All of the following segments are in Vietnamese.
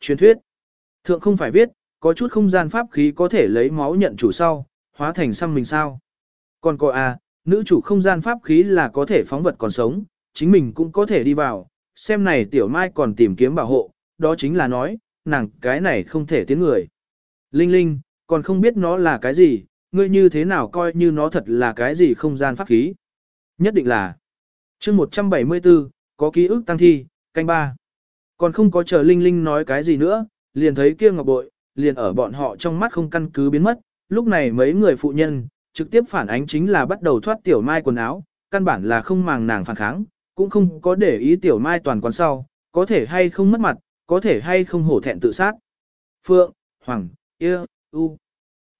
truyền thuyết. Thượng không phải viết, có chút không gian pháp khí có thể lấy máu nhận chủ sau, hóa thành xăm mình sao. Còn cô à, nữ chủ không gian pháp khí là có thể phóng vật còn sống, chính mình cũng có thể đi vào, xem này tiểu mai còn tìm kiếm bảo hộ, đó chính là nói, nàng cái này không thể tiến người. Linh Linh, còn không biết nó là cái gì, ngươi như thế nào coi như nó thật là cái gì không gian pháp khí. Nhất định là chương 174, có ký ức tăng thi, canh ba. Còn không có chờ Linh Linh nói cái gì nữa, liền thấy kia ngọc bội, liền ở bọn họ trong mắt không căn cứ biến mất, lúc này mấy người phụ nhân, trực tiếp phản ánh chính là bắt đầu thoát tiểu mai quần áo, căn bản là không màng nàng phản kháng, cũng không có để ý tiểu mai toàn quán sau, có thể hay không mất mặt, có thể hay không hổ thẹn tự sát. Phượng, Hoàng, Yêu, U.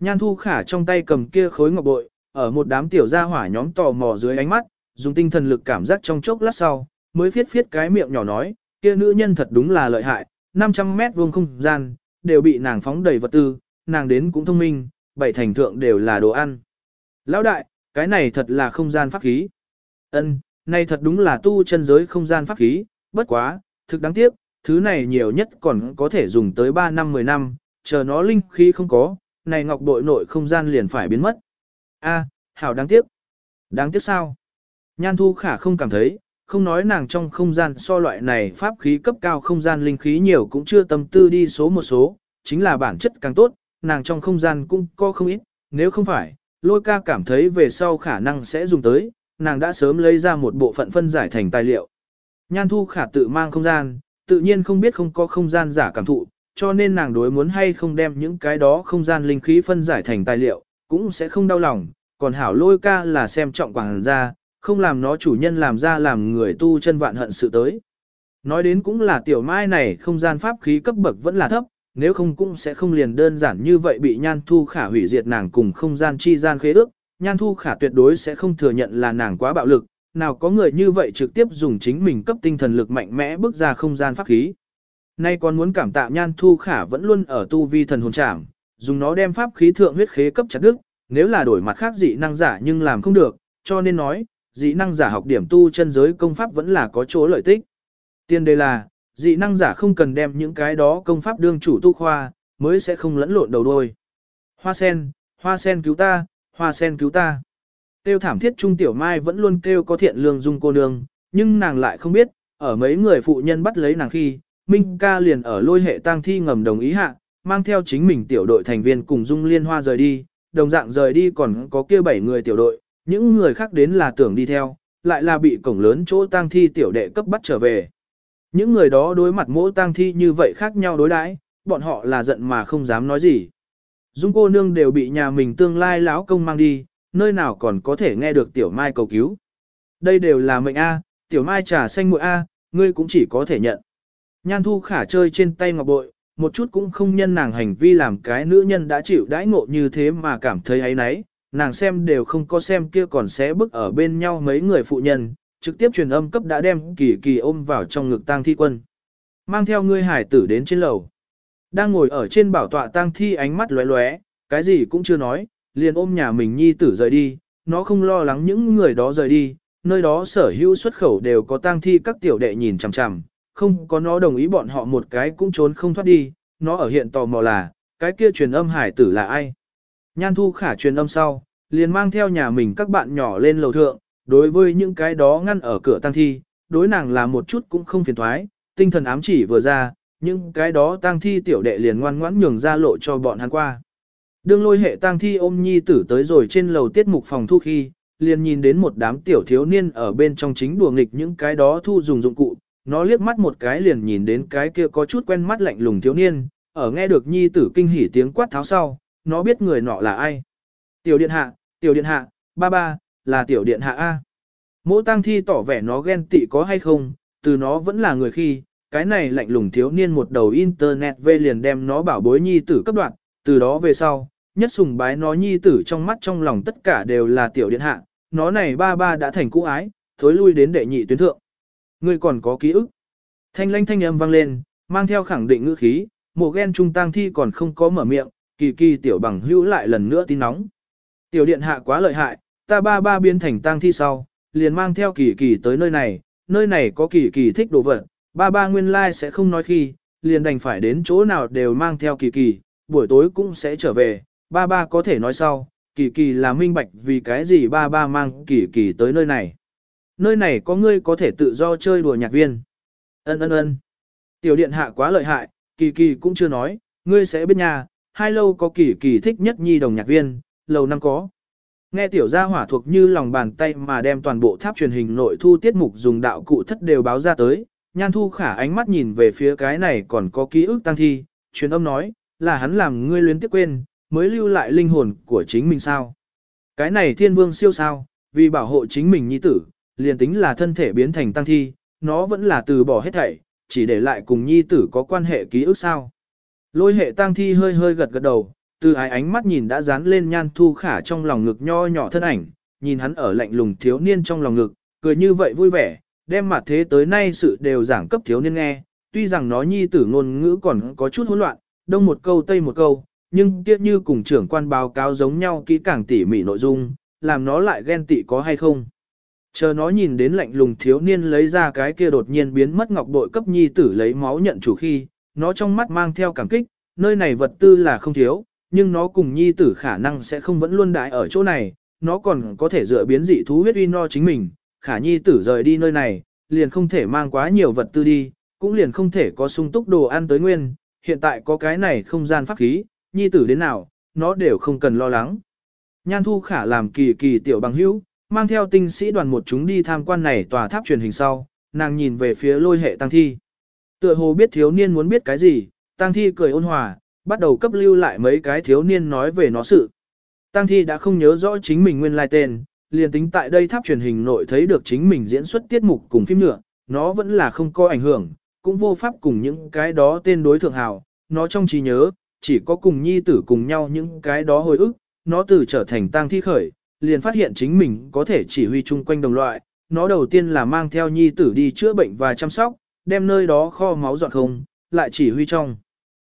Nhan thu khả trong tay cầm kia khối ngọc bội, ở một đám tiểu gia hỏa nhóm tò mò dưới ánh mắt, dùng tinh thần lực cảm giác trong chốc lát sau, mới phiết phiết cái miệng nhỏ nói, kia nữ nhân thật đúng là lợi hại, 500 mét vuông không gian, đều bị nàng phóng đầy vật tư, nàng đến cũng thông minh, bảy thành thượng đều là đồ ăn. Lão đại, cái này thật là không gian pháp khí. Ân, này thật đúng là tu chân giới không gian pháp khí, bất quá, thực đáng tiếc, thứ này nhiều nhất còn có thể dùng tới 3 năm 10 năm, chờ nó linh khí không có, này ngọc bội nội không gian liền phải biến mất. A, hảo đáng tiếc. Đáng tiếc sao? Nhan thu khả không cảm thấy, không nói nàng trong không gian so loại này pháp khí cấp cao không gian linh khí nhiều cũng chưa tâm tư đi số một số, chính là bản chất càng tốt, nàng trong không gian cũng có không ít, nếu không phải, lôi ca cảm thấy về sau khả năng sẽ dùng tới, nàng đã sớm lấy ra một bộ phận phân giải thành tài liệu. Nhan thu khả tự mang không gian, tự nhiên không biết không có không gian giả cảm thụ, cho nên nàng đối muốn hay không đem những cái đó không gian linh khí phân giải thành tài liệu, cũng sẽ không đau lòng, còn hảo lôi ca là xem trọng quảng ra, không làm nó chủ nhân làm ra làm người tu chân vạn hận sự tới. Nói đến cũng là tiểu mai này không gian pháp khí cấp bậc vẫn là thấp, nếu không cũng sẽ không liền đơn giản như vậy bị nhan thu khả hủy diệt nàng cùng không gian chi gian khế ước, nhan thu khả tuyệt đối sẽ không thừa nhận là nàng quá bạo lực, nào có người như vậy trực tiếp dùng chính mình cấp tinh thần lực mạnh mẽ bước ra không gian pháp khí. Nay còn muốn cảm tạ nhan thu khả vẫn luôn ở tu vi thần hồn trảm, dùng nó đem pháp khí thượng huyết khế cấp chặt đức, nếu là đổi mặt khác dị năng giả nhưng làm không được, cho nên nói, dị năng giả học điểm tu chân giới công pháp vẫn là có chỗ lợi tích. Tiên đề là, dị năng giả không cần đem những cái đó công pháp đương chủ tu khoa, mới sẽ không lẫn lộn đầu đôi. Hoa sen, hoa sen cứu ta, hoa sen cứu ta. Tiêu thảm thiết trung tiểu mai vẫn luôn kêu có thiện lương dung cô nương, nhưng nàng lại không biết, ở mấy người phụ nhân bắt lấy nàng khi, Minh ca liền ở lôi hệ tang thi ngầm đồng ý hạ, mang theo chính mình tiểu đội thành viên cùng dung liên hoa rời đi, đồng dạng rời đi còn có kia bảy người tiểu đội, những người khác đến là tưởng đi theo, lại là bị cổng lớn chỗ tang thi tiểu đệ cấp bắt trở về. Những người đó đối mặt mỗi tang thi như vậy khác nhau đối đãi, bọn họ là giận mà không dám nói gì. Dung cô nương đều bị nhà mình tương lai lão công mang đi, nơi nào còn có thể nghe được tiểu mai cầu cứu. Đây đều là mệnh A, tiểu mai trà xanh muội A, ngươi cũng chỉ có thể nhận. Nhan thu khả chơi trên tay ngọc bội, một chút cũng không nhân nàng hành vi làm cái nữ nhân đã chịu đãi ngộ như thế mà cảm thấy ấy nấy, nàng xem đều không có xem kia còn sẽ bức ở bên nhau mấy người phụ nhân, trực tiếp truyền âm cấp đã đem kỳ kỳ ôm vào trong ngực tang thi quân. Mang theo ngươi hải tử đến trên lầu. Đang ngồi ở trên bảo tọa tang thi ánh mắt lóe lóe, cái gì cũng chưa nói, liền ôm nhà mình nhi tử rời đi, nó không lo lắng những người đó rời đi, nơi đó sở hữu xuất khẩu đều có tang thi các tiểu đệ nhìn chằm chằm, không có nó đồng ý bọn họ một cái cũng trốn không thoát đi, nó ở hiện tò mò là, cái kia truyền âm hải tử là ai. Nhan thu khả truyền âm sau, liền mang theo nhà mình các bạn nhỏ lên lầu thượng, đối với những cái đó ngăn ở cửa tăng thi, đối nàng là một chút cũng không phiền thoái, tinh thần ám chỉ vừa ra, những cái đó tăng thi tiểu đệ liền ngoan ngoãn nhường ra lộ cho bọn hắn qua. Đương lôi hệ tăng thi ôm nhi tử tới rồi trên lầu tiết mục phòng thu khi, liền nhìn đến một đám tiểu thiếu niên ở bên trong chính đùa nghịch những cái đó thu dùng dụng cụ, nó liếc mắt một cái liền nhìn đến cái kia có chút quen mắt lạnh lùng thiếu niên, ở nghe được nhi tử kinh hỉ tiếng quát tháo sau, nó biết người nọ là ai. Tiểu điện hạ, tiểu điện hạ, ba ba, là tiểu điện hạ A. Mỗ tăng thi tỏ vẻ nó ghen tị có hay không, từ nó vẫn là người khi, cái này lạnh lùng thiếu niên một đầu internet về liền đem nó bảo bối nhi tử cấp đoạn, từ đó về sau, nhất sùng bái nó nhi tử trong mắt trong lòng tất cả đều là tiểu điện hạ, nó này ba ba đã thành cũ ái, thối lui đến đệ nhị tuyến thượng. Ngươi còn có ký ức. Thanh lanh thanh âm vang lên, mang theo khẳng định ngữ khí, mộ ghen trung tang thi còn không có mở miệng, kỳ kỳ tiểu bằng hữu lại lần nữa tin nóng. Tiểu điện hạ quá lợi hại, ta ba ba biến thành tang thi sau, liền mang theo kỳ kỳ tới nơi này, nơi này có kỳ kỳ thích đồ vật, ba ba nguyên lai like sẽ không nói khi, liền đành phải đến chỗ nào đều mang theo kỳ kỳ, buổi tối cũng sẽ trở về, ba ba có thể nói sau, kỳ kỳ là minh bạch vì cái gì ba ba mang kỳ kỳ tới nơi này. Nơi này có ngươi có thể tự do chơi đùa nhạc viên. Ân ân ân. Tiểu điện hạ quá lợi hại, kỳ kỳ cũng chưa nói, ngươi sẽ biết nhà, hai lâu có kỳ kỳ thích nhất nhi đồng nhạc viên, lâu năm có. Nghe tiểu gia hỏa thuộc như lòng bàn tay mà đem toàn bộ tháp truyền hình nội thu tiết mục dùng đạo cụ thất đều báo ra tới, nhan thu khả ánh mắt nhìn về phía cái này còn có ký ức tăng thi, truyền âm nói, là hắn làm ngươi luyến tiếc quên, mới lưu lại linh hồn của chính mình sao. Cái này thiên vương siêu sao, vì bảo hộ chính mình nhi tử, liền tính là thân thể biến thành tăng thi, nó vẫn là từ bỏ hết thảy, chỉ để lại cùng nhi tử có quan hệ ký ức sao. Lôi hệ tang thi hơi hơi gật gật đầu, từ ái ánh mắt nhìn đã dán lên nhan thu khả trong lòng ngực nho nhỏ thân ảnh, nhìn hắn ở lạnh lùng thiếu niên trong lòng ngực, cười như vậy vui vẻ, đem mặt thế tới nay sự đều giảng cấp thiếu niên nghe, tuy rằng nó nhi tử ngôn ngữ còn có chút hỗn loạn, đông một câu tây một câu, nhưng tiếc như cùng trưởng quan báo cáo giống nhau kỹ càng tỉ mỉ nội dung, làm nó lại ghen tị có hay không. Chờ nó nhìn đến lạnh lùng thiếu niên lấy ra cái kia đột nhiên biến mất ngọc bội cấp nhi tử lấy máu nhận chủ khi, nó trong mắt mang theo cảm kích, nơi này vật tư là không thiếu, nhưng nó cùng nhi tử khả năng sẽ không vẫn luôn đại ở chỗ này, nó còn có thể dựa biến dị thú huyết uy no chính mình, khả nhi tử rời đi nơi này, liền không thể mang quá nhiều vật tư đi, cũng liền không thể có sung túc đồ ăn tới nguyên, hiện tại có cái này không gian pháp khí, nhi tử đến nào, nó đều không cần lo lắng. Nhan thu khả làm kỳ kỳ tiểu bằng hữu, mang theo tinh sĩ đoàn một chúng đi tham quan này tòa tháp truyền hình sau, nàng nhìn về phía lôi hệ tăng thi. Tựa hồ biết thiếu niên muốn biết cái gì, tăng thi cười ôn hòa, bắt đầu cấp lưu lại mấy cái thiếu niên nói về nó sự. Tăng thi đã không nhớ rõ chính mình nguyên lai tên, liền tính tại đây tháp truyền hình nội thấy được chính mình diễn xuất tiết mục cùng phim nhựa, nó vẫn là không có ảnh hưởng, cũng vô pháp cùng những cái đó tên đối thượng hào, nó trong trí nhớ, chỉ có cùng nhi tử cùng nhau những cái đó hồi ức, nó từ trở thành tang thi khởi, liền phát hiện chính mình có thể chỉ huy chung quanh đồng loại, nó đầu tiên là mang theo nhi tử đi chữa bệnh và chăm sóc, đem nơi đó kho máu dọn không, lại chỉ huy trong.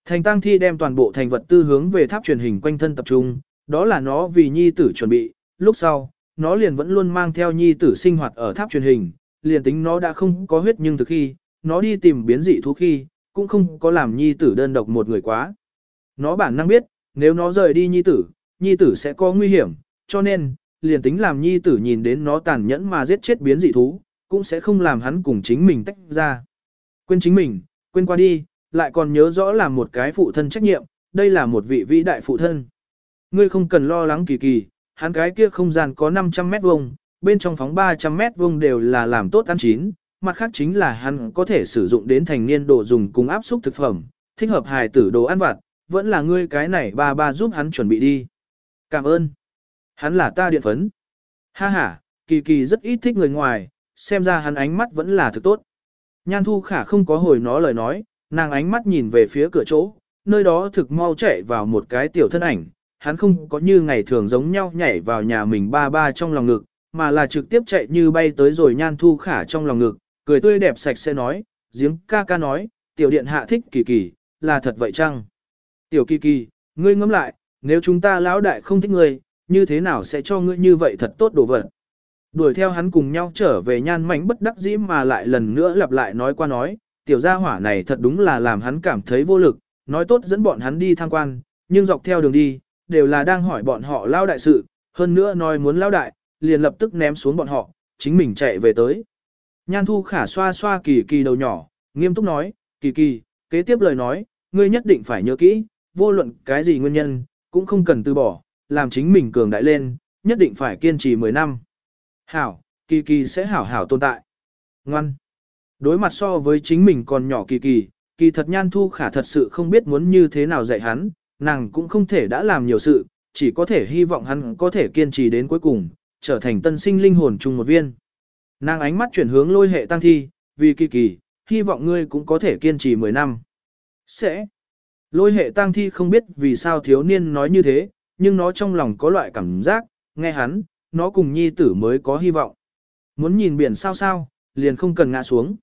Thành tang thi đem toàn bộ thành vật tư hướng về tháp truyền hình quanh thân tập trung, đó là nó vì nhi tử chuẩn bị, lúc sau, nó liền vẫn luôn mang theo nhi tử sinh hoạt ở tháp truyền hình, liền tính nó đã không có huyết nhưng từ khi, nó đi tìm biến dị thú khi, cũng không có làm nhi tử đơn độc một người quá. Nó bản năng biết, nếu nó rời đi nhi tử, nhi tử sẽ có nguy hiểm, cho nên, liền tính làm nhi tử nhìn đến nó tàn nhẫn mà giết chết biến dị thú, cũng sẽ không làm hắn cùng chính mình tách ra. Quên chính mình, quên qua đi, lại còn nhớ rõ là một cái phụ thân trách nhiệm, đây là một vị vĩ đại phụ thân. Ngươi không cần lo lắng kỳ kỳ, hắn cái kia không gian có 500 mét vuông, bên trong phóng 300 mét vuông đều là làm tốt ăn chín, mặt khác chính là hắn có thể sử dụng đến thành niên đồ dùng cùng áp xúc thực phẩm, thích hợp hài tử đồ ăn vặt, vẫn là ngươi cái này ba ba giúp hắn chuẩn bị đi. Cảm ơn. Hắn là ta điện phấn. Ha ha, kỳ kỳ rất ít thích người ngoài, xem ra hắn ánh mắt vẫn là thực tốt. Nhan thu khả không có hồi nó lời nói, nàng ánh mắt nhìn về phía cửa chỗ, nơi đó thực mau chạy vào một cái tiểu thân ảnh, hắn không có như ngày thường giống nhau nhảy vào nhà mình ba ba trong lòng ngực, mà là trực tiếp chạy như bay tới rồi nhan thu khả trong lòng ngực, cười tươi đẹp sạch sẽ nói, giếng ca ca nói, tiểu điện hạ thích kỳ kỳ, là thật vậy chăng? Tiểu kỳ kỳ, ngươi ngẫm lại, nếu chúng ta lão đại không thích ngươi, như thế nào sẽ cho ngươi như vậy thật tốt đồ vật? Đuổi theo hắn cùng nhau trở về nhan mảnh bất đắc dĩ mà lại lần nữa lặp lại nói qua nói, tiểu gia hỏa này thật đúng là làm hắn cảm thấy vô lực, nói tốt dẫn bọn hắn đi tham quan, nhưng dọc theo đường đi, đều là đang hỏi bọn họ lao đại sự, hơn nữa nói muốn lao đại, liền lập tức ném xuống bọn họ, chính mình chạy về tới. Nhan thu khả xoa xoa kỳ kỳ đầu nhỏ, nghiêm túc nói, kỳ kỳ, kế tiếp lời nói, ngươi nhất định phải nhớ kỹ, vô luận cái gì nguyên nhân, cũng không cần từ bỏ, làm chính mình cường đại lên, nhất định phải kiên trì 10 năm. Hảo, kỳ kỳ sẽ hảo hảo tồn tại. Ngoan. Đối mặt so với chính mình còn nhỏ kỳ kỳ, kỳ thật nhan thu khả thật sự không biết muốn như thế nào dạy hắn, nàng cũng không thể đã làm nhiều sự, chỉ có thể hy vọng hắn có thể kiên trì đến cuối cùng, trở thành tân sinh linh hồn chung một viên. Nàng ánh mắt chuyển hướng lôi hệ tăng thi, vì kỳ kỳ, hy vọng ngươi cũng có thể kiên trì 10 năm. Sẽ. Lôi hệ tăng thi không biết vì sao thiếu niên nói như thế, nhưng nó trong lòng có loại cảm giác, nghe hắn, nó cùng nhi tử mới có hy vọng. Muốn nhìn biển sao sao, liền không cần ngã xuống.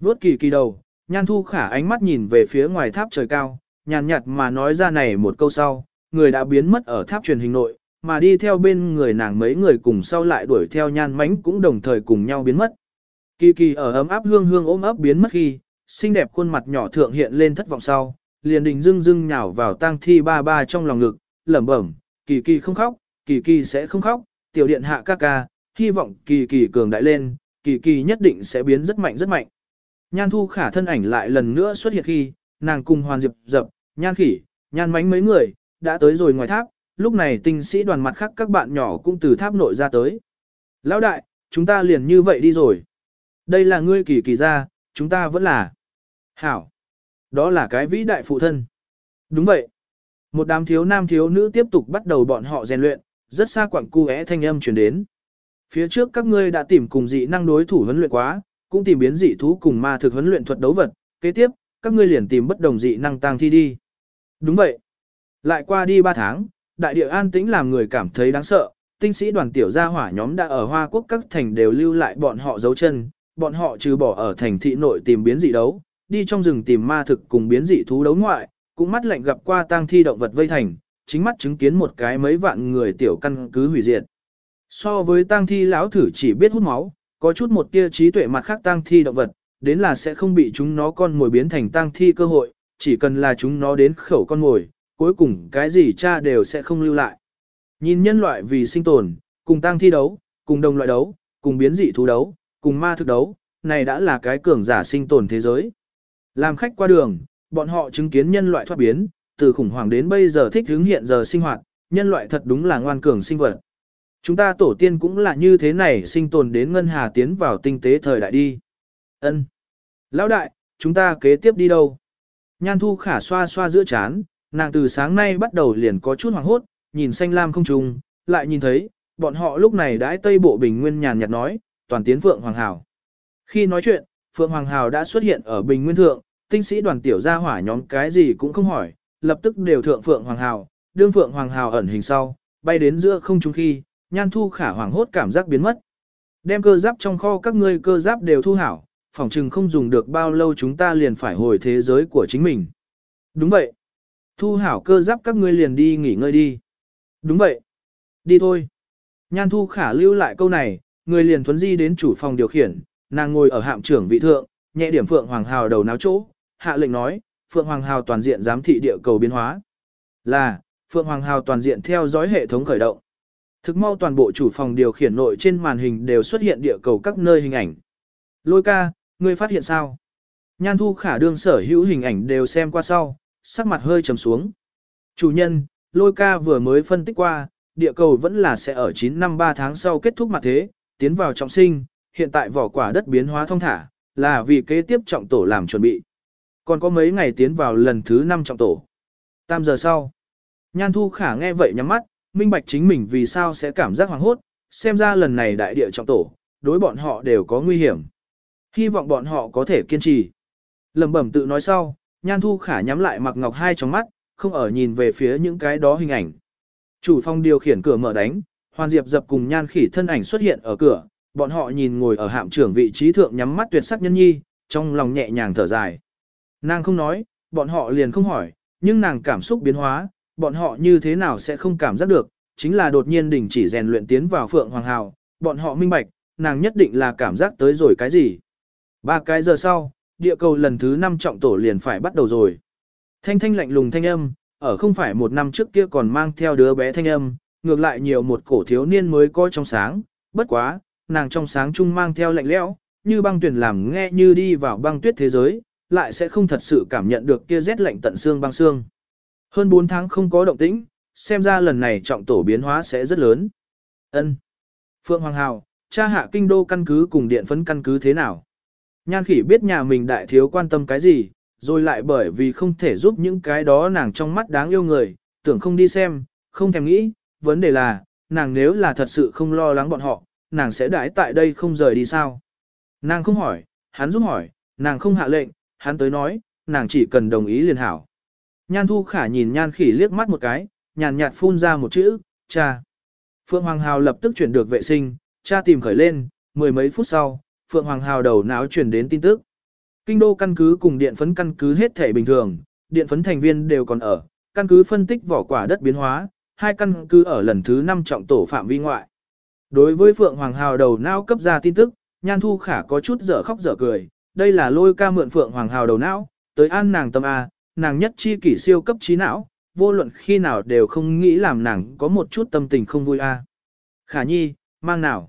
Vốt kỳ kỳ đầu, nhan thu khả ánh mắt nhìn về phía ngoài tháp trời cao, nhàn nhạt mà nói ra này một câu sau, người đã biến mất ở tháp truyền hình nội, mà đi theo bên người nàng mấy người cùng sau lại đuổi theo nhan mánh cũng đồng thời cùng nhau biến mất. Kỳ kỳ ở ấm áp hương hương ôm ấp biến mất khi, xinh đẹp khuôn mặt nhỏ thượng hiện lên thất vọng sau, liền đình dưng dưng nhào vào tang thi ba ba trong lòng ngực, lẩm bẩm, kỳ kỳ không khóc, kỳ kỳ sẽ không khóc, tiểu điện hạ ca ca, hy vọng kỳ kỳ cường đại lên, kỳ kỳ nhất định sẽ biến rất mạnh rất mạnh. Nhan thu khả thân ảnh lại lần nữa xuất hiện khi, nàng cùng hoàn diệp dập, nhan khỉ, nhan mánh mấy người, đã tới rồi ngoài tháp, lúc này tinh sĩ đoàn mặt khác các bạn nhỏ cũng từ tháp nội ra tới. Lão đại, chúng ta liền như vậy đi rồi. Đây là ngươi kỳ kỳ ra, chúng ta vẫn là. Hảo. Đó là cái vĩ đại phụ thân. Đúng vậy. Một đám thiếu nam thiếu nữ tiếp tục bắt đầu bọn họ rèn luyện, rất xa quặng cu é thanh âm chuyển đến. Phía trước các ngươi đã tìm cùng dị năng đối thủ huấn luyện quá, cũng tìm biến dị thú cùng ma thực huấn luyện thuật đấu vật, kế tiếp, các ngươi liền tìm bất đồng dị năng tăng thi đi. Đúng vậy. Lại qua đi 3 tháng, đại địa an tĩnh làm người cảm thấy đáng sợ, tinh sĩ đoàn tiểu gia hỏa nhóm đã ở Hoa Quốc các thành đều lưu lại bọn họ dấu chân, bọn họ trừ bỏ ở thành thị nội tìm biến dị đấu, đi trong rừng tìm ma thực cùng biến dị thú đấu ngoại, cũng mắt lạnh gặp qua tang thi động vật vây thành, chính mắt chứng kiến một cái mấy vạn người tiểu căn cứ hủy diệt. So với tang thi lão thử chỉ biết hút máu, có chút một tia trí tuệ mặt khác tang thi động vật, đến là sẽ không bị chúng nó con mồi biến thành tang thi cơ hội, chỉ cần là chúng nó đến khẩu con mồi, cuối cùng cái gì cha đều sẽ không lưu lại. Nhìn nhân loại vì sinh tồn, cùng tang thi đấu, cùng đồng loại đấu, cùng biến dị thú đấu, cùng ma thực đấu, này đã là cái cường giả sinh tồn thế giới. Làm khách qua đường, bọn họ chứng kiến nhân loại thoát biến, từ khủng hoảng đến bây giờ thích hướng hiện giờ sinh hoạt, nhân loại thật đúng là ngoan cường sinh vật. Chúng ta tổ tiên cũng là như thế này sinh tồn đến ngân hà tiến vào tinh tế thời đại đi. Ân, Lão đại, chúng ta kế tiếp đi đâu? Nhan thu khả xoa xoa giữa chán, nàng từ sáng nay bắt đầu liền có chút hoảng hốt, nhìn xanh lam không trùng, lại nhìn thấy, bọn họ lúc này đãi tây bộ bình nguyên nhàn nhạt nói, toàn tiến Phượng Hoàng Hào. Khi nói chuyện, Phượng Hoàng Hào đã xuất hiện ở bình nguyên thượng, tinh sĩ đoàn tiểu gia hỏa nhóm cái gì cũng không hỏi, lập tức đều thượng Phượng Hoàng Hào, đương Phượng Hoàng Hào ẩn hình sau, bay đến giữa không trung khi, nhan thu khả hoàng hốt cảm giác biến mất. Đem cơ giáp trong kho các ngươi cơ giáp đều thu hảo, phòng trừng không dùng được bao lâu chúng ta liền phải hồi thế giới của chính mình. Đúng vậy. Thu hảo cơ giáp các ngươi liền đi nghỉ ngơi đi. Đúng vậy. Đi thôi. Nhan thu khả lưu lại câu này, người liền thuấn di đến chủ phòng điều khiển, nàng ngồi ở hạm trưởng vị thượng, nhẹ điểm Phượng Hoàng Hào đầu náo chỗ, hạ lệnh nói, Phượng Hoàng Hào toàn diện giám thị địa cầu biến hóa. Là, Phượng Hoàng Hào toàn diện theo dõi hệ thống khởi động. Thực mau toàn bộ chủ phòng điều khiển nội trên màn hình đều xuất hiện địa cầu các nơi hình ảnh. Lôi ca, ngươi phát hiện sao? Nhan thu khả đương sở hữu hình ảnh đều xem qua sau, sắc mặt hơi trầm xuống. Chủ nhân, lôi ca vừa mới phân tích qua, địa cầu vẫn là sẽ ở 9 năm 3 tháng sau kết thúc mặt thế, tiến vào trọng sinh, hiện tại vỏ quả đất biến hóa thông thả, là vì kế tiếp trọng tổ làm chuẩn bị. Còn có mấy ngày tiến vào lần thứ 5 trọng tổ. Tam giờ sau, Nhan Thu Khả nghe vậy nhắm mắt, minh bạch chính mình vì sao sẽ cảm giác hoàng hốt, xem ra lần này đại địa trọng tổ, đối bọn họ đều có nguy hiểm. Hy vọng bọn họ có thể kiên trì. Lầm bẩm tự nói sau, Nhan Thu Khả nhắm lại mặc ngọc hai trong mắt, không ở nhìn về phía những cái đó hình ảnh. Chủ phong điều khiển cửa mở đánh, Hoàn Diệp dập cùng Nhan Khỉ thân ảnh xuất hiện ở cửa, bọn họ nhìn ngồi ở hạm trưởng vị trí thượng nhắm mắt tuyệt sắc nhân nhi, trong lòng nhẹ nhàng thở dài. Nàng không nói, bọn họ liền không hỏi, nhưng nàng cảm xúc biến hóa, bọn họ như thế nào sẽ không cảm giác được, chính là đột nhiên đình chỉ rèn luyện tiến vào Phượng Hoàng Hào, bọn họ minh bạch, nàng nhất định là cảm giác tới rồi cái gì. Ba cái giờ sau, địa cầu lần thứ 5 trọng tổ liền phải bắt đầu rồi. Thanh thanh lạnh lùng thanh âm, ở không phải một năm trước kia còn mang theo đứa bé thanh âm, ngược lại nhiều một cổ thiếu niên mới coi trong sáng, bất quá, nàng trong sáng chung mang theo lạnh lẽo, như băng tuyển làm nghe như đi vào băng tuyết thế giới, lại sẽ không thật sự cảm nhận được kia rét lạnh tận xương băng xương. Hơn 4 tháng không có động tĩnh, xem ra lần này trọng tổ biến hóa sẽ rất lớn. Ân. Phượng Hoàng Hào, cha hạ kinh đô căn cứ cùng điện phấn căn cứ thế nào? Nhan khỉ biết nhà mình đại thiếu quan tâm cái gì, rồi lại bởi vì không thể giúp những cái đó nàng trong mắt đáng yêu người, tưởng không đi xem, không thèm nghĩ, vấn đề là, nàng nếu là thật sự không lo lắng bọn họ, nàng sẽ đãi tại đây không rời đi sao? Nàng không hỏi, hắn giúp hỏi, nàng không hạ lệnh, hắn tới nói, nàng chỉ cần đồng ý liền hảo. Nhan thu khả nhìn nhan khỉ liếc mắt một cái, nhàn nhạt phun ra một chữ, cha. Phượng Hoàng Hào lập tức chuyển được vệ sinh, cha tìm khởi lên, mười mấy phút sau, Phượng Hoàng Hào đầu não chuyển đến tin tức. Kinh đô căn cứ cùng điện phấn căn cứ hết thể bình thường, điện phấn thành viên đều còn ở, căn cứ phân tích vỏ quả đất biến hóa, hai căn cứ ở lần thứ 5 trọng tổ phạm vi ngoại. Đối với Phượng Hoàng Hào đầu não cấp ra tin tức, Nhan Thu Khả có chút dở khóc dở cười, đây là lôi ca mượn phượng hoàng hào đầu não, tới an nàng tâm A, nàng nhất chi kỷ siêu cấp trí não, vô luận khi nào đều không nghĩ làm nàng có một chút tâm tình không vui A. Khả nhi, mang nào.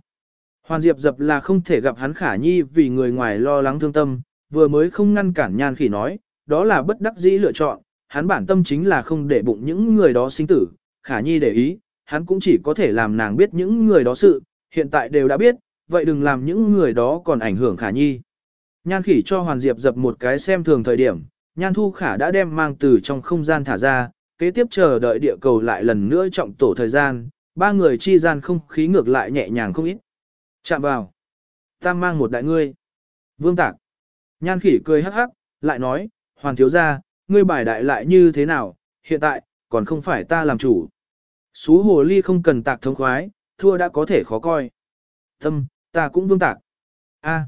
Hoàn Diệp dập là không thể gặp hắn khả nhi vì người ngoài lo lắng thương tâm, vừa mới không ngăn cản nhan khỉ nói, đó là bất đắc dĩ lựa chọn, hắn bản tâm chính là không để bụng những người đó sinh tử, khả nhi để ý, hắn cũng chỉ có thể làm nàng biết những người đó sự, hiện tại đều đã biết, vậy đừng làm những người đó còn ảnh hưởng khả nhi. Nhan khỉ cho Hoàn Diệp dập một cái xem thường thời điểm, Nhan Thu Khả đã đem mang từ trong không gian thả ra, kế tiếp chờ đợi địa cầu lại lần nữa trọng tổ thời gian, ba người chi gian không khí ngược lại nhẹ nhàng không ít. Chạm vào. Ta mang một đại ngươi. Vương Tạc. Nhan khỉ cười hắc hắc, lại nói, Hoàn thiếu gia, ngươi bài đại lại như thế nào, hiện tại, còn không phải ta làm chủ. Xú hồ ly không cần tạc thống khoái, thua đã có thể khó coi. Tâm, ta cũng vương tạc. A,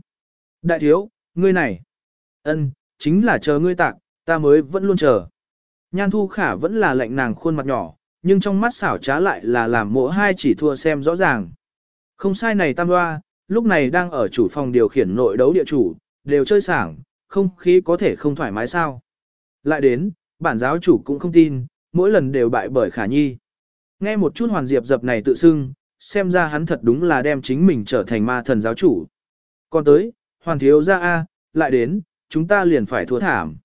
đại thiếu, ngươi này. ân, chính là chờ ngươi tạc, ta mới vẫn luôn chờ. Nhan thu khả vẫn là lạnh nàng khuôn mặt nhỏ, nhưng trong mắt xảo trá lại là làm mộ hai chỉ thua xem rõ ràng. Không sai này tam hoa, lúc này đang ở chủ phòng điều khiển nội đấu địa chủ, đều chơi sảng, không khí có thể không thoải mái sao. Lại đến, bản giáo chủ cũng không tin, mỗi lần đều bại bởi khả nhi. Nghe một chút hoàn diệp dập này tự xưng, xem ra hắn thật đúng là đem chính mình trở thành ma thần giáo chủ. Còn tới, hoàn thiếu ra A, lại đến, chúng ta liền phải thua thảm.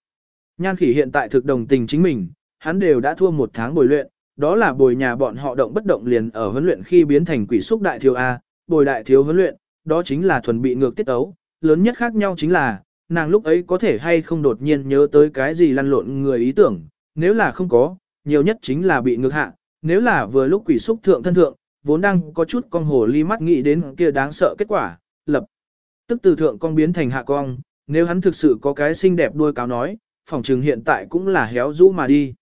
Nhan khỉ hiện tại thực đồng tình chính mình, hắn đều đã thua một tháng bồi luyện, đó là bồi nhà bọn họ động bất động liền ở huấn luyện khi biến thành quỷ xúc đại thiếu A, bồi đại thiếu huấn luyện, đó chính là thuần bị ngược tiết ấu, lớn nhất khác nhau chính là, nàng lúc ấy có thể hay không đột nhiên nhớ tới cái gì lăn lộn người ý tưởng, nếu là không có, nhiều nhất chính là bị ngược hạ, nếu là vừa lúc quỷ xúc thượng thân thượng, vốn đang có chút con hồ ly mắt nghĩ đến kia đáng sợ kết quả, lập. Tức từ thượng con biến thành hạ con, nếu hắn thực sự có cái xinh đẹp đuôi cáo nói, phòng trường hiện tại cũng là héo rũ mà đi.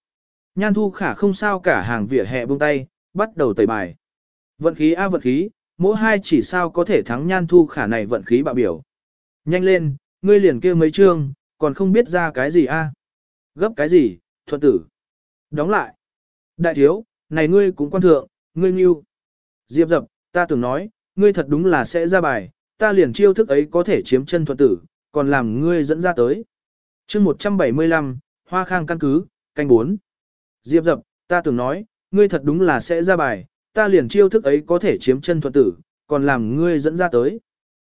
Nhan thu khả không sao cả hàng vỉa hè buông tay, bắt đầu tẩy bài. Vận khí a vận khí, mỗi hai chỉ sao có thể thắng nhan thu khả này vận khí bạo biểu. Nhanh lên, ngươi liền kia mấy chương, còn không biết ra cái gì a? Gấp cái gì, thuận tử. Đóng lại. Đại thiếu, này ngươi cũng quan thượng, ngươi nghiêu. Diệp dập, ta tưởng nói, ngươi thật đúng là sẽ ra bài, ta liền chiêu thức ấy có thể chiếm chân thuận tử, còn làm ngươi dẫn ra tới. chương 175, Hoa Khang căn cứ, canh 4. Diệp dập, ta tưởng nói, ngươi thật đúng là sẽ ra bài, ta liền chiêu thức ấy có thể chiếm chân thuận tử, còn làm ngươi dẫn ra tới.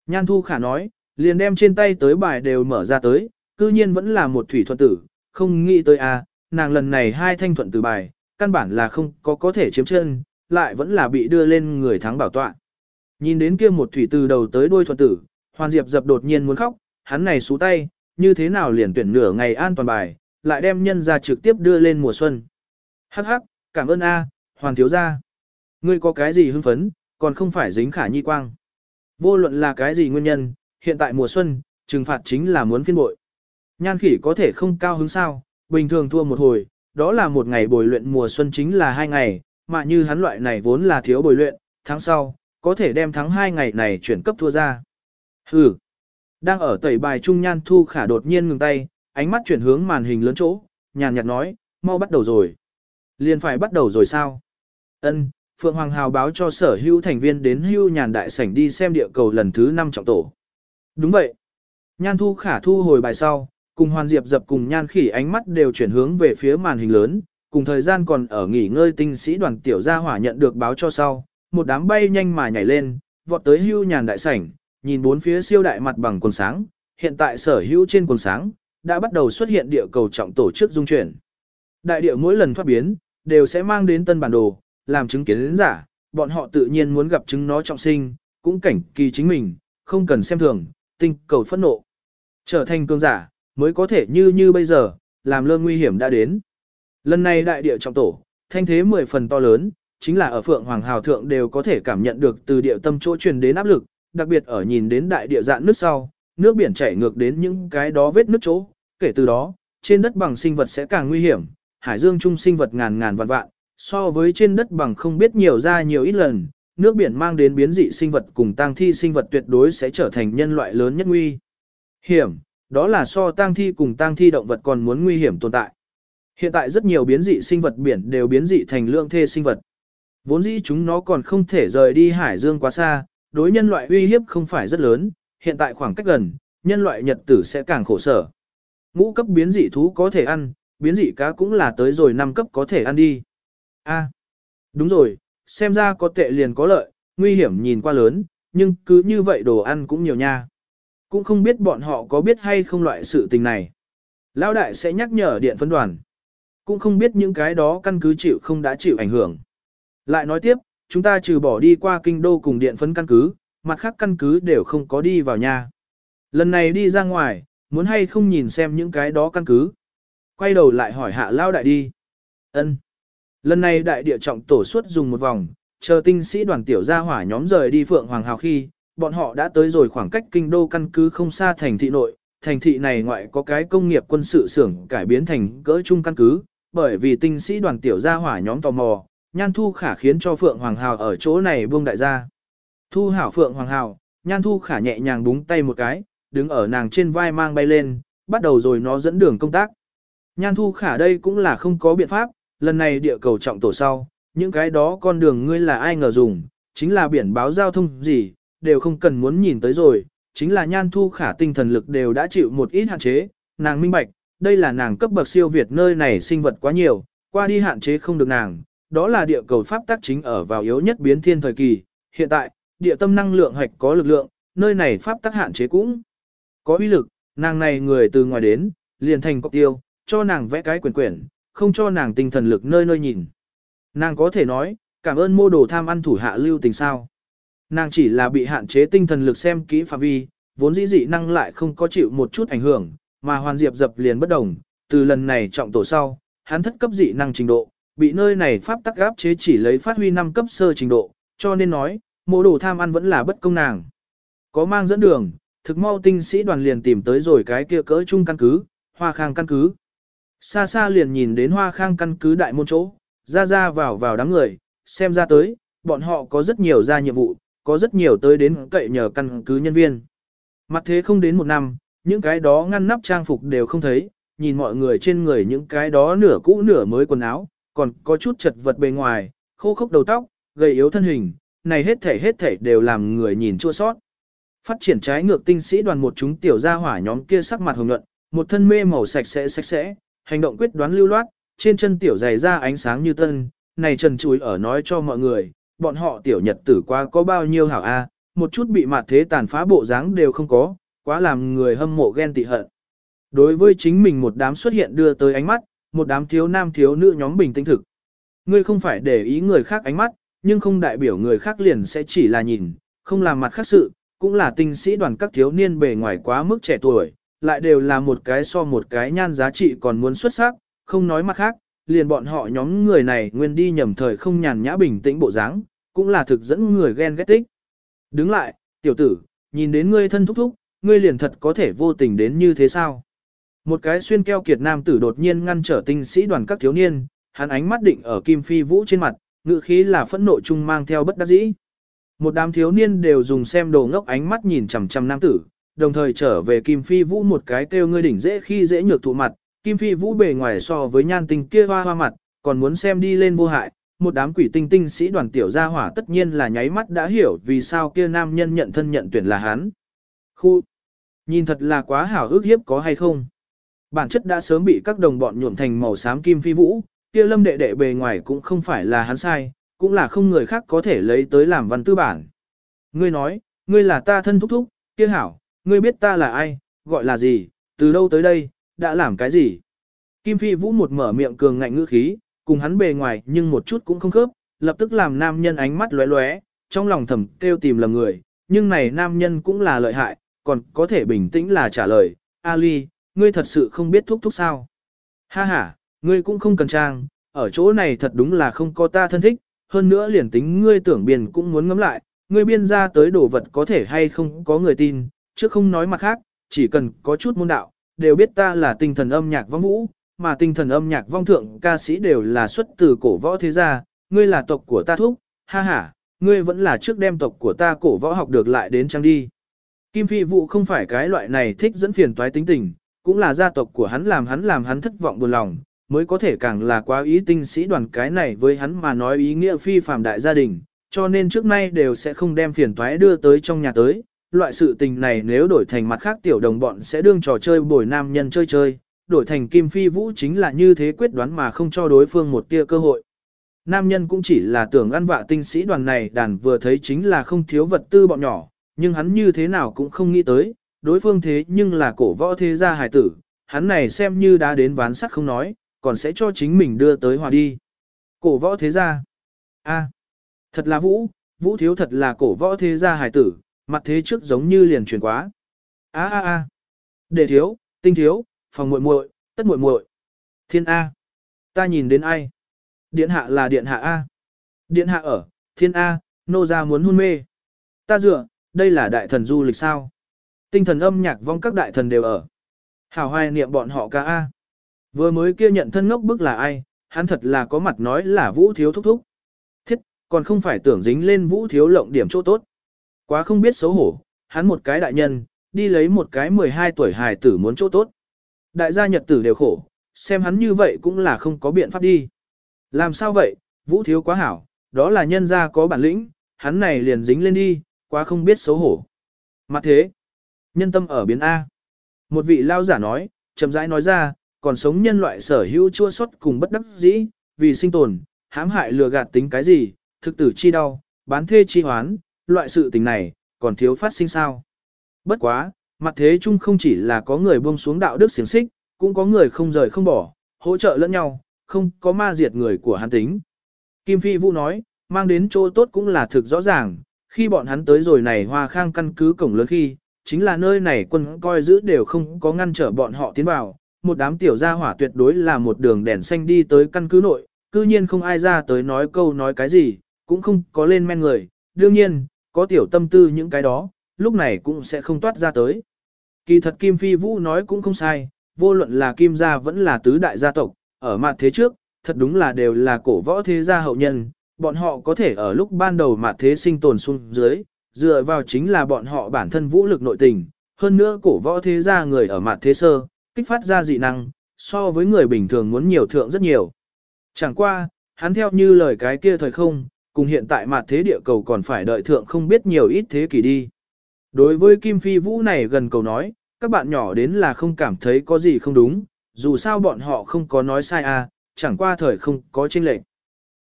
Nhan Thu Khả nói, liền đem trên tay tới bài đều mở ra tới, cư nhiên vẫn là một thủy thuận tử, không nghĩ tới a, à, nàng lần này hai thanh thuận tử bài, căn bản là không có có thể chiếm chân, lại vẫn là bị đưa lên người thắng bảo tọa. Nhìn đến kia một thủy từ đầu tới đuôi thuận tử, Hoàn Diệp dập đột nhiên muốn khóc, hắn này xú tay, như thế nào liền tuyển nửa ngày an toàn bài, lại đem nhân ra trực tiếp đưa lên mùa xuân. Hắc hắc, cảm ơn A, Hoàn thiếu gia. Ngươi có cái gì hưng phấn, còn không phải dính khả nhi quang. Vô luận là cái gì nguyên nhân, hiện tại mùa xuân, trừng phạt chính là muốn phiên bội. Nhan khỉ có thể không cao hứng sao, bình thường thua một hồi, đó là một ngày bồi luyện mùa xuân chính là hai ngày, mà như hắn loại này vốn là thiếu bồi luyện, tháng sau, có thể đem thắng hai ngày này chuyển cấp thua ra. Hừ. Đang ở tẩy bài trung nhan thu khả đột nhiên ngừng tay, ánh mắt chuyển hướng màn hình lớn chỗ, nhàn nhạt nói, mau bắt đầu rồi. Liền phải bắt đầu rồi sao? Ân, Phượng Hoàng Hào báo cho sở hữu thành viên đến hưu nhàn đại sảnh đi xem địa cầu lần thứ 5 trọng tổ. Đúng vậy. Nhan thu khả thu hồi bài sau, cùng Hoàn Diệp dập cùng nhan khỉ ánh mắt đều chuyển hướng về phía màn hình lớn, cùng thời gian còn ở nghỉ ngơi tinh sĩ đoàn tiểu gia hỏa nhận được báo cho sau, một đám bay nhanh mà nhảy lên, vọt tới hưu nhàn đại sảnh, nhìn bốn phía siêu đại mặt bằng quần sáng, hiện tại sở hữu trên quần sáng, đã bắt đầu xuất hiện địa cầu trọng tổ chức dung chuyển. Đại địa mỗi lần thoát biến, đều sẽ mang đến tân bản đồ, làm chứng kiến đến giả, bọn họ tự nhiên muốn gặp chứng nó trọng sinh, cũng cảnh kỳ chính mình, không cần xem thường, tinh cầu phẫn nộ. Trở thành cường giả, mới có thể như như bây giờ, làm lơ nguy hiểm đã đến. Lần này đại địa trọng tổ, thanh thế 10 phần to lớn, chính là ở Phượng Hoàng Hào Thượng đều có thể cảm nhận được từ địa tâm chỗ truyền đến áp lực, đặc biệt ở nhìn đến đại địa dạng nước sau, nước biển chảy ngược đến những cái đó vết nước chỗ, kể từ đó, trên đất bằng sinh vật sẽ càng nguy hiểm, hải dương trung sinh vật ngàn ngàn vạn vạn, so với trên đất bằng không biết nhiều ra nhiều ít lần, nước biển mang đến biến dị sinh vật cùng tang thi sinh vật tuyệt đối sẽ trở thành nhân loại lớn nhất nguy hiểm, đó là so tang thi cùng tang thi động vật còn muốn nguy hiểm tồn tại. Hiện tại rất nhiều biến dị sinh vật biển đều biến dị thành lượng thê sinh vật. Vốn dĩ chúng nó còn không thể rời đi hải dương quá xa, đối nhân loại uy hiếp không phải rất lớn, hiện tại khoảng cách gần, nhân loại nhật tử sẽ càng khổ sở. Ngũ cấp biến dị thú có thể ăn, biến dị cá cũng là tới rồi năm cấp có thể ăn đi. A, đúng rồi, xem ra có tệ liền có lợi, nguy hiểm nhìn qua lớn, nhưng cứ như vậy đồ ăn cũng nhiều nha. Cũng không biết bọn họ có biết hay không loại sự tình này. Lão đại sẽ nhắc nhở điện phân đoàn. Cũng không biết những cái đó căn cứ chịu không đã chịu ảnh hưởng. Lại nói tiếp, chúng ta trừ bỏ đi qua kinh đô cùng điện phấn căn cứ, mặt khác căn cứ đều không có đi vào nhà. Lần này đi ra ngoài, muốn hay không nhìn xem những cái đó căn cứ. Quay đầu lại hỏi hạ lao đại đi. ân Lần này đại địa trọng tổ suốt dùng một vòng, chờ tinh sĩ đoàn tiểu gia hỏa nhóm rời đi Phượng Hoàng Hào khi, bọn họ đã tới rồi khoảng cách kinh đô căn cứ không xa thành thị nội. Thành thị này ngoại có cái công nghiệp quân sự xưởng cải biến thành cỡ trung căn cứ, bởi vì tinh sĩ đoàn tiểu gia hỏa nhóm tò mò, Nhan Thu Khả khiến cho Phượng Hoàng Hào ở chỗ này buông đại gia. Thu hảo Phượng Hoàng Hào, Nhan Thu Khả nhẹ nhàng búng tay một cái, đứng ở nàng trên vai mang bay lên, bắt đầu rồi nó dẫn đường công tác. Nhan Thu Khả đây cũng là không có biện pháp, lần này địa cầu trọng tổ sau, những cái đó con đường ngươi là ai ngờ dùng, chính là biển báo giao thông gì, đều không cần muốn nhìn tới rồi, chính là Nhan Thu Khả tinh thần lực đều đã chịu một ít hạn chế, nàng minh bạch, đây là nàng cấp bậc siêu việt nơi này sinh vật quá nhiều, qua đi hạn chế không được nàng, đó là địa cầu pháp tác chính ở vào yếu nhất biến thiên thời kỳ, hiện tại, địa tâm năng lượng hạch có lực lượng, nơi này pháp tác hạn chế cũng có uy lực, nàng này người từ ngoài đến, liền thành cọc tiêu, cho nàng vẽ cái quyển quyển, không cho nàng tinh thần lực nơi nơi nhìn. Nàng có thể nói, cảm ơn mô đồ tham ăn thủ hạ lưu tình sao. Nàng chỉ là bị hạn chế tinh thần lực xem kỹ phạm vi, vốn dĩ dị năng lại không có chịu một chút ảnh hưởng, mà hoàn diệp dập liền bất đồng, từ lần này trọng tổ sau, hắn thất cấp dị năng trình độ, bị nơi này pháp tắc gáp chế chỉ lấy phát huy 5 cấp sơ trình độ, cho nên nói, mô đồ tham ăn vẫn là bất công nàng. Có mang dẫn đường, thực mau tinh sĩ đoàn liền tìm tới rồi cái kia cỡ chung căn cứ, hoa khang căn cứ. Xa xa liền nhìn đến hoa khang căn cứ đại môn chỗ, ra ra vào vào đám người, xem ra tới, bọn họ có rất nhiều ra nhiệm vụ, có rất nhiều tới đến cậy nhờ căn cứ nhân viên. Mặt thế không đến một năm, những cái đó ngăn nắp trang phục đều không thấy, nhìn mọi người trên người những cái đó nửa cũ nửa mới quần áo, còn có chút chật vật bề ngoài, khô khốc đầu tóc, gầy yếu thân hình, này hết thể hết thể đều làm người nhìn chua sót. Phát triển trái ngược tinh sĩ đoàn một chúng tiểu gia hỏa nhóm kia sắc mặt hồng nhuận, một thân mê màu sạch sẽ sạch sẽ, hành động quyết đoán lưu loát, trên chân tiểu dày ra ánh sáng như tân, này trần chuối ở nói cho mọi người, bọn họ tiểu nhật tử qua có bao nhiêu hảo a, một chút bị mạt thế tàn phá bộ dáng đều không có, quá làm người hâm mộ ghen tị hận. Đối với chính mình một đám xuất hiện đưa tới ánh mắt, một đám thiếu nam thiếu nữ nhóm bình tĩnh thực. Ngươi không phải để ý người khác ánh mắt, nhưng không đại biểu người khác liền sẽ chỉ là nhìn, không làm mặt khác sự, cũng là tinh sĩ đoàn các thiếu niên bề ngoài quá mức trẻ tuổi, lại đều là một cái so một cái nhan giá trị còn muốn xuất sắc, không nói mặt khác, liền bọn họ nhóm người này nguyên đi nhầm thời không nhàn nhã bình tĩnh bộ dáng, cũng là thực dẫn người ghen ghét tích. Đứng lại, tiểu tử, nhìn đến ngươi thân thúc thúc, ngươi liền thật có thể vô tình đến như thế sao? Một cái xuyên keo kiệt nam tử đột nhiên ngăn trở tinh sĩ đoàn các thiếu niên, hắn ánh mắt định ở Kim Phi Vũ trên mặt, ngữ khí là phẫn nộ chung mang theo bất đắc dĩ. Một đám thiếu niên đều dùng xem đồ ngốc ánh mắt nhìn chằm chằm nam tử, đồng thời trở về Kim Phi Vũ một cái kêu ngươi đỉnh dễ khi dễ nhược thụ mặt, Kim Phi Vũ bề ngoài so với nhan tinh kia hoa hoa mặt, còn muốn xem đi lên vô hại, một đám quỷ tinh tinh sĩ đoàn tiểu gia hỏa tất nhiên là nháy mắt đã hiểu vì sao kia nam nhân nhận thân nhận tuyển là hắn. Khu! Nhìn thật là quá hảo ước hiếp có hay không? Bản chất đã sớm bị các đồng bọn nhuộm thành màu xám Kim Phi Vũ, kia lâm đệ đệ bề ngoài cũng không phải là hắn sai, cũng là không người khác có thể lấy tới làm văn tư bản. Ngươi nói, ngươi là ta thân thúc thúc, kia hảo, ngươi biết ta là ai, gọi là gì, từ đâu tới đây, đã làm cái gì. Kim Phi Vũ một mở miệng cường ngạnh ngữ khí, cùng hắn bề ngoài nhưng một chút cũng không khớp, lập tức làm nam nhân ánh mắt lóe lóe, trong lòng thầm kêu tìm lầm người, nhưng này nam nhân cũng là lợi hại, còn có thể bình tĩnh là trả lời, Ali, ngươi thật sự không biết thúc thúc sao. Ha ha, ngươi cũng không cần trang, ở chỗ này thật đúng là không có ta thân thích, hơn nữa liền tính ngươi tưởng biên cũng muốn ngắm lại, ngươi biên ra tới đồ vật có thể hay không có người tin, chứ không nói mặt khác, chỉ cần có chút môn đạo, đều biết ta là tinh thần âm nhạc vong vũ, mà tinh thần âm nhạc vong thượng ca sĩ đều là xuất từ cổ võ thế gia, ngươi là tộc của ta thúc, ha ha, ngươi vẫn là trước đem tộc của ta cổ võ học được lại đến trang đi. Kim Phi Vũ không phải cái loại này thích dẫn phiền toái tính tình, cũng là gia tộc của hắn làm hắn làm hắn thất vọng buồn lòng, mới có thể càng là quá ý tinh sĩ đoàn cái này với hắn mà nói ý nghĩa phi phàm đại gia đình, cho nên trước nay đều sẽ không đem phiền toái đưa tới trong nhà tới, loại sự tình này nếu đổi thành mặt khác tiểu đồng bọn sẽ đương trò chơi bồi nam nhân chơi chơi, đổi thành Kim Phi Vũ chính là như thế quyết đoán mà không cho đối phương một tia cơ hội. Nam nhân cũng chỉ là tưởng ăn vạ tinh sĩ đoàn này đàn vừa thấy chính là không thiếu vật tư bọn nhỏ, nhưng hắn như thế nào cũng không nghĩ tới, đối phương thế nhưng là cổ võ thế gia hài tử, hắn này xem như đã đến ván sắt không nói, còn sẽ cho chính mình đưa tới hòa đi. Cổ võ thế gia. a thật là vũ, vũ thiếu thật là cổ võ thế gia hài tử, mặt thế trước giống như liền chuyển quá. a a a Để thiếu, tinh thiếu, phòng muội muội, tất muội muội. Thiên A. Ta nhìn đến ai? Điện hạ là điện hạ A. Điện hạ ở, thiên A, nô gia muốn hôn mê. Ta dựa, đây là đại thần du lịch sao? Tinh thần âm nhạc vong các đại thần đều ở. Hảo hoài niệm bọn họ ca A. Vừa mới kia nhận thân ngốc bức là ai, hắn thật là có mặt nói là vũ thiếu thúc thúc. Thiết, còn không phải tưởng dính lên vũ thiếu lộng điểm chỗ tốt. Quá không biết xấu hổ, hắn một cái đại nhân, đi lấy một cái 12 tuổi hài tử muốn chỗ tốt. Đại gia nhật tử đều khổ, xem hắn như vậy cũng là không có biện pháp đi. Làm sao vậy, vũ thiếu quá hảo, đó là nhân gia có bản lĩnh, hắn này liền dính lên đi, quá không biết xấu hổ. Mặt thế, nhân tâm ở biến A. Một vị lao giả nói, chậm rãi nói ra, còn sống nhân loại sở hữu chua xót cùng bất đắc dĩ, vì sinh tồn, hãm hại lừa gạt tính cái gì, thực tử chi đau, bán thê chi hoán, loại sự tình này, còn thiếu phát sinh sao. Bất quá, mặt thế chung không chỉ là có người buông xuống đạo đức xiềng xích, cũng có người không rời không bỏ, hỗ trợ lẫn nhau, không có ma diệt người của hắn tính. Kim Phi Vũ nói, mang đến chỗ tốt cũng là thực rõ ràng, khi bọn hắn tới rồi này hoa khang căn cứ cổng lớn khi, chính là nơi này quân coi giữ đều không có ngăn trở bọn họ tiến vào, một đám tiểu gia hỏa tuyệt đối là một đường đèn xanh đi tới căn cứ nội, cư nhiên không ai ra tới nói câu nói cái gì, cũng không có lên men người, đương nhiên, có tiểu tâm tư những cái đó, lúc này cũng sẽ không toát ra tới. Kỳ thật Kim Phi Vũ nói cũng không sai, vô luận là Kim gia vẫn là tứ đại gia tộc, ở mặt thế trước, thật đúng là đều là cổ võ thế gia hậu nhân, bọn họ có thể ở lúc ban đầu mặt thế sinh tồn xuống dưới, dựa vào chính là bọn họ bản thân vũ lực nội tình, hơn nữa cổ võ thế gia người ở mặt thế sơ, kích phát ra dị năng, so với người bình thường muốn nhiều thượng rất nhiều. Chẳng qua, hắn theo như lời cái kia thời không, cùng hiện tại mặt thế địa cầu còn phải đợi thượng không biết nhiều ít thế kỷ đi. Đối với Kim Phi Vũ này gần cầu nói, các bạn nhỏ đến là không cảm thấy có gì không đúng, dù sao bọn họ không có nói sai à, chẳng qua thời không có chênh lệch.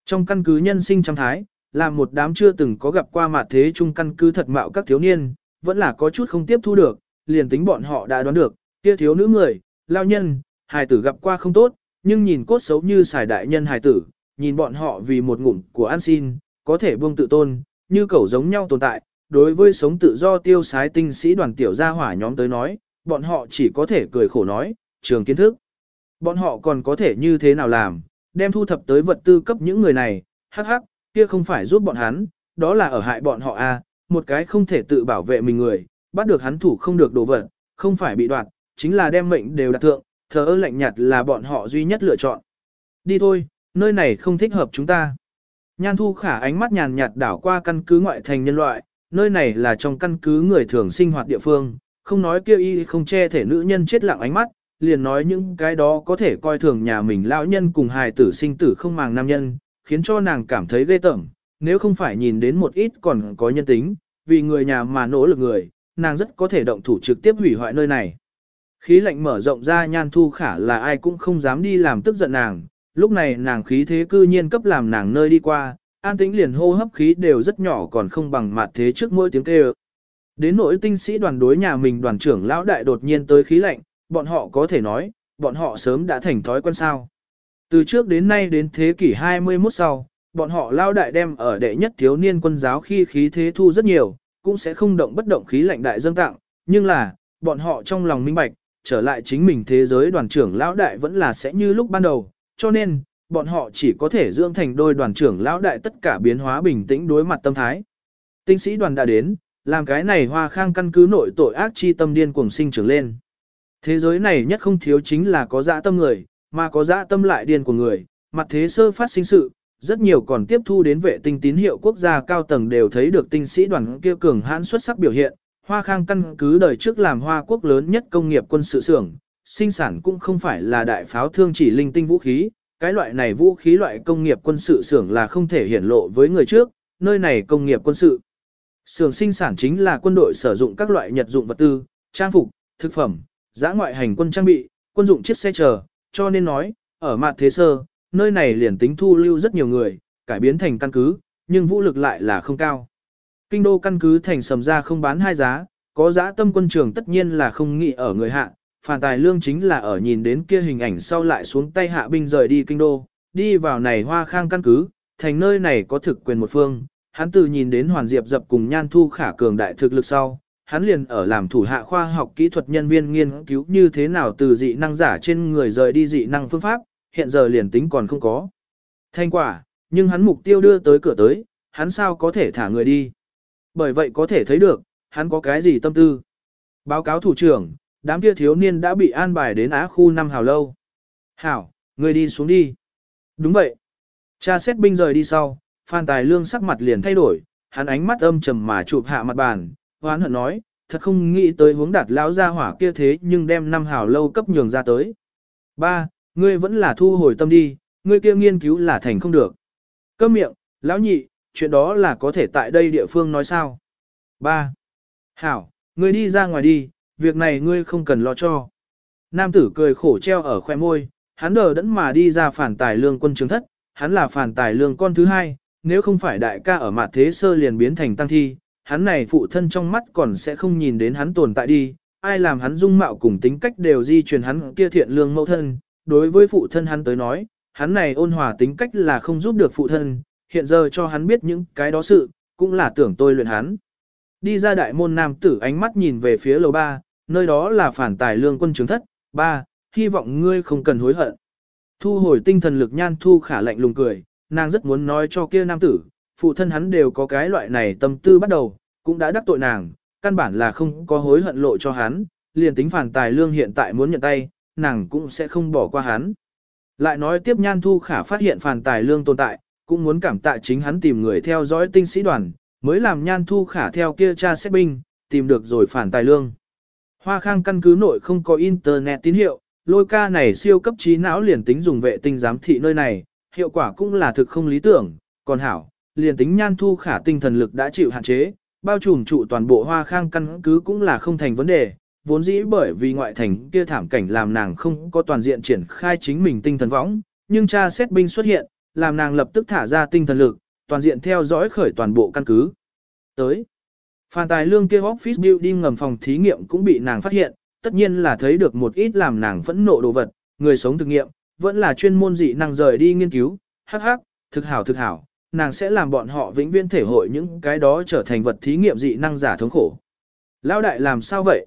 Trong căn cứ nhân sinh trăm thái, là một đám chưa từng có gặp qua mặt thế chung căn cứ thật mạo các thiếu niên, vẫn là có chút không tiếp thu được, liền tính bọn họ đã đoán được, kia thiếu nữ người, lao nhân, hài tử gặp qua không tốt, nhưng nhìn cốt xấu như xài đại nhân hài tử, nhìn bọn họ vì một ngụm của an xin, có thể buông tự tôn, như cẩu giống nhau tồn tại, đối với sống tự do tiêu sái tinh sĩ đoàn tiểu gia hỏa nhóm tới nói, bọn họ chỉ có thể cười khổ nói, trường kiến thức. Bọn họ còn có thể như thế nào làm, đem thu thập tới vật tư cấp những người này, hắc hắc, kia không phải giúp bọn hắn, đó là ở hại bọn họ a, à, một cái không thể tự bảo vệ mình người, bắt được hắn thủ không được đồ vật, không phải bị đoạt, chính là đem mệnh đều đặt thượng, thờ ơ lạnh nhạt là bọn họ duy nhất lựa chọn. Đi thôi, nơi này không thích hợp chúng ta. Nhan thu khả ánh mắt nhàn nhạt đảo qua căn cứ ngoại thành nhân loại, nơi này là trong căn cứ người thường sinh hoạt địa phương, không nói kêu y không che thể nữ nhân chết lặng ánh mắt, liền nói những cái đó có thể coi thường nhà mình lão nhân cùng hài tử sinh tử không màng nam nhân, khiến cho nàng cảm thấy ghê tởm, nếu không phải nhìn đến một ít còn có nhân tính, vì người nhà mà nỗ lực người, nàng rất có thể động thủ trực tiếp hủy hoại nơi này. Khí lạnh mở rộng ra nhan thu khả là ai cũng không dám đi làm tức giận nàng, lúc này nàng khí thế cư nhiên cấp làm nàng nơi đi qua, an tĩnh liền hô hấp khí đều rất nhỏ còn không bằng mặt thế trước mỗi tiếng kêu. Đến nỗi tinh sĩ đoàn đối nhà mình đoàn trưởng lão đại đột nhiên tới khí lạnh, bọn họ có thể nói, bọn họ sớm đã thành thói quen sao. Từ trước đến nay đến thế kỷ 21 sau, bọn họ lao đại đem ở đệ nhất thiếu niên quân giáo khi khí thế thu rất nhiều, cũng sẽ không động bất động khí lạnh đại dâng tặng, nhưng là, bọn họ trong lòng minh bạch, trở lại chính mình thế giới đoàn trưởng lão đại vẫn là sẽ như lúc ban đầu, cho nên, bọn họ chỉ có thể dưỡng thành đôi đoàn trưởng lão đại tất cả biến hóa bình tĩnh đối mặt tâm thái. Tinh sĩ đoàn đã đến, làm cái này hoa khang căn cứ nội tội ác chi tâm điên cuồng sinh trưởng lên. Thế giới này nhất không thiếu chính là có dã tâm người, mà có dã tâm lại điên của người, mặt thế sơ phát sinh sự, rất nhiều còn tiếp thu đến vệ tinh tín hiệu quốc gia cao tầng đều thấy được tinh sĩ đoàn kia cường hãn xuất sắc biểu hiện. Hoa Khang căn cứ đời trước làm Hoa quốc lớn nhất công nghiệp quân sự xưởng, sinh sản cũng không phải là đại pháo thương chỉ linh tinh vũ khí, cái loại này vũ khí loại công nghiệp quân sự xưởng là không thể hiển lộ với người trước, nơi này công nghiệp quân sự Xưởng sinh sản chính là quân đội sử dụng các loại nhật dụng vật tư, trang phục, thực phẩm, giã ngoại hành quân trang bị, quân dụng chiếc xe chờ, cho nên nói, ở mặt thế sơ, nơi này liền tính thu lưu rất nhiều người, cải biến thành căn cứ, nhưng vũ lực lại là không cao. Kinh đô căn cứ thành sầm ra không bán hai giá, có giá tâm quân trường tất nhiên là không nghĩ ở người hạ, phản tài lương chính là ở nhìn đến kia hình ảnh sau lại xuống tay hạ binh rời đi kinh đô, đi vào này hoa khang căn cứ, thành nơi này có thực quyền một phương, hắn từ nhìn đến Hoàn Diệp dập cùng Nhan Thu khả cường đại thực lực sau, hắn liền ở làm thủ hạ khoa học kỹ thuật nhân viên nghiên cứu như thế nào từ dị năng giả trên người rời đi dị năng phương pháp, hiện giờ liền tính còn không có. Thành quả, nhưng hắn mục tiêu đưa tới cửa tới, hắn sao có thể thả người đi. Bởi vậy có thể thấy được, hắn có cái gì tâm tư. Báo cáo thủ trưởng, đám kia thiếu niên đã bị an bài đến Á khu năm hào lâu. Hảo, người đi xuống đi. Đúng vậy. Cha xét binh rời đi sau, Phan Tài Lương sắc mặt liền thay đổi, hắn ánh mắt âm trầm mà chụp hạ mặt bàn, hoán hận nói, thật không nghĩ tới hướng đạt lão gia hỏa kia thế nhưng đem năm hào lâu cấp nhường ra tới. Ba, ngươi vẫn là thu hồi tâm đi, ngươi kia nghiên cứu là thành không được. Câm miệng, lão nhị, chuyện đó là có thể tại đây địa phương nói sao. Ba, hảo, ngươi đi ra ngoài đi, việc này ngươi không cần lo cho. Nam tử cười khổ treo ở khoe môi, hắn đờ đẫn mà đi ra phản tài lương quân trường thất, hắn là phản tài lương con thứ hai, nếu không phải đại ca ở mặt thế sơ liền biến thành tăng thi, hắn này phụ thân trong mắt còn sẽ không nhìn đến hắn tồn tại đi, ai làm hắn dung mạo cùng tính cách đều di truyền hắn kia thiện lương mẫu thân, đối với phụ thân hắn tới nói, hắn này ôn hòa tính cách là không giúp được phụ thân, hiện giờ cho hắn biết những cái đó sự, cũng là tưởng tôi luyện hắn. Đi ra đại môn nam tử ánh mắt nhìn về phía lầu ba, nơi đó là phản tài lương quân chứng thất, ba, hy vọng ngươi không cần hối hận. Thu hồi tinh thần lực nhan thu khả lạnh lùng cười, nàng rất muốn nói cho kia nam tử, phụ thân hắn đều có cái loại này tâm tư bắt đầu, cũng đã đắc tội nàng, căn bản là không có hối hận lộ cho hắn, liền tính phản tài lương hiện tại muốn nhận tay, nàng cũng sẽ không bỏ qua hắn. Lại nói tiếp nhan thu khả phát hiện phản tài lương tồn tại, cũng muốn cảm tạ chính hắn tìm người theo dõi tinh sĩ đoàn, mới làm nhan thu khả theo kia cha xét binh, tìm được rồi phản tài lương. Hoa khang căn cứ nội không có internet tín hiệu, lôi ca này siêu cấp trí não liền tính dùng vệ tinh giám thị nơi này, hiệu quả cũng là thực không lý tưởng, còn hảo, liền tính nhan thu khả tinh thần lực đã chịu hạn chế, bao trùm trụ toàn bộ hoa khang căn cứ cũng là không thành vấn đề, vốn dĩ bởi vì ngoại thành kia thảm cảnh làm nàng không có toàn diện triển khai chính mình tinh thần võng, nhưng cha xét binh xuất hiện, làm nàng lập tức thả ra tinh thần lực, toàn diện theo dõi khởi toàn bộ căn cứ. Tới, phàn Tài Lương kia office building ngầm phòng thí nghiệm cũng bị nàng phát hiện, tất nhiên là thấy được một ít làm nàng phẫn nộ đồ vật, người sống thực nghiệm, vẫn là chuyên môn dị năng rời đi nghiên cứu, hắc hắc, thực hảo thực hảo, nàng sẽ làm bọn họ vĩnh viễn thể hội những cái đó trở thành vật thí nghiệm dị năng giả thống khổ. Lão đại làm sao vậy?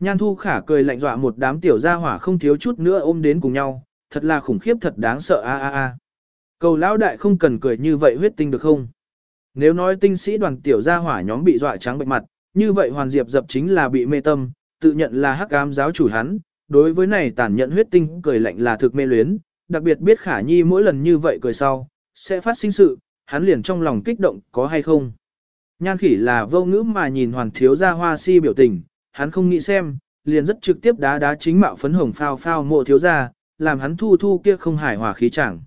Nhan thu khả cười lạnh dọa một đám tiểu gia hỏa không thiếu chút nữa ôm đến cùng nhau, thật là khủng khiếp thật đáng sợ a a a. Cầu lão đại không cần cười như vậy huyết tinh được không? Nếu nói tinh sĩ đoàn tiểu gia hỏa nhóm bị dọa trắng bệnh mặt, như vậy hoàn diệp dập chính là bị mê tâm, tự nhận là hắc ám giáo chủ hắn, đối với này tàn nhận huyết tinh cười lạnh là thực mê luyến, đặc biệt biết khả nhi mỗi lần như vậy cười sau, sẽ phát sinh sự, hắn liền trong lòng kích động có hay không. Nhan khỉ là vô ngữ mà nhìn hoàn thiếu gia hoa si biểu tình, hắn không nghĩ xem, liền rất trực tiếp đá đá chính mạo phấn hồng phao phao mộ thiếu gia, làm hắn thu thu kia không hài hòa khí chẳng.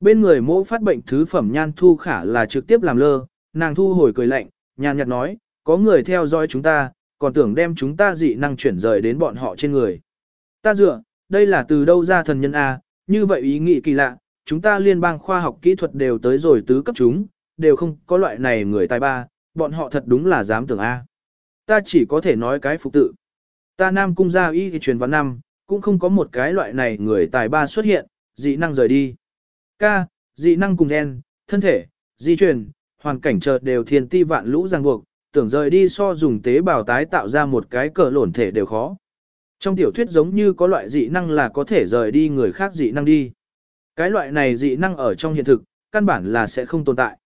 Bên người mỗ phát bệnh thứ phẩm nhan thu khả là trực tiếp làm lơ, nàng thu hồi cười lạnh, nhàn nhạt nói, có người theo dõi chúng ta, còn tưởng đem chúng ta dị năng chuyển rời đến bọn họ trên người. Ta dựa, đây là từ đâu ra thần nhân A, như vậy ý nghĩ kỳ lạ, chúng ta liên bang khoa học kỹ thuật đều tới rồi tứ cấp chúng, đều không có loại này người tài ba, bọn họ thật đúng là dám tưởng A. Ta chỉ có thể nói cái phục tự. Ta nam cung gia y thì truyền vào năm, cũng không có một cái loại này người tài ba xuất hiện, dị năng rời đi. Ca, dị năng cùng gen, thân thể, di truyền, hoàn cảnh chợt đều thiên ti vạn lũ ràng buộc, tưởng rời đi so dùng tế bào tái tạo ra một cái cờ lổn thể đều khó. Trong tiểu thuyết giống như có loại dị năng là có thể rời đi người khác dị năng đi. Cái loại này dị năng ở trong hiện thực, căn bản là sẽ không tồn tại.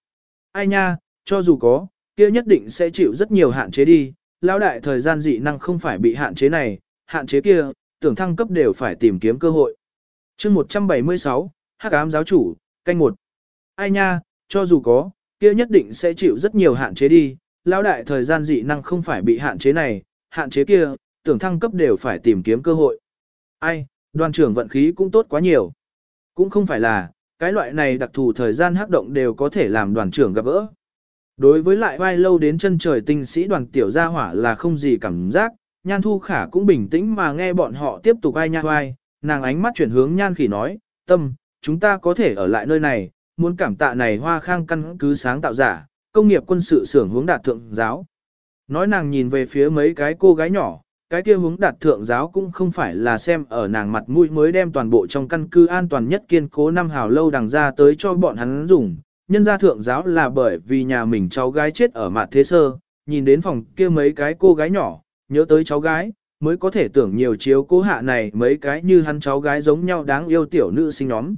Ai nha, cho dù có, kia nhất định sẽ chịu rất nhiều hạn chế đi, lão đại thời gian dị năng không phải bị hạn chế này, hạn chế kia, tưởng thăng cấp đều phải tìm kiếm cơ hội. chương 176, Hắc ám giáo chủ, canh một. Ai nha, cho dù có, kia nhất định sẽ chịu rất nhiều hạn chế đi, lão đại thời gian dị năng không phải bị hạn chế này, hạn chế kia, tưởng thăng cấp đều phải tìm kiếm cơ hội. Ai, đoàn trưởng vận khí cũng tốt quá nhiều. Cũng không phải là, cái loại này đặc thù thời gian hắc động đều có thể làm đoàn trưởng gặp gỡ. Đối với lại vai lâu đến chân trời tinh sĩ đoàn tiểu gia hỏa là không gì cảm giác, nhan thu khả cũng bình tĩnh mà nghe bọn họ tiếp tục ai nha vai, nàng ánh mắt chuyển hướng nhan khỉ nói, tâm, chúng ta có thể ở lại nơi này, muốn cảm tạ này hoa khang căn cứ sáng tạo giả, công nghiệp quân sự xưởng hướng đạt thượng giáo. Nói nàng nhìn về phía mấy cái cô gái nhỏ, cái kia hướng đạt thượng giáo cũng không phải là xem ở nàng mặt mũi mới đem toàn bộ trong căn cứ an toàn nhất kiên cố năm hào lâu đằng ra tới cho bọn hắn dùng. Nhân gia thượng giáo là bởi vì nhà mình cháu gái chết ở mặt thế sơ, nhìn đến phòng kia mấy cái cô gái nhỏ, nhớ tới cháu gái, mới có thể tưởng nhiều chiếu cố hạ này mấy cái như hắn cháu gái giống nhau đáng yêu tiểu nữ sinh nhóm.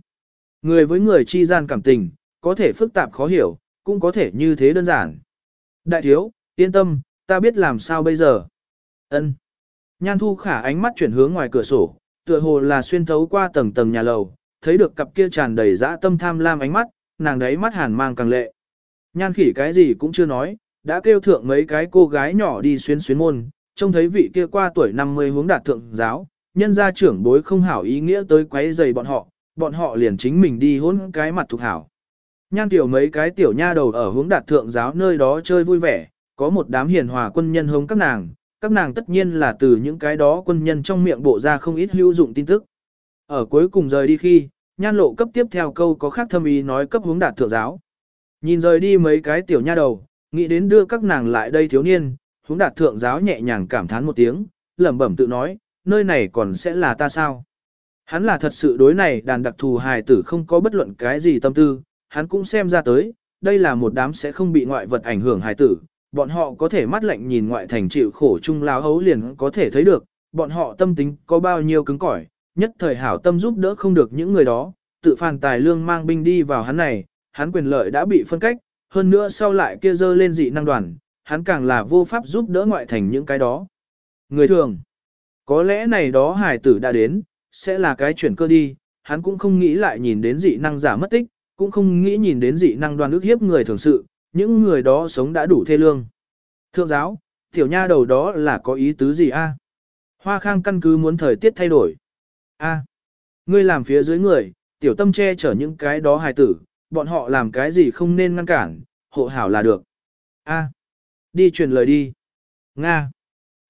Người với người chi gian cảm tình, có thể phức tạp khó hiểu, cũng có thể như thế đơn giản. Đại thiếu, yên tâm, ta biết làm sao bây giờ. Ân. Nhan thu khả ánh mắt chuyển hướng ngoài cửa sổ, tựa hồ là xuyên thấu qua tầng tầng nhà lầu, thấy được cặp kia tràn đầy dã tâm tham lam ánh mắt, nàng đấy mắt hàn mang càng lệ. Nhan khỉ cái gì cũng chưa nói, đã kêu thượng mấy cái cô gái nhỏ đi xuyên xuyến môn, trông thấy vị kia qua tuổi 50 hướng đạt thượng giáo, nhân gia trưởng bối không hảo ý nghĩa tới quấy giày bọn họ, bọn họ liền chính mình đi hôn cái mặt thuộc hảo. Nhan tiểu mấy cái tiểu nha đầu ở hướng đạt thượng giáo nơi đó chơi vui vẻ, có một đám hiền hòa quân nhân hống các nàng, các nàng tất nhiên là từ những cái đó quân nhân trong miệng bộ ra không ít hữu dụng tin tức. Ở cuối cùng rời đi khi, nhan lộ cấp tiếp theo câu có khác thâm ý nói cấp hướng đạt thượng giáo. Nhìn rời đi mấy cái tiểu nha đầu, nghĩ đến đưa các nàng lại đây thiếu niên, hướng đạt thượng giáo nhẹ nhàng cảm thán một tiếng, lẩm bẩm tự nói, nơi này còn sẽ là ta sao? Hắn là thật sự đối này đàn đặc thù hài tử không có bất luận cái gì tâm tư, hắn cũng xem ra tới, đây là một đám sẽ không bị ngoại vật ảnh hưởng hài tử, bọn họ có thể mắt lạnh nhìn ngoại thành chịu khổ chung láo hấu liền có thể thấy được, bọn họ tâm tính có bao nhiêu cứng cỏi, nhất thời hảo tâm giúp đỡ không được những người đó, tự phàn tài lương mang binh đi vào hắn này, hắn quyền lợi đã bị phân cách, hơn nữa sau lại kia dơ lên dị năng đoàn, hắn càng là vô pháp giúp đỡ ngoại thành những cái đó. Người thường, có lẽ này đó hải tử đã đến, sẽ là cái chuyển cơ đi, hắn cũng không nghĩ lại nhìn đến dị năng giả mất tích, cũng không nghĩ nhìn đến dị năng đoàn ước hiếp người thường sự, những người đó sống đã đủ thê lương. Thượng giáo, tiểu nha đầu đó là có ý tứ gì a? À? Hoa khang căn cứ muốn thời tiết thay đổi. A, ngươi làm phía dưới người, tiểu tâm che chở những cái đó hài tử, bọn họ làm cái gì không nên ngăn cản, hộ hảo là được. A, đi truyền lời đi. Nga.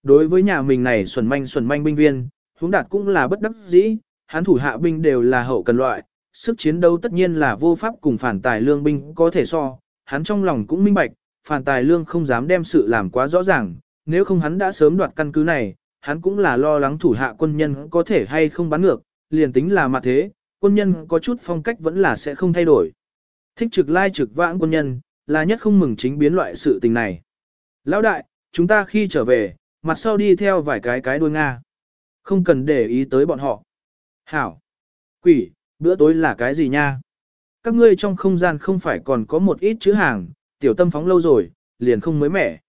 Đối với nhà mình này xuẩn manh xuẩn manh binh viên, hướng đạt cũng là bất đắc dĩ, hắn thủ hạ binh đều là hậu cần loại, sức chiến đấu tất nhiên là vô pháp cùng phản tài lương binh có thể so, hắn trong lòng cũng minh bạch, phản tài lương không dám đem sự làm quá rõ ràng, nếu không hắn đã sớm đoạt căn cứ này, hắn cũng là lo lắng thủ hạ quân nhân có thể hay không bắn ngược, liền tính là mặt thế, quân nhân có chút phong cách vẫn là sẽ không thay đổi. Thích trực lai trực vãng quân nhân, là nhất không mừng chính biến loại sự tình này. Lão đại, chúng ta khi trở về, mặt sau đi theo vài cái cái đuôi Nga. Không cần để ý tới bọn họ. Hảo. Quỷ, bữa tối là cái gì nha? Các ngươi trong không gian không phải còn có một ít chữ hàng, tiểu tâm phóng lâu rồi, liền không mới mẻ.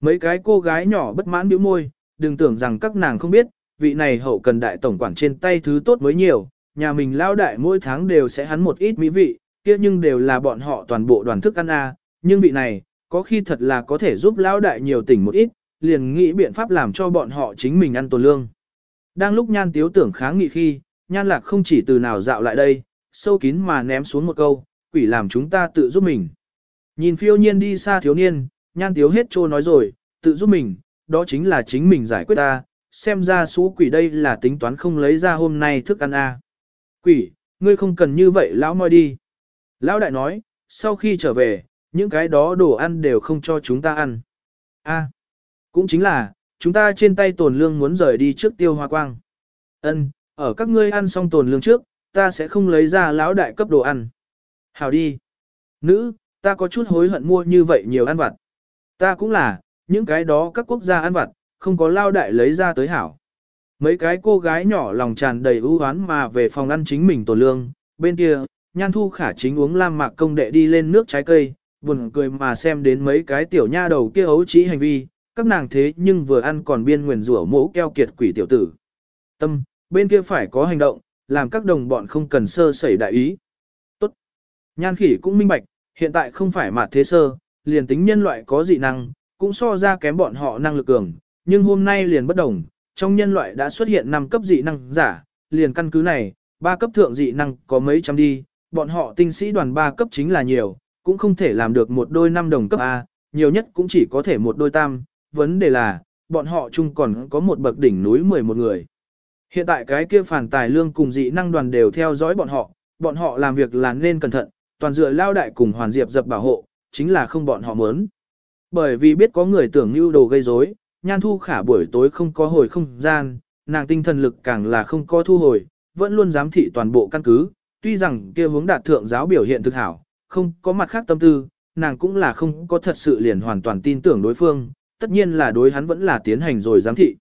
Mấy cái cô gái nhỏ bất mãn bĩu môi, đừng tưởng rằng các nàng không biết, vị này hậu cần đại tổng quản trên tay thứ tốt mới nhiều, nhà mình lao đại mỗi tháng đều sẽ hắn một ít mỹ vị, kia nhưng đều là bọn họ toàn bộ đoàn thức ăn a, nhưng vị này, có khi thật là có thể giúp lao đại nhiều tỉnh một ít, liền nghĩ biện pháp làm cho bọn họ chính mình ăn tồn lương. Đang lúc nhan tiếu tưởng kháng nghị khi, nhan lạc không chỉ từ nào dạo lại đây, sâu kín mà ném xuống một câu, quỷ làm chúng ta tự giúp mình. Nhìn phiêu nhiên đi xa thiếu niên, nhan tiếu hết trô nói rồi, tự giúp mình, đó chính là chính mình giải quyết ta, xem ra số quỷ đây là tính toán không lấy ra hôm nay thức ăn a. À. Quỷ, ngươi không cần như vậy lão moi đi. Lão đại nói, sau khi trở về, những cái đó đồ ăn đều không cho chúng ta ăn. A, cũng chính là, chúng ta trên tay tồn lương muốn rời đi trước tiêu hoa quang. Ân, ở các ngươi ăn xong tồn lương trước, ta sẽ không lấy ra lão đại cấp đồ ăn. Hào đi. Nữ, ta có chút hối hận mua như vậy nhiều ăn vặt. Ta cũng là, những cái đó các quốc gia ăn vặt, không có lao đại lấy ra tới hảo. Mấy cái cô gái nhỏ lòng tràn đầy ưu oán mà về phòng ăn chính mình tổ lương, bên kia, nhan thu khả chính uống lam mạc công đệ đi lên nước trái cây, buồn cười mà xem đến mấy cái tiểu nha đầu kia ấu trí hành vi, các nàng thế nhưng vừa ăn còn biên nguyền rủa mỗ keo kiệt quỷ tiểu tử. Tâm, bên kia phải có hành động, làm các đồng bọn không cần sơ sẩy đại ý. Tốt. Nhan khỉ cũng minh bạch, hiện tại không phải mà thế sơ, liền tính nhân loại có dị năng, cũng so ra kém bọn họ năng lực cường, nhưng hôm nay liền bất đồng, trong nhân loại đã xuất hiện 5 cấp dị năng giả, liền căn cứ này, ba cấp thượng dị năng có mấy trăm đi, bọn họ tinh sĩ đoàn ba cấp chính là nhiều, cũng không thể làm được một đôi năm đồng cấp A, nhiều nhất cũng chỉ có thể một đôi tam, vấn đề là, bọn họ chung còn có một bậc đỉnh núi 11 người. Hiện tại cái kia phản tài lương cùng dị năng đoàn đều theo dõi bọn họ, bọn họ làm việc là nên cẩn thận, toàn dựa lao đại cùng hoàn diệp dập bảo hộ, chính là không bọn họ muốn. Bởi vì biết có người tưởng như đồ gây rối, nhan thu khả buổi tối không có hồi không gian, nàng tinh thần lực càng là không có thu hồi, vẫn luôn giám thị toàn bộ căn cứ, tuy rằng kia hướng đạt thượng giáo biểu hiện thực hảo, không có mặt khác tâm tư, nàng cũng là không có thật sự liền hoàn toàn tin tưởng đối phương, tất nhiên là đối hắn vẫn là tiến hành rồi giám thị.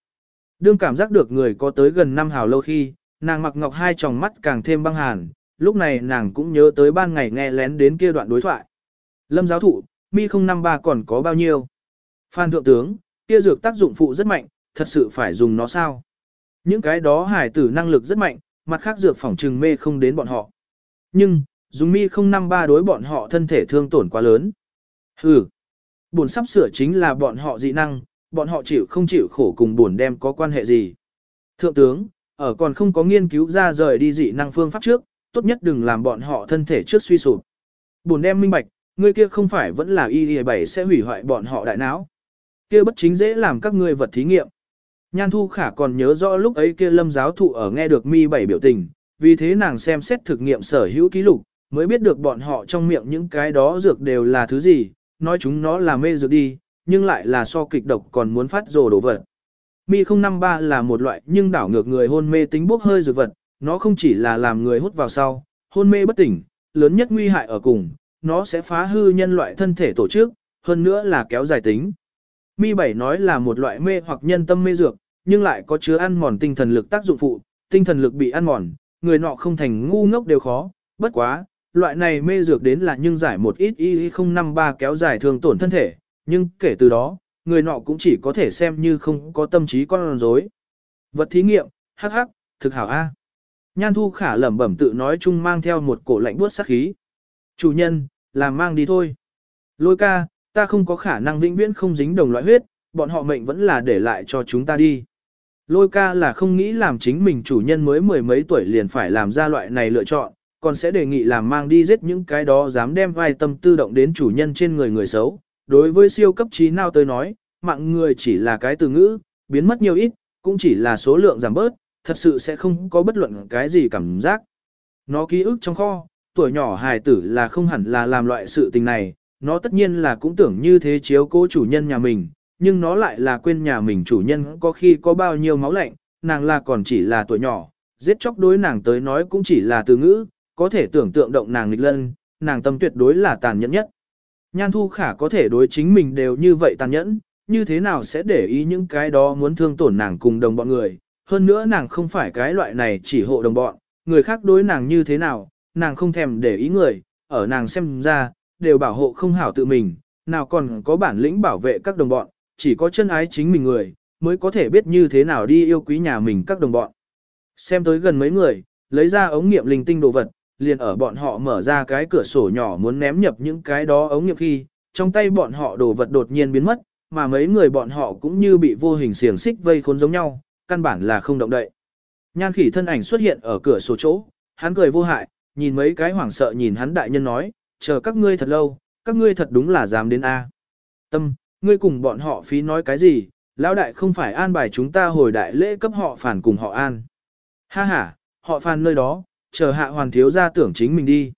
Đương cảm giác được người có tới gần năm hào lâu khi, nàng mặc ngọc hai tròng mắt càng thêm băng hàn, lúc này nàng cũng nhớ tới ban ngày nghe lén đến kia đoạn đối thoại. Lâm giáo thụ, mi 053 còn có bao nhiêu? Phan thượng tướng, kia dược tác dụng phụ rất mạnh, thật sự phải dùng nó sao? Những cái đó hải tử năng lực rất mạnh, mặt khác dược phỏng trừng mê không đến bọn họ. Nhưng, dùng mi 053 đối bọn họ thân thể thương tổn quá lớn. Hừ, buồn sắp sửa chính là bọn họ dị năng, bọn họ chịu không chịu khổ cùng buồn đem có quan hệ gì. Thượng tướng, ở còn không có nghiên cứu ra rời đi dị năng phương pháp trước, tốt nhất đừng làm bọn họ thân thể trước suy sụp. Buồn đem minh bạch, người kia không phải vẫn là y y bảy sẽ hủy hoại bọn họ đại não. Kia bất chính dễ làm các ngươi vật thí nghiệm. Nhan Thu Khả còn nhớ rõ lúc ấy kia lâm giáo thụ ở nghe được mi bảy biểu tình, vì thế nàng xem xét thực nghiệm sở hữu ký lục, mới biết được bọn họ trong miệng những cái đó dược đều là thứ gì, nói chúng nó là mê dược đi, nhưng lại là so kịch độc còn muốn phát rồ đổ vật. Mi 053 là một loại nhưng đảo ngược người hôn mê tính bốc hơi dược vật, nó không chỉ là làm người hút vào sau, hôn mê bất tỉnh, lớn nhất nguy hại ở cùng, nó sẽ phá hư nhân loại thân thể tổ chức, hơn nữa là kéo dài tính. Mi 7 nói là một loại mê hoặc nhân tâm mê dược, nhưng lại có chứa ăn mòn tinh thần lực tác dụng phụ, tinh thần lực bị ăn mòn, người nọ không thành ngu ngốc đều khó, bất quá, loại này mê dược đến là nhưng giải một ít y 053 kéo dài thương tổn thân thể, nhưng kể từ đó, người nọ cũng chỉ có thể xem như không có tâm trí con rối. Vật thí nghiệm, hắc hắc, thực hảo A. Nhan thu khả lẩm bẩm tự nói chung mang theo một cổ lạnh buốt sát khí. Chủ nhân, làm mang đi thôi. Lôi ca, ta không có khả năng vĩnh viễn không dính đồng loại huyết, bọn họ mệnh vẫn là để lại cho chúng ta đi. Lôi ca là không nghĩ làm chính mình chủ nhân mới mười mấy tuổi liền phải làm ra loại này lựa chọn, còn sẽ đề nghị làm mang đi giết những cái đó dám đem vai tâm tư động đến chủ nhân trên người người xấu. Đối với siêu cấp trí nào tới nói, mạng người chỉ là cái từ ngữ, biến mất nhiều ít, cũng chỉ là số lượng giảm bớt, thật sự sẽ không có bất luận cái gì cảm giác. Nó ký ức trong kho, tuổi nhỏ hài tử là không hẳn là làm loại sự tình này, nó tất nhiên là cũng tưởng như thế chiếu cố chủ nhân nhà mình, nhưng nó lại là quên nhà mình chủ nhân có khi có bao nhiêu máu lạnh, nàng là còn chỉ là tuổi nhỏ, giết chóc đối nàng tới nói cũng chỉ là từ ngữ, có thể tưởng tượng động nàng nghịch lân, nàng tâm tuyệt đối là tàn nhẫn nhất. Nhan thu khả có thể đối chính mình đều như vậy tàn nhẫn, như thế nào sẽ để ý những cái đó muốn thương tổn nàng cùng đồng bọn người, hơn nữa nàng không phải cái loại này chỉ hộ đồng bọn, người khác đối nàng như thế nào, nàng không thèm để ý người, ở nàng xem ra, đều bảo hộ không hảo tự mình, nào còn có bản lĩnh bảo vệ các đồng bọn, chỉ có chân ái chính mình người, mới có thể biết như thế nào đi yêu quý nhà mình các đồng bọn. Xem tới gần mấy người, lấy ra ống nghiệm linh tinh đồ vật, liền ở bọn họ mở ra cái cửa sổ nhỏ muốn ném nhập những cái đó ống nghiệm khi, trong tay bọn họ đồ vật đột nhiên biến mất, mà mấy người bọn họ cũng như bị vô hình xiềng xích vây khốn giống nhau, căn bản là không động đậy. Nhan khỉ thân ảnh xuất hiện ở cửa sổ chỗ, hắn cười vô hại, nhìn mấy cái hoảng sợ nhìn hắn đại nhân nói, chờ các ngươi thật lâu, các ngươi thật đúng là dám đến A. Tâm, ngươi cùng bọn họ phí nói cái gì, lão đại không phải an bài chúng ta hồi đại lễ cấp họ phản cùng họ an. Ha ha, họ phản nơi đó, chờ hạ hoàn thiếu ra tưởng chính mình đi.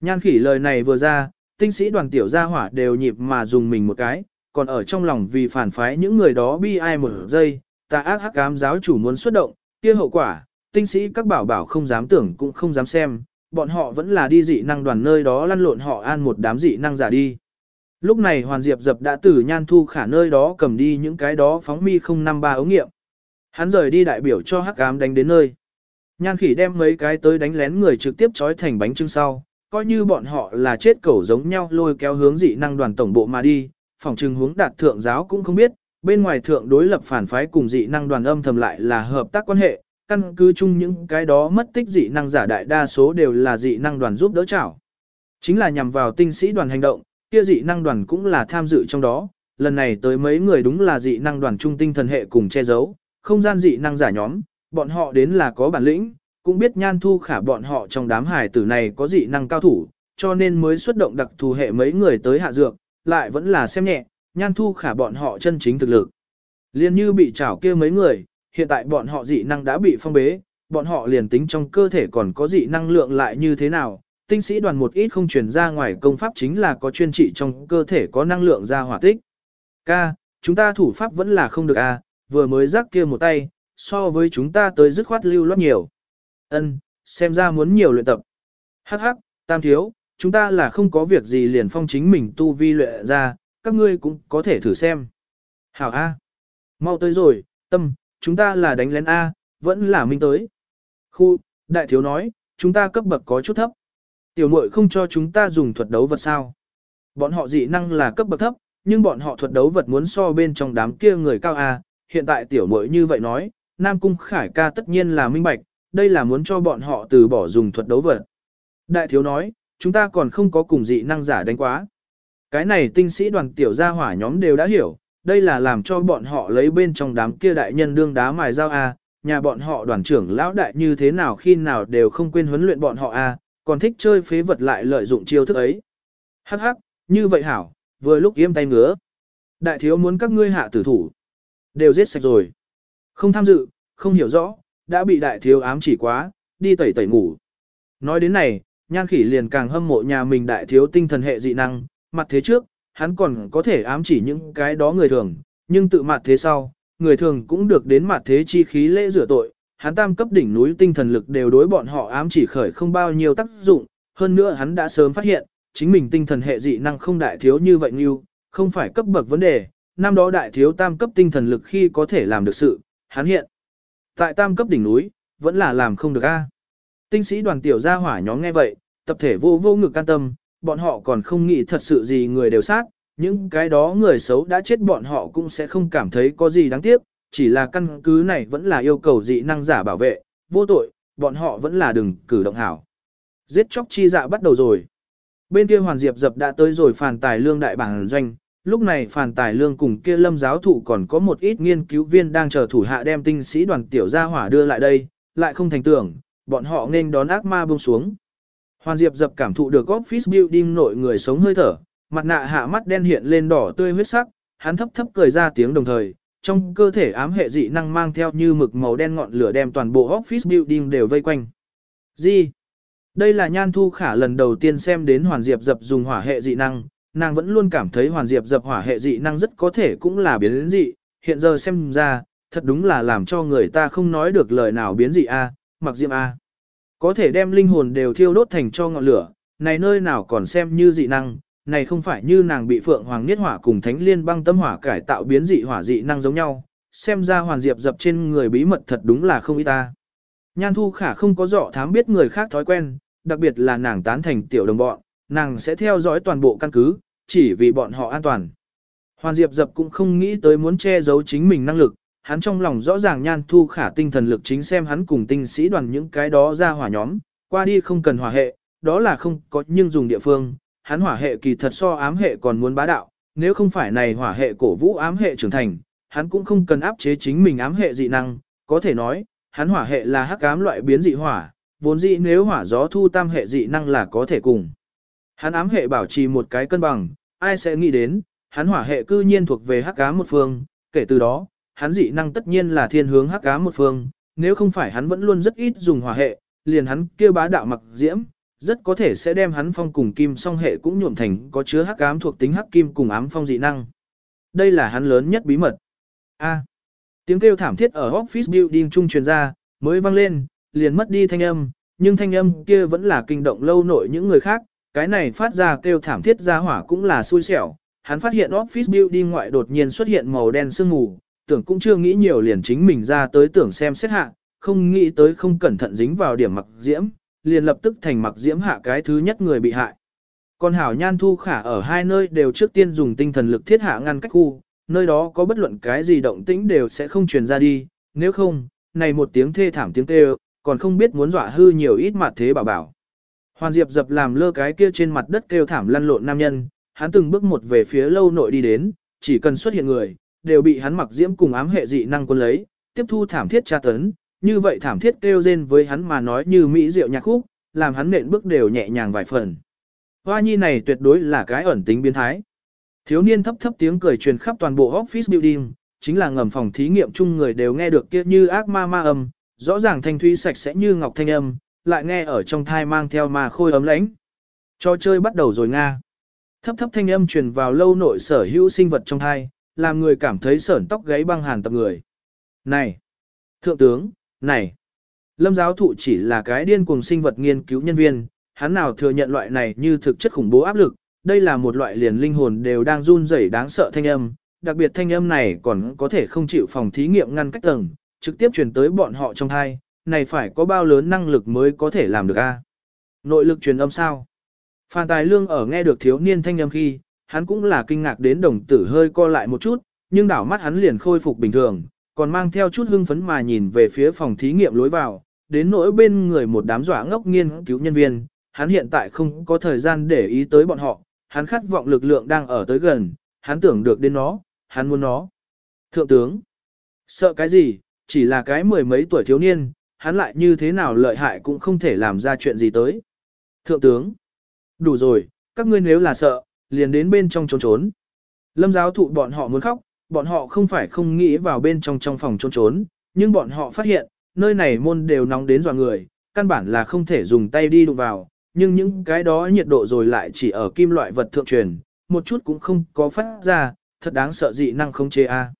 Nhan khỉ lời này vừa ra, tinh sĩ đoàn tiểu gia hỏa đều nhịp mà dùng mình một cái, còn ở trong lòng vì phản phái những người đó bi ai một giây, ta ác hắc cám giáo chủ muốn xuất động, kia hậu quả, tinh sĩ các bảo bảo không dám tưởng cũng không dám xem, bọn họ vẫn là đi dị năng đoàn nơi đó lăn lộn họ an một đám dị năng giả đi. Lúc này Hoàn Diệp dập đã từ nhan thu khả nơi đó cầm đi những cái đó phóng mi 053 ống nghiệm. Hắn rời đi đại biểu cho hắc ám đánh đến nơi. Nhan khỉ đem mấy cái tới đánh lén người trực tiếp trói thành bánh trưng sau, coi như bọn họ là chết cẩu giống nhau lôi kéo hướng dị năng đoàn tổng bộ mà đi, phòng trừng hướng đạt thượng giáo cũng không biết, bên ngoài thượng đối lập phản phái cùng dị năng đoàn âm thầm lại là hợp tác quan hệ, căn cứ chung những cái đó mất tích dị năng giả đại đa số đều là dị năng đoàn giúp đỡ chảo. Chính là nhằm vào tinh sĩ đoàn hành động, kia dị năng đoàn cũng là tham dự trong đó, lần này tới mấy người đúng là dị năng đoàn trung tinh thần hệ cùng che giấu, không gian dị năng giả nhóm, bọn họ đến là có bản lĩnh, cũng biết nhan thu khả bọn họ trong đám hải tử này có dị năng cao thủ, cho nên mới xuất động đặc thù hệ mấy người tới hạ dược, lại vẫn là xem nhẹ, nhan thu khả bọn họ chân chính thực lực. Liên như bị trảo kia mấy người, hiện tại bọn họ dị năng đã bị phong bế, bọn họ liền tính trong cơ thể còn có dị năng lượng lại như thế nào, tinh sĩ đoàn một ít không truyền ra ngoài công pháp chính là có chuyên trị trong cơ thể có năng lượng ra hỏa tích. Ca, chúng ta thủ pháp vẫn là không được a, à, vừa mới rắc kia một tay, so với chúng ta tới dứt khoát lưu loát nhiều. Ân, xem ra muốn nhiều luyện tập. Hắc hắc, tam thiếu, chúng ta là không có việc gì liền phong chính mình tu vi luyện ra, các ngươi cũng có thể thử xem. Hảo A. Mau tới rồi, tâm, chúng ta là đánh lén A, vẫn là minh tới. Khu, đại thiếu nói, chúng ta cấp bậc có chút thấp. Tiểu muội không cho chúng ta dùng thuật đấu vật sao. Bọn họ dị năng là cấp bậc thấp, nhưng bọn họ thuật đấu vật muốn so bên trong đám kia người cao A, hiện tại tiểu muội như vậy nói, Nam Cung Khải ca tất nhiên là minh bạch, đây là muốn cho bọn họ từ bỏ dùng thuật đấu vật. Đại thiếu nói, chúng ta còn không có cùng dị năng giả đánh quá. Cái này tinh sĩ đoàn tiểu gia hỏa nhóm đều đã hiểu, đây là làm cho bọn họ lấy bên trong đám kia đại nhân đương đá mài dao A, nhà bọn họ đoàn trưởng lão đại như thế nào khi nào đều không quên huấn luyện bọn họ A, còn thích chơi phế vật lại lợi dụng chiêu thức ấy. Hắc hắc, như vậy hảo, vừa lúc yếm tay ngứa. Đại thiếu muốn các ngươi hạ tử thủ. Đều giết sạch rồi. Không tham dự, không hiểu rõ, đã bị đại thiếu ám chỉ quá, đi tẩy tẩy ngủ. Nói đến này, nhan khỉ liền càng hâm mộ nhà mình đại thiếu tinh thần hệ dị năng, mặt thế trước, hắn còn có thể ám chỉ những cái đó người thường, nhưng tự mặt thế sau, người thường cũng được đến mặt thế chi khí lễ rửa tội, hắn tam cấp đỉnh núi tinh thần lực đều đối bọn họ ám chỉ khởi không bao nhiêu tác dụng, hơn nữa hắn đã sớm phát hiện, chính mình tinh thần hệ dị năng không đại thiếu như vậy như, không phải cấp bậc vấn đề, năm đó đại thiếu tam cấp tinh thần lực khi có thể làm được sự, hắn hiện. Tại tam cấp đỉnh núi, vẫn là làm không được a. Tinh sĩ đoàn tiểu gia hỏa nhóm nghe vậy, tập thể vô vô ngực can tâm, bọn họ còn không nghĩ thật sự gì người đều sát, những cái đó người xấu đã chết bọn họ cũng sẽ không cảm thấy có gì đáng tiếc, chỉ là căn cứ này vẫn là yêu cầu dị năng giả bảo vệ, vô tội, bọn họ vẫn là đừng cử động hảo. Giết chóc chi dạ bắt đầu rồi. Bên kia Hoàn Diệp dập đã tới rồi phàn tài lương đại bản doanh, lúc này phàn tài lương cùng kia lâm giáo thụ còn có một ít nghiên cứu viên đang chờ thủ hạ đem tinh sĩ đoàn tiểu gia hỏa đưa lại đây, lại không thành tưởng, bọn họ nên đón ác ma buông xuống. Hoàn Diệp dập cảm thụ được office building nội người sống hơi thở, mặt nạ hạ mắt đen hiện lên đỏ tươi huyết sắc, hắn thấp thấp cười ra tiếng đồng thời, trong cơ thể ám hệ dị năng mang theo như mực màu đen ngọn lửa đem toàn bộ office building đều vây quanh. Gì? Đây là Nhan Thu Khả lần đầu tiên xem đến Hoàn Diệp dập dùng hỏa hệ dị năng, nàng vẫn luôn cảm thấy Hoàn Diệp dập hỏa hệ dị năng rất có thể cũng là biến dị, hiện giờ xem ra, thật đúng là làm cho người ta không nói được lời nào biến dị a, mặc diệm a. Có thể đem linh hồn đều thiêu đốt thành cho ngọn lửa, này nơi nào còn xem như dị năng, này không phải như nàng bị Phượng Hoàng Niết Hỏa cùng Thánh Liên băng tâm hỏa cải tạo biến dị hỏa dị năng giống nhau, xem ra Hoàn Diệp dập trên người bí mật thật đúng là không ít ta. Nhan Thu Khả không có dọ thám biết người khác thói quen, đặc biệt là nàng tán thành tiểu đồng bọn, nàng sẽ theo dõi toàn bộ căn cứ, chỉ vì bọn họ an toàn. Hoàn Diệp dập cũng không nghĩ tới muốn che giấu chính mình năng lực, hắn trong lòng rõ ràng nhan thu khả tinh thần lực chính xem hắn cùng tinh sĩ đoàn những cái đó ra hỏa nhóm, qua đi không cần hỏa hệ, đó là không có nhưng dùng địa phương, hắn hỏa hệ kỳ thật so ám hệ còn muốn bá đạo, nếu không phải này hỏa hệ cổ vũ ám hệ trưởng thành, hắn cũng không cần áp chế chính mình ám hệ dị năng, có thể nói, hắn hỏa hệ là hắc ám loại biến dị hỏa, vốn dĩ nếu hỏa gió thu tam hệ dị năng là có thể cùng. Hắn ám hệ bảo trì một cái cân bằng, ai sẽ nghĩ đến, hắn hỏa hệ cư nhiên thuộc về hắc ám một phương, kể từ đó, hắn dị năng tất nhiên là thiên hướng hắc ám một phương, nếu không phải hắn vẫn luôn rất ít dùng hỏa hệ, liền hắn kia bá đạo mặc diễm, rất có thể sẽ đem hắn phong cùng kim song hệ cũng nhuộm thành có chứa hắc ám thuộc tính hắc kim cùng ám phong dị năng. Đây là hắn lớn nhất bí mật. A. tiếng kêu thảm thiết ở office building trung truyền ra, mới vang lên, liền mất đi thanh âm, nhưng thanh âm kia vẫn là kinh động lâu nội những người khác, cái này phát ra kêu thảm thiết ra hỏa cũng là xui xẻo. Hắn phát hiện office building ngoại đột nhiên xuất hiện màu đen sương mù, tưởng cũng chưa nghĩ nhiều liền chính mình ra tới tưởng xem xét hạ, không nghĩ tới không cẩn thận dính vào điểm mặc diễm, liền lập tức thành mặc diễm hạ cái thứ nhất người bị hại. Còn hảo nhan thu khả ở hai nơi đều trước tiên dùng tinh thần lực thiết hạ ngăn cách khu, nơi đó có bất luận cái gì động tĩnh đều sẽ không truyền ra đi, nếu không, này một tiếng thê thảm tiếng kêu, còn không biết muốn dọa hư nhiều ít mặt thế bảo bảo. Hoàn Diệp dập làm lơ cái kia trên mặt đất kêu thảm lăn lộn nam nhân, hắn từng bước một về phía lâu nội đi đến, chỉ cần xuất hiện người, đều bị hắn mặc diễm cùng ám hệ dị năng quân lấy, tiếp thu thảm thiết tra tấn, như vậy thảm thiết kêu rên với hắn mà nói như mỹ diệu nhạc khúc, làm hắn nện bước đều nhẹ nhàng vài phần. Hoa nhi này tuyệt đối là cái ẩn tính biến thái. Thiếu niên thấp thấp tiếng cười truyền khắp toàn bộ office building, chính là ngầm phòng thí nghiệm chung người đều nghe được kia như ác ma ma âm, rõ ràng thanh thúy sạch sẽ như ngọc thanh âm, lại nghe ở trong thai mang theo mà khôi ấm lãnh. Cho chơi bắt đầu rồi Nga. Thấp thấp thanh âm truyền vào lâu nội sở hữu sinh vật trong thai, làm người cảm thấy sởn tóc gáy băng hàn tập người. Này! Thượng tướng! Này! Lâm giáo thụ chỉ là cái điên cuồng sinh vật nghiên cứu nhân viên, hắn nào thừa nhận loại này như thực chất khủng bố áp lực, đây là một loại liền linh hồn đều đang run rẩy đáng sợ thanh âm, đặc biệt thanh âm này còn có thể không chịu phòng thí nghiệm ngăn cách tầng, trực tiếp truyền tới bọn họ trong thai, này phải có bao lớn năng lực mới có thể làm được a? Nội lực truyền âm sao? Phan Tài Lương ở nghe được thiếu niên thanh âm khi, hắn cũng là kinh ngạc đến đồng tử hơi co lại một chút, nhưng đảo mắt hắn liền khôi phục bình thường, còn mang theo chút hưng phấn mà nhìn về phía phòng thí nghiệm lối vào, đến nỗi bên người một đám dọa ngốc nghiên cứu nhân viên, hắn hiện tại không có thời gian để ý tới bọn họ, hắn khát vọng lực lượng đang ở tới gần, hắn tưởng được đến nó, hắn muốn nó. Thượng tướng, sợ cái gì, chỉ là cái mười mấy tuổi thiếu niên, hắn lại như thế nào lợi hại cũng không thể làm ra chuyện gì tới. Thượng tướng, đủ rồi, các ngươi nếu là sợ, liền đến bên trong trốn trốn. Lâm giáo thụ bọn họ muốn khóc, bọn họ không phải không nghĩ vào bên trong trong phòng trốn trốn, nhưng bọn họ phát hiện, nơi này môn đều nóng đến dò người, căn bản là không thể dùng tay đi đụng vào, nhưng những cái đó nhiệt độ rồi lại chỉ ở kim loại vật thượng truyền, một chút cũng không có phát ra, thật đáng sợ dị năng không chế a. À.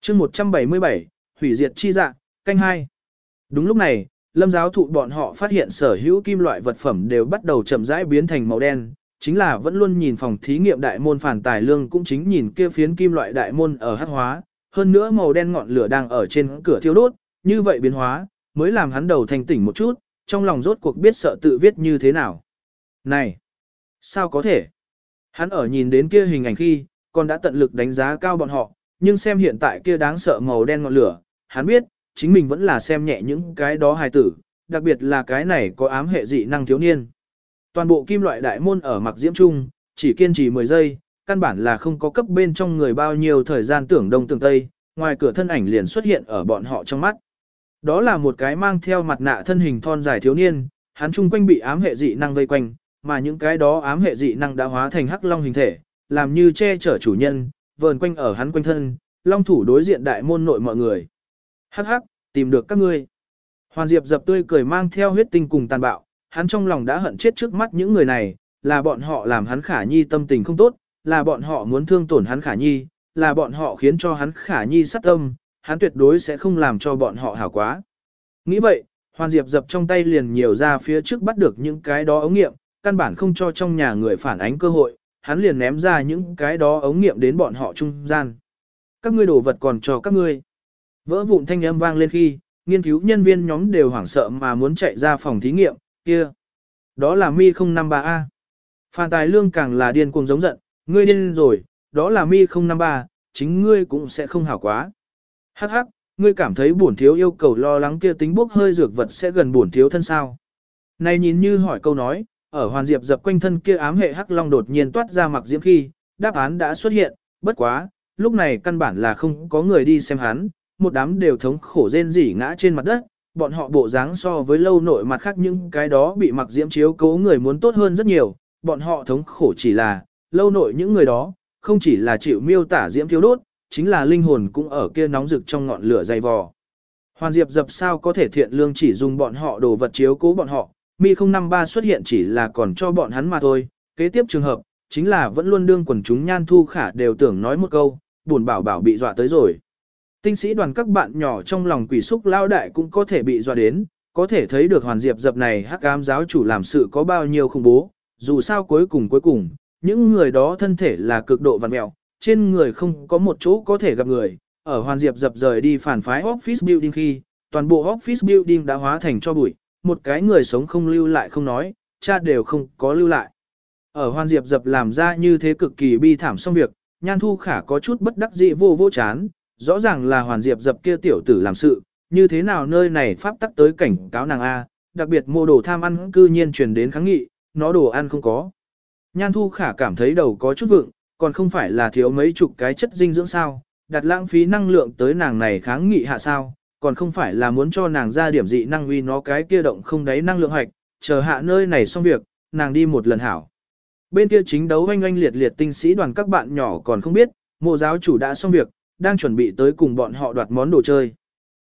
Chương 177, hủy diệt chi dạ, canh hai. Đúng lúc này, lâm giáo thụ bọn họ phát hiện sở hữu kim loại vật phẩm đều bắt đầu chậm rãi biến thành màu đen, chính là vẫn luôn nhìn phòng thí nghiệm đại môn phản tài lương cũng chính nhìn kia phiến kim loại đại môn ở hắc hóa, hơn nữa màu đen ngọn lửa đang ở trên cửa thiêu đốt, như vậy biến hóa, mới làm hắn đầu thành tỉnh một chút, trong lòng rốt cuộc biết sợ tự viết như thế nào. Này! Sao có thể? Hắn ở nhìn đến kia hình ảnh khi, còn đã tận lực đánh giá cao bọn họ, nhưng xem hiện tại kia đáng sợ màu đen ngọn lửa, hắn biết, chính mình vẫn là xem nhẹ những cái đó hài tử, đặc biệt là cái này có ám hệ dị năng thiếu niên. Toàn bộ kim loại đại môn ở mặc diễm trung, chỉ kiên trì 10 giây, căn bản là không có cấp bên trong người bao nhiêu thời gian tưởng đông tưởng tây, ngoài cửa thân ảnh liền xuất hiện ở bọn họ trong mắt. Đó là một cái mang theo mặt nạ thân hình thon dài thiếu niên, hắn chung quanh bị ám hệ dị năng vây quanh, mà những cái đó ám hệ dị năng đã hóa thành hắc long hình thể, làm như che chở chủ nhân, vờn quanh ở hắn quanh thân, long thủ đối diện đại môn nội mọi người. Hắc hắc, tìm được các ngươi. Hoàn Diệp dập tươi cười mang theo huyết tinh cùng tàn bạo, hắn trong lòng đã hận chết trước mắt những người này, là bọn họ làm hắn khả nhi tâm tình không tốt, là bọn họ muốn thương tổn hắn khả nhi, là bọn họ khiến cho hắn khả nhi sát tâm, hắn tuyệt đối sẽ không làm cho bọn họ hảo quá. Nghĩ vậy, Hoàn Diệp dập trong tay liền nhiều ra phía trước bắt được những cái đó ống nghiệm, căn bản không cho trong nhà người phản ánh cơ hội, hắn liền ném ra những cái đó ống nghiệm đến bọn họ trung gian. Các ngươi đổ vật còn cho các ngươi. Vỡ vụn thanh âm vang lên khi, nghiên cứu nhân viên nhóm đều hoảng sợ mà muốn chạy ra phòng thí nghiệm, kia. Đó là mi 053A. Phan Tài Lương càng là điên cuồng giống giận, ngươi điên rồi, đó là mi 053, chính ngươi cũng sẽ không hảo quá. Hắc hắc, ngươi cảm thấy bổn thiếu yêu cầu lo lắng kia tính bốc hơi dược vật sẽ gần bổn thiếu thân sao. Này nhìn như hỏi câu nói, ở hoàn diệp dập quanh thân kia ám hệ hắc long đột nhiên toát ra mặc diễm khi, đáp án đã xuất hiện, bất quá, lúc này căn bản là không có người đi xem hắn, một đám đều thống khổ rên rỉ ngã trên mặt đất, bọn họ bộ dáng so với lâu nội mặt khác những cái đó bị mặc diễm chiếu cố người muốn tốt hơn rất nhiều, bọn họ thống khổ chỉ là, lâu nội những người đó, không chỉ là chịu miêu tả diễm thiếu đốt, chính là linh hồn cũng ở kia nóng rực trong ngọn lửa dày vò. Hoàn Diệp dập sao có thể thiện lương chỉ dùng bọn họ đồ vật chiếu cố bọn họ, Mi 053 xuất hiện chỉ là còn cho bọn hắn mà thôi, kế tiếp trường hợp, chính là vẫn luôn đương quần chúng nhan thu khả đều tưởng nói một câu, buồn bảo bảo bị dọa tới rồi. Tinh sĩ đoàn các bạn nhỏ trong lòng quỷ xúc lao đại cũng có thể bị dọa đến, có thể thấy được hoàn diệp dập này hắc ám giáo chủ làm sự có bao nhiêu khủng bố, dù sao cuối cùng cuối cùng, những người đó thân thể là cực độ vằn mẹo, trên người không có một chỗ có thể gặp người, ở hoàn diệp dập rời đi phản phái office building khi, toàn bộ office building đã hóa thành cho bụi, một cái người sống không lưu lại không nói, cha đều không có lưu lại. Ở hoàn diệp dập làm ra như thế cực kỳ bi thảm xong việc, nhan thu khả có chút bất đắc dĩ vô vô chán, rõ ràng là hoàn diệp dập kia tiểu tử làm sự, như thế nào nơi này pháp tắc tới cảnh cáo nàng A, đặc biệt mô đồ tham ăn cư nhiên truyền đến kháng nghị, nó đồ ăn không có. Nhan thu khả cảm thấy đầu có chút vượng, còn không phải là thiếu mấy chục cái chất dinh dưỡng sao, đặt lãng phí năng lượng tới nàng này kháng nghị hạ sao, còn không phải là muốn cho nàng ra điểm dị năng uy nó cái kia động không đáy năng lượng hoạch, chờ hạ nơi này xong việc, nàng đi một lần hảo. bên kia chính đấu oanh oanh liệt liệt tinh sĩ đoàn các bạn nhỏ còn không biết, mộ giáo chủ đã xong việc, đang chuẩn bị tới cùng bọn họ đoạt món đồ chơi.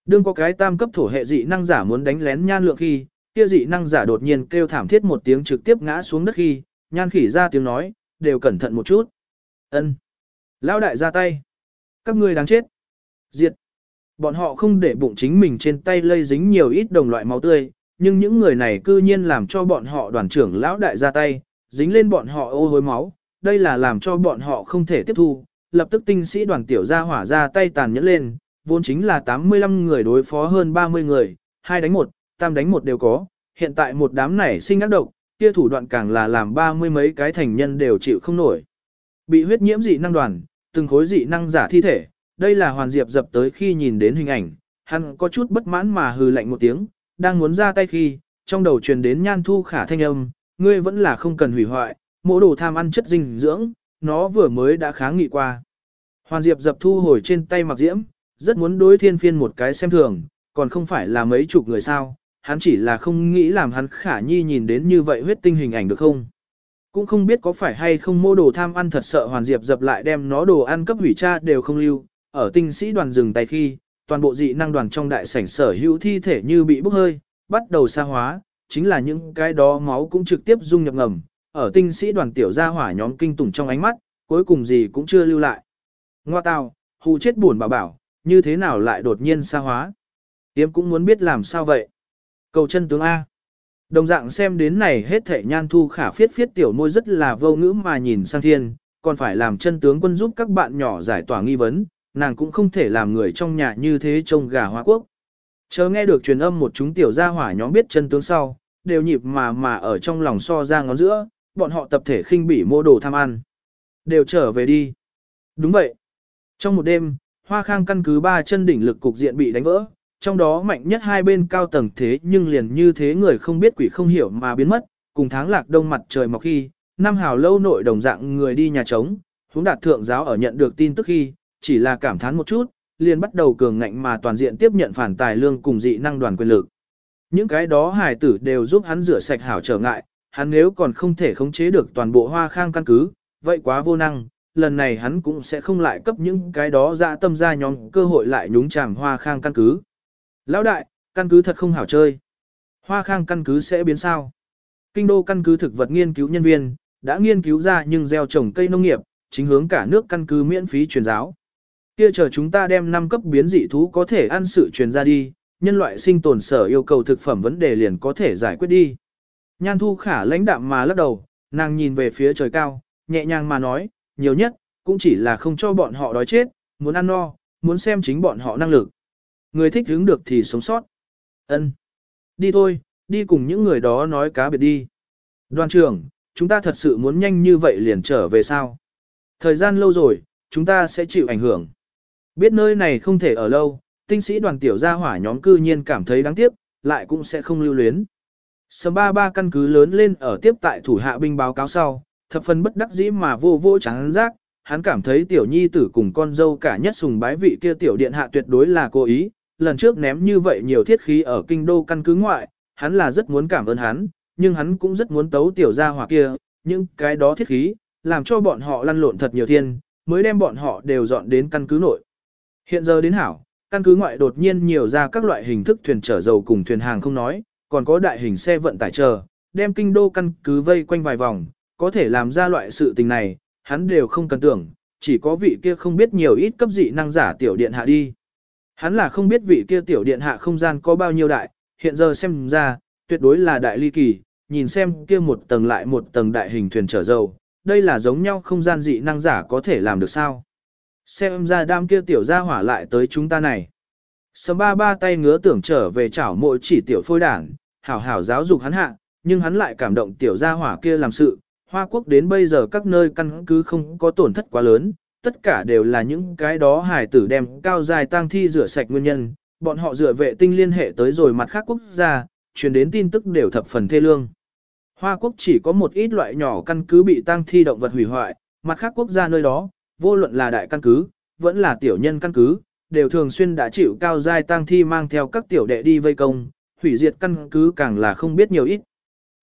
Đương có cái tam cấp thổ hệ dị năng giả muốn đánh lén nhan lượng khi, kia dị năng giả đột nhiên kêu thảm thiết một tiếng trực tiếp ngã xuống đất khi, nhan khỉ ra tiếng nói, đều cẩn thận một chút. ân Lão đại ra tay. Các ngươi đáng chết. Diệt. Bọn họ không để bụng chính mình trên tay lây dính nhiều ít đồng loại máu tươi, nhưng những người này cư nhiên làm cho bọn họ đoàn trưởng lão đại ra tay, dính lên bọn họ ô hối máu, đây là làm cho bọn họ không thể tiếp thu, lập tức tinh sĩ đoàn tiểu ra hỏa ra tay tàn nhẫn lên, vốn chính là 85 người đối phó hơn 30 người, hai đánh một, tam đánh một đều có, hiện tại một đám này sinh ác độc, kia thủ đoạn càng là làm ba mươi mấy cái thành nhân đều chịu không nổi. Bị huyết nhiễm dị năng đoàn, từng khối dị năng giả thi thể, đây là hoàn diệp dập tới khi nhìn đến hình ảnh, hắn có chút bất mãn mà hừ lạnh một tiếng, đang muốn ra tay khi, trong đầu truyền đến nhan thu khả thanh âm, ngươi vẫn là không cần hủy hoại, mỗ đồ tham ăn chất dinh dưỡng, nó vừa mới đã kháng nghị qua. Hoàn diệp dập thu hồi trên tay mặc diễm, rất muốn đối thiên phiên một cái xem thường, còn không phải là mấy chục người sao, hắn chỉ là không nghĩ làm hắn khả nhi nhìn đến như vậy huyết tinh hình ảnh được không. Cũng không biết có phải hay không mô đồ tham ăn thật sợ hoàn diệp dập lại đem nó đồ ăn cấp hủy cha đều không lưu, ở tinh sĩ đoàn dừng tay khi, toàn bộ dị năng đoàn trong đại sảnh sở hữu thi thể như bị bốc hơi, bắt đầu xa hóa, chính là những cái đó máu cũng trực tiếp dung nhập ngầm, ở tinh sĩ đoàn tiểu gia hỏa nhóm kinh tủng trong ánh mắt, cuối cùng gì cũng chưa lưu lại. Ngoa tào, hù chết buồn bảo bảo, như thế nào lại đột nhiên xa hóa. yếm cũng muốn biết làm sao vậy. Cầu chân tướng A. Đồng dạng xem đến này hết thể nhan thu khả phiết phiết tiểu môi rất là vô ngữ mà nhìn sang thiên, còn phải làm chân tướng quân giúp các bạn nhỏ giải tỏa nghi vấn, nàng cũng không thể làm người trong nhà như thế trông gà hoa quốc. Chờ nghe được truyền âm một chúng tiểu gia hỏa nhóm biết chân tướng sau, đều nhịp mà mà ở trong lòng so ra ngón giữa, bọn họ tập thể khinh bỉ mô đồ tham ăn. Đều trở về đi. Đúng vậy. Trong một đêm, Hoa Khang căn cứ ba chân đỉnh lực cục diện bị đánh vỡ, trong đó mạnh nhất hai bên cao tầng thế nhưng liền như thế người không biết quỷ không hiểu mà biến mất, cùng tháng lạc đông mặt trời mọc khi, năm hào lâu nội đồng dạng người đi nhà trống, huống đạt thượng giáo ở nhận được tin tức khi, chỉ là cảm thán một chút, liền bắt đầu cường ngạnh mà toàn diện tiếp nhận phản tài lương cùng dị năng đoàn quyền lực. Những cái đó hài tử đều giúp hắn rửa sạch hảo trở ngại, hắn nếu còn không thể khống chế được toàn bộ hoa khang căn cứ, vậy quá vô năng, lần này hắn cũng sẽ không lại cấp những cái đó dạ tâm ra nhóm cơ hội lại nhúng chàm hoa khang căn cứ. Lão đại, căn cứ thật không hảo chơi. Hoa khang căn cứ sẽ biến sao? Kinh đô căn cứ thực vật nghiên cứu nhân viên, đã nghiên cứu ra nhưng gieo trồng cây nông nghiệp, chính hướng cả nước căn cứ miễn phí truyền giáo. Kia chờ chúng ta đem năm cấp biến dị thú có thể ăn sự truyền ra đi, nhân loại sinh tồn sở yêu cầu thực phẩm vấn đề liền có thể giải quyết đi. Nhan thu khả lãnh đạm mà lắc đầu, nàng nhìn về phía trời cao, nhẹ nhàng mà nói, nhiều nhất, cũng chỉ là không cho bọn họ đói chết, muốn ăn no, muốn xem chính bọn họ năng lực. Người thích hướng được thì sống sót. Ân, Đi thôi, đi cùng những người đó nói cá biệt đi. Đoàn trưởng, chúng ta thật sự muốn nhanh như vậy liền trở về sao? Thời gian lâu rồi, chúng ta sẽ chịu ảnh hưởng. Biết nơi này không thể ở lâu, tinh sĩ đoàn tiểu gia hỏa nhóm cư nhiên cảm thấy đáng tiếc, lại cũng sẽ không lưu luyến. Sầm ba ba căn cứ lớn lên ở tiếp tại thủ hạ binh báo cáo sau, thập phần bất đắc dĩ mà vô vô trắng rác, hắn cảm thấy tiểu nhi tử cùng con dâu cả nhất sùng bái vị kia tiểu điện hạ tuyệt đối là cố ý, lần trước ném như vậy nhiều thiết khí ở kinh đô căn cứ ngoại, hắn là rất muốn cảm ơn hắn, nhưng hắn cũng rất muốn tấu tiểu gia hỏa kia, nhưng cái đó thiết khí, làm cho bọn họ lăn lộn thật nhiều thiên, mới đem bọn họ đều dọn đến căn cứ nội. Hiện giờ đến hảo, căn cứ ngoại đột nhiên nhiều ra các loại hình thức thuyền chở dầu cùng thuyền hàng không nói, còn có đại hình xe vận tải chờ, đem kinh đô căn cứ vây quanh vài vòng, có thể làm ra loại sự tình này, hắn đều không cần tưởng, chỉ có vị kia không biết nhiều ít cấp dị năng giả tiểu điện hạ đi. Hắn là không biết vị kia tiểu điện hạ không gian có bao nhiêu đại, hiện giờ xem ra, tuyệt đối là đại ly kỳ, nhìn xem kia một tầng lại một tầng đại hình thuyền chở dầu, đây là giống nhau không gian dị năng giả có thể làm được sao. Xem ra đam kia tiểu gia hỏa lại tới chúng ta này. Sầm ba ba tay ngứa tưởng trở về chảo mội chỉ tiểu phôi đảng, hảo hảo giáo dục hắn hạ, nhưng hắn lại cảm động tiểu gia hỏa kia làm sự. Hoa quốc đến bây giờ các nơi căn cứ không có tổn thất quá lớn, tất cả đều là những cái đó hải tử đem cao dài tang thi rửa sạch nguyên nhân, bọn họ dựa vệ tinh liên hệ tới rồi mặt khác quốc gia, truyền đến tin tức đều thập phần thê lương. Hoa quốc chỉ có một ít loại nhỏ căn cứ bị tang thi động vật hủy hoại, mặt khác quốc gia nơi đó, vô luận là đại căn cứ, vẫn là tiểu nhân căn cứ, đều thường xuyên đã chịu cao giai tang thi mang theo các tiểu đệ đi vây công, hủy diệt căn cứ càng là không biết nhiều ít.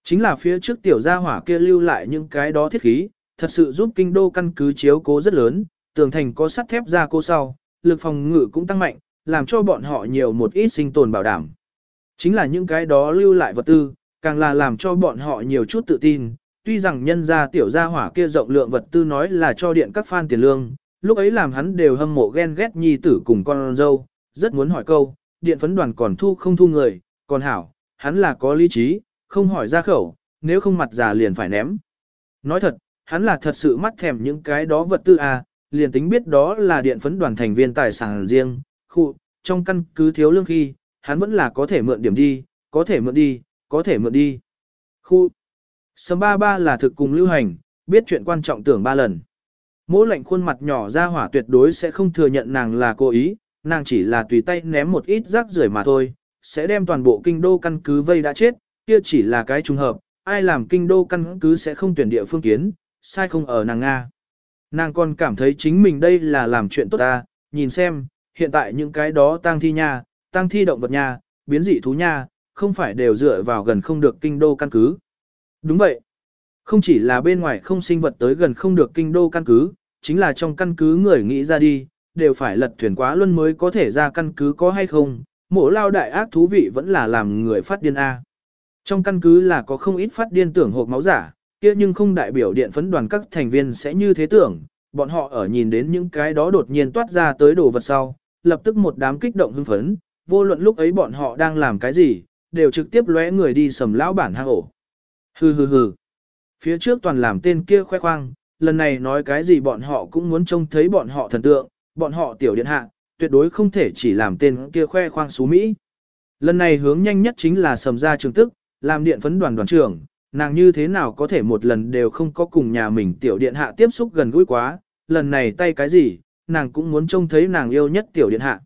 Chính là phía trước tiểu gia hỏa kia lưu lại những cái đó thiết khí, thật sự giúp kinh đô căn cứ chiếu cố rất lớn, tường thành có sắt thép ra cố sau, lực phòng ngự cũng tăng mạnh, làm cho bọn họ nhiều một ít sinh tồn bảo đảm. Chính là những cái đó lưu lại vật tư, càng là làm cho bọn họ nhiều chút tự tin, tuy rằng nhân gia tiểu gia hỏa kia rộng lượng vật tư nói là cho điện các fan tiền lương, lúc ấy làm hắn đều hâm mộ ghen ghét nhi tử cùng con dâu, rất muốn hỏi câu, điện phấn đoàn còn thu không thu người, còn hảo, hắn là có lý trí, không hỏi ra khẩu, nếu không mặt già liền phải ném. Nói thật, hắn là thật sự mắt thèm những cái đó vật tư à, liền tính biết đó là điện phấn đoàn thành viên tài sản riêng, khu, trong căn cứ thiếu lương khi, hắn vẫn là có thể mượn điểm đi, có thể mượn đi, có thể mượn đi. Khu, sầm ba ba là thực cùng lưu hành, biết chuyện quan trọng tưởng ba lần. Mỗi lệnh khuôn mặt nhỏ ra hỏa tuyệt đối sẽ không thừa nhận nàng là cố ý, nàng chỉ là tùy tay ném một ít rác rưởi mà thôi, sẽ đem toàn bộ kinh đô căn cứ vây đã chết, kia chỉ là cái trùng hợp, ai làm kinh đô căn cứ sẽ không tuyển địa phương kiến, sai không ở nàng Nga. Nàng còn cảm thấy chính mình đây là làm chuyện tốt ta, nhìn xem, hiện tại những cái đó tang thi nha, tang thi động vật nha, biến dị thú nha, không phải đều dựa vào gần không được kinh đô căn cứ. Đúng vậy. Không chỉ là bên ngoài không sinh vật tới gần không được kinh đô căn cứ, chính là trong căn cứ người nghĩ ra đi, đều phải lật thuyền quá luân mới có thể ra căn cứ có hay không, mổ lao đại ác thú vị vẫn là làm người phát điên A. Trong căn cứ là có không ít phát điên tưởng hộp máu giả, kia nhưng không đại biểu điện phấn đoàn các thành viên sẽ như thế tưởng, bọn họ ở nhìn đến những cái đó đột nhiên toát ra tới đồ vật sau, lập tức một đám kích động hưng phấn, vô luận lúc ấy bọn họ đang làm cái gì, đều trực tiếp lóe người đi sầm lão bản hang ổ. Hừ hừ hừ. Phía trước toàn làm tên kia khoe khoang, lần này nói cái gì bọn họ cũng muốn trông thấy bọn họ thần tượng, bọn họ tiểu điện hạ, tuyệt đối không thể chỉ làm tên kia khoe khoang xú Mỹ. Lần này hướng nhanh nhất chính là sầm ra trường tức, làm điện phấn đoàn đoàn trưởng, nàng như thế nào có thể một lần đều không có cùng nhà mình tiểu điện hạ tiếp xúc gần gũi quá, lần này tay cái gì, nàng cũng muốn trông thấy nàng yêu nhất tiểu điện hạ.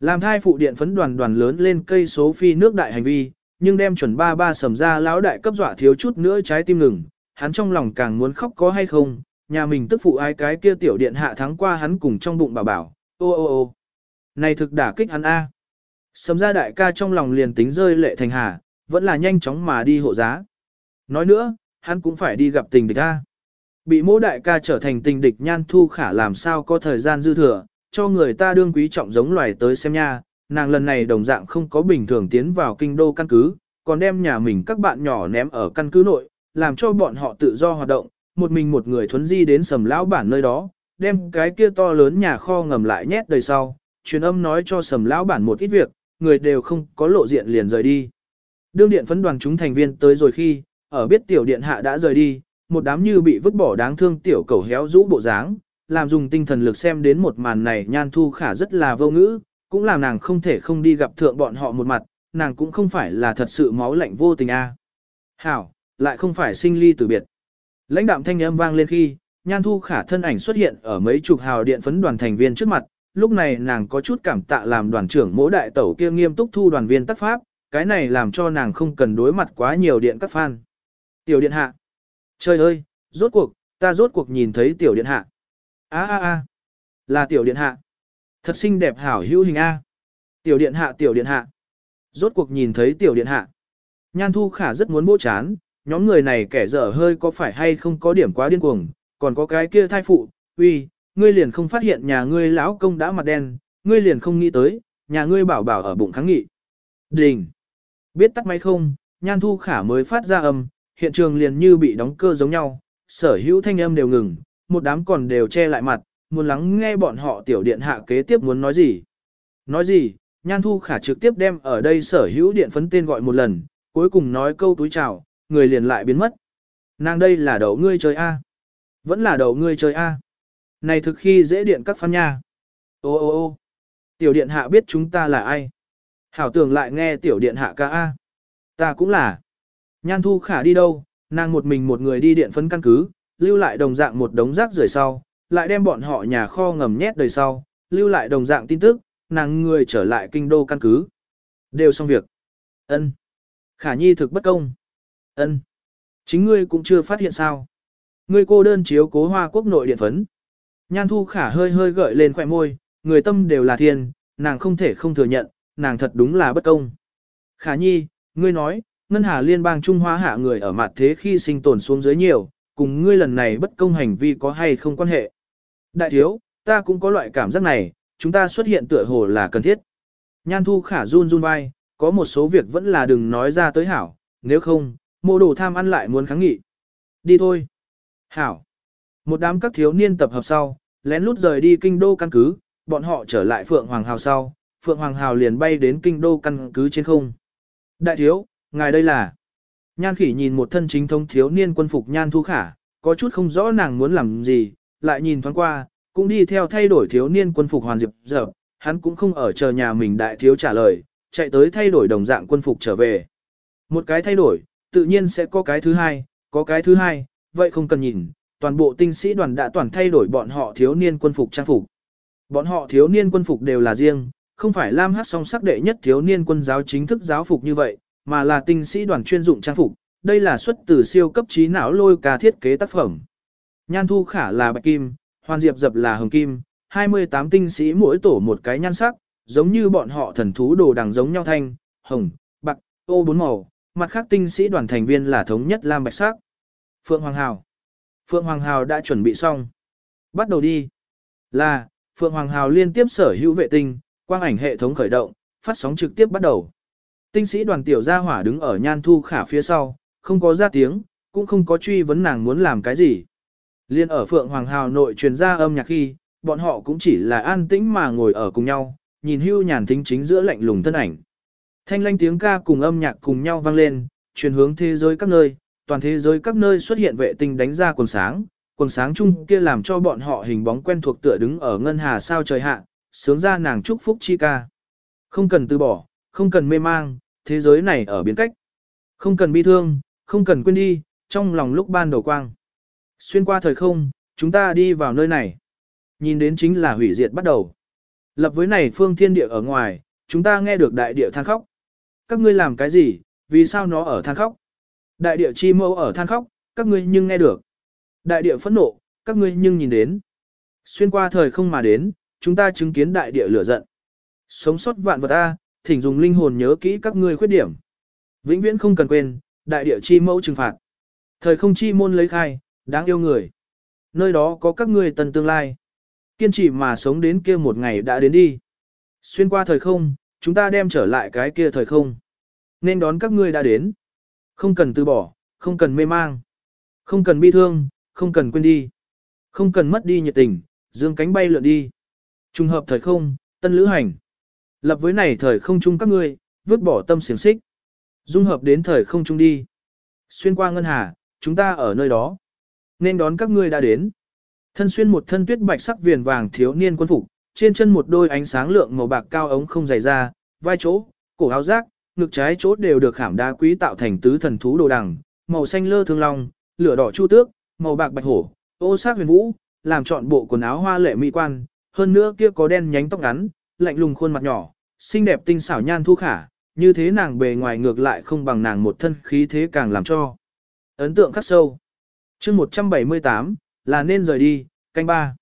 Làm thai phụ điện phấn đoàn đoàn lớn lên cây số phi nước đại hành vi, nhưng đem chuẩn ba ba sầm ra lão đại cấp dọa thiếu chút nữa trái tim ngừng, hắn trong lòng càng muốn khóc có hay không, nhà mình tức phụ ai cái kia tiểu điện hạ thắng qua hắn cùng trong bụng bảo bảo, ô ô ô. Này thực đả kích hắn A. Sấm ra đại ca trong lòng liền tính rơi lệ thành hà, vẫn là nhanh chóng mà đi hộ giá. Nói nữa, hắn cũng phải đi gặp tình địch A. Bị mô đại ca trở thành tình địch nhan thu khả làm sao có thời gian dư thừa, cho người ta đương quý trọng giống loài tới xem nha, nàng lần này đồng dạng không có bình thường tiến vào kinh đô căn cứ, còn đem nhà mình các bạn nhỏ ném ở căn cứ nội, làm cho bọn họ tự do hoạt động, một mình một người thuấn di đến sầm lão bản nơi đó, đem cái kia to lớn nhà kho ngầm lại nhét đời sau, truyền âm nói cho sầm lão bản một ít việc, người đều không có lộ diện liền rời đi. Đương điện phấn đoàn chúng thành viên tới rồi khi, ở biết tiểu điện hạ đã rời đi, một đám như bị vứt bỏ đáng thương tiểu cầu héo rũ bộ dáng, làm dùng tinh thần lực xem đến một màn này nhan thu khả rất là vô ngữ, cũng làm nàng không thể không đi gặp thượng bọn họ một mặt, nàng cũng không phải là thật sự máu lạnh vô tình a. Hảo, lại không phải sinh ly từ biệt. Lãnh đạm thanh âm vang lên khi, nhan thu khả thân ảnh xuất hiện ở mấy chục hào điện phấn đoàn thành viên trước mặt, lúc này nàng có chút cảm tạ làm đoàn trưởng mỗi đại tẩu kia nghiêm túc thu đoàn viên tác pháp, cái này làm cho nàng không cần đối mặt quá nhiều điện các fan. Tiểu điện hạ. Trời ơi, rốt cuộc, ta rốt cuộc nhìn thấy tiểu điện hạ. a a a là tiểu điện hạ. Thật xinh đẹp hảo hữu hình A. Tiểu điện hạ tiểu điện hạ. Rốt cuộc nhìn thấy tiểu điện hạ. Nhan thu khả rất muốn bố chán, nhóm người này kẻ dở hơi có phải hay không có điểm quá điên cuồng, còn có cái kia thai phụ, uy, ngươi liền không phát hiện nhà ngươi lão công đã mặt đen, ngươi liền không nghĩ tới, nhà ngươi bảo bảo ở bụng kháng nghị. Đình! Biết tắt máy không, nhan thu khả mới phát ra âm, hiện trường liền như bị đóng cơ giống nhau, sở hữu thanh âm đều ngừng, một đám còn đều che lại mặt, muốn lắng nghe bọn họ tiểu điện hạ kế tiếp muốn nói gì. Nói gì, nhan thu khả trực tiếp đem ở đây sở hữu điện phấn tên gọi một lần, cuối cùng nói câu túi chào, người liền lại biến mất. Nàng đây là đầu ngươi chơi A. Vẫn là đầu ngươi chơi A. Này thực khi dễ điện các phan nha. Ô ô ô tiểu điện hạ biết chúng ta là ai. Hảo tưởng lại nghe tiểu điện hạ ca A. Ta cũng là. Nhan thu khả đi đâu, nàng một mình một người đi điện phấn căn cứ, lưu lại đồng dạng một đống rác rưởi sau, lại đem bọn họ nhà kho ngầm nhét đời sau, lưu lại đồng dạng tin tức, nàng người trở lại kinh đô căn cứ. Đều xong việc. ân Khả nhi thực bất công ân Chính ngươi cũng chưa phát hiện sao. Ngươi cô đơn chiếu cố hoa quốc nội điện phấn. Nhan thu khả hơi hơi gợi lên khỏe môi, người tâm đều là thiên, nàng không thể không thừa nhận, nàng thật đúng là bất công. Khả nhi, ngươi nói, ngân hà liên bang Trung Hoa hạ người ở mặt thế khi sinh tồn xuống dưới nhiều, cùng ngươi lần này bất công hành vi có hay không quan hệ. Đại thiếu, ta cũng có loại cảm giác này, chúng ta xuất hiện tựa hồ là cần thiết. Nhan thu khả run run vai, có một số việc vẫn là đừng nói ra tới hảo, nếu không, mô đồ tham ăn lại muốn kháng nghị. Đi thôi. Hảo. Một đám các thiếu niên tập hợp sau, lén lút rời đi kinh đô căn cứ, bọn họ trở lại Phượng Hoàng Hào sau, Phượng Hoàng Hào liền bay đến kinh đô căn cứ trên không. Đại thiếu, ngài đây là... Nhan khỉ nhìn một thân chính thống thiếu niên quân phục nhan thu khả, có chút không rõ nàng muốn làm gì, lại nhìn thoáng qua, cũng đi theo thay đổi thiếu niên quân phục hoàn diệp dở, hắn cũng không ở chờ nhà mình đại thiếu trả lời, chạy tới thay đổi đồng dạng quân phục trở về. Một cái thay đổi, tự nhiên sẽ có cái thứ hai, có cái thứ hai, vậy không cần nhìn, toàn bộ tinh sĩ đoàn đã toàn thay đổi bọn họ thiếu niên quân phục trang phục. Bọn họ thiếu niên quân phục đều là riêng, không phải Lam Hát song sắc đệ nhất thiếu niên quân giáo chính thức giáo phục như vậy, mà là tinh sĩ đoàn chuyên dụng trang phục, đây là xuất từ siêu cấp trí não lôi ca thiết kế tác phẩm. Nhan thu khả là bạch kim, hoàn diệp dập là hồng kim, 28 tinh sĩ mỗi tổ một cái nhan sắc, giống như bọn họ thần thú đồ đằng giống nhau thanh, hồng, bạc, ô bốn màu, mặt khác tinh sĩ đoàn thành viên là thống nhất lam bạch sắc. Phượng Hoàng Hào Phượng Hoàng Hào đã chuẩn bị xong. Bắt đầu đi. Là, Phượng Hoàng Hào liên tiếp sở hữu vệ tinh, quang ảnh hệ thống khởi động, phát sóng trực tiếp bắt đầu. Tinh sĩ đoàn tiểu gia hỏa đứng ở nhan thu khả phía sau, không có ra tiếng, cũng không có truy vấn nàng muốn làm cái gì. Liên ở Phượng Hoàng Hào nội truyền ra âm nhạc khi, bọn họ cũng chỉ là an tĩnh mà ngồi ở cùng nhau, nhìn hưu nhàn thính chính giữa lạnh lùng thân ảnh. Thanh lanh tiếng ca cùng âm nhạc cùng nhau vang lên, truyền hướng thế giới các nơi, toàn thế giới các nơi xuất hiện vệ tinh đánh ra quần sáng, quần sáng chung kia làm cho bọn họ hình bóng quen thuộc tựa đứng ở ngân hà sao trời hạ, sướng ra nàng chúc phúc chi ca. Không cần từ bỏ, không cần mê mang, thế giới này ở biến cách. Không cần bi thương, không cần quên đi, trong lòng lúc ban đầu quang. Xuyên qua thời không, chúng ta đi vào nơi này. Nhìn đến chính là hủy diệt bắt đầu. Lập với này phương thiên địa ở ngoài, chúng ta nghe được đại địa than khóc. Các ngươi làm cái gì, vì sao nó ở than khóc? Đại địa chi mẫu ở than khóc, các ngươi nhưng nghe được. Đại địa phẫn nộ, các ngươi nhưng nhìn đến. Xuyên qua thời không mà đến, chúng ta chứng kiến đại địa lửa giận. Sống sót vạn vật A, thỉnh dùng linh hồn nhớ kỹ các ngươi khuyết điểm. Vĩnh viễn không cần quên, đại địa chi mẫu trừng phạt. Thời không chi môn lấy khai, đáng yêu người. Nơi đó có các ngươi tần tương lai. Kiên trì mà sống đến kia một ngày đã đến đi. Xuyên qua thời không, chúng ta đem trở lại cái kia thời không. Nên đón các ngươi đã đến. Không cần từ bỏ, không cần mê mang. Không cần bi thương, không cần quên đi. Không cần mất đi nhiệt tình, dương cánh bay lượn đi. Trùng hợp thời không, tân lữ hành. Lập với này thời không chung các ngươi, vứt bỏ tâm xiềng xích. Dung hợp đến thời không chung đi. Xuyên qua ngân hà, chúng ta ở nơi đó. Nên đón các ngươi đã đến. Thân xuyên một thân tuyết bạch sắc viền vàng thiếu niên quân phục, trên chân một đôi ánh sáng lượng màu bạc cao ống không dày ra, vai chỗ, cổ áo rác, ngực trái chỗ đều được khảm đá quý tạo thành tứ thần thú đồ đằng, màu xanh lơ thương long, lửa đỏ chu tước, màu bạc bạch hổ, ô sát huyền vũ, làm chọn bộ quần áo hoa lệ mỹ quan, hơn nữa kia có đen nhánh tóc ngắn, lạnh lùng khuôn mặt nhỏ, xinh đẹp tinh xảo nhan thu khả, như thế nàng bề ngoài ngược lại không bằng nàng một thân khí thế càng làm cho. Ấn tượng khắc sâu. chương 178, là nên rời đi, canh ba.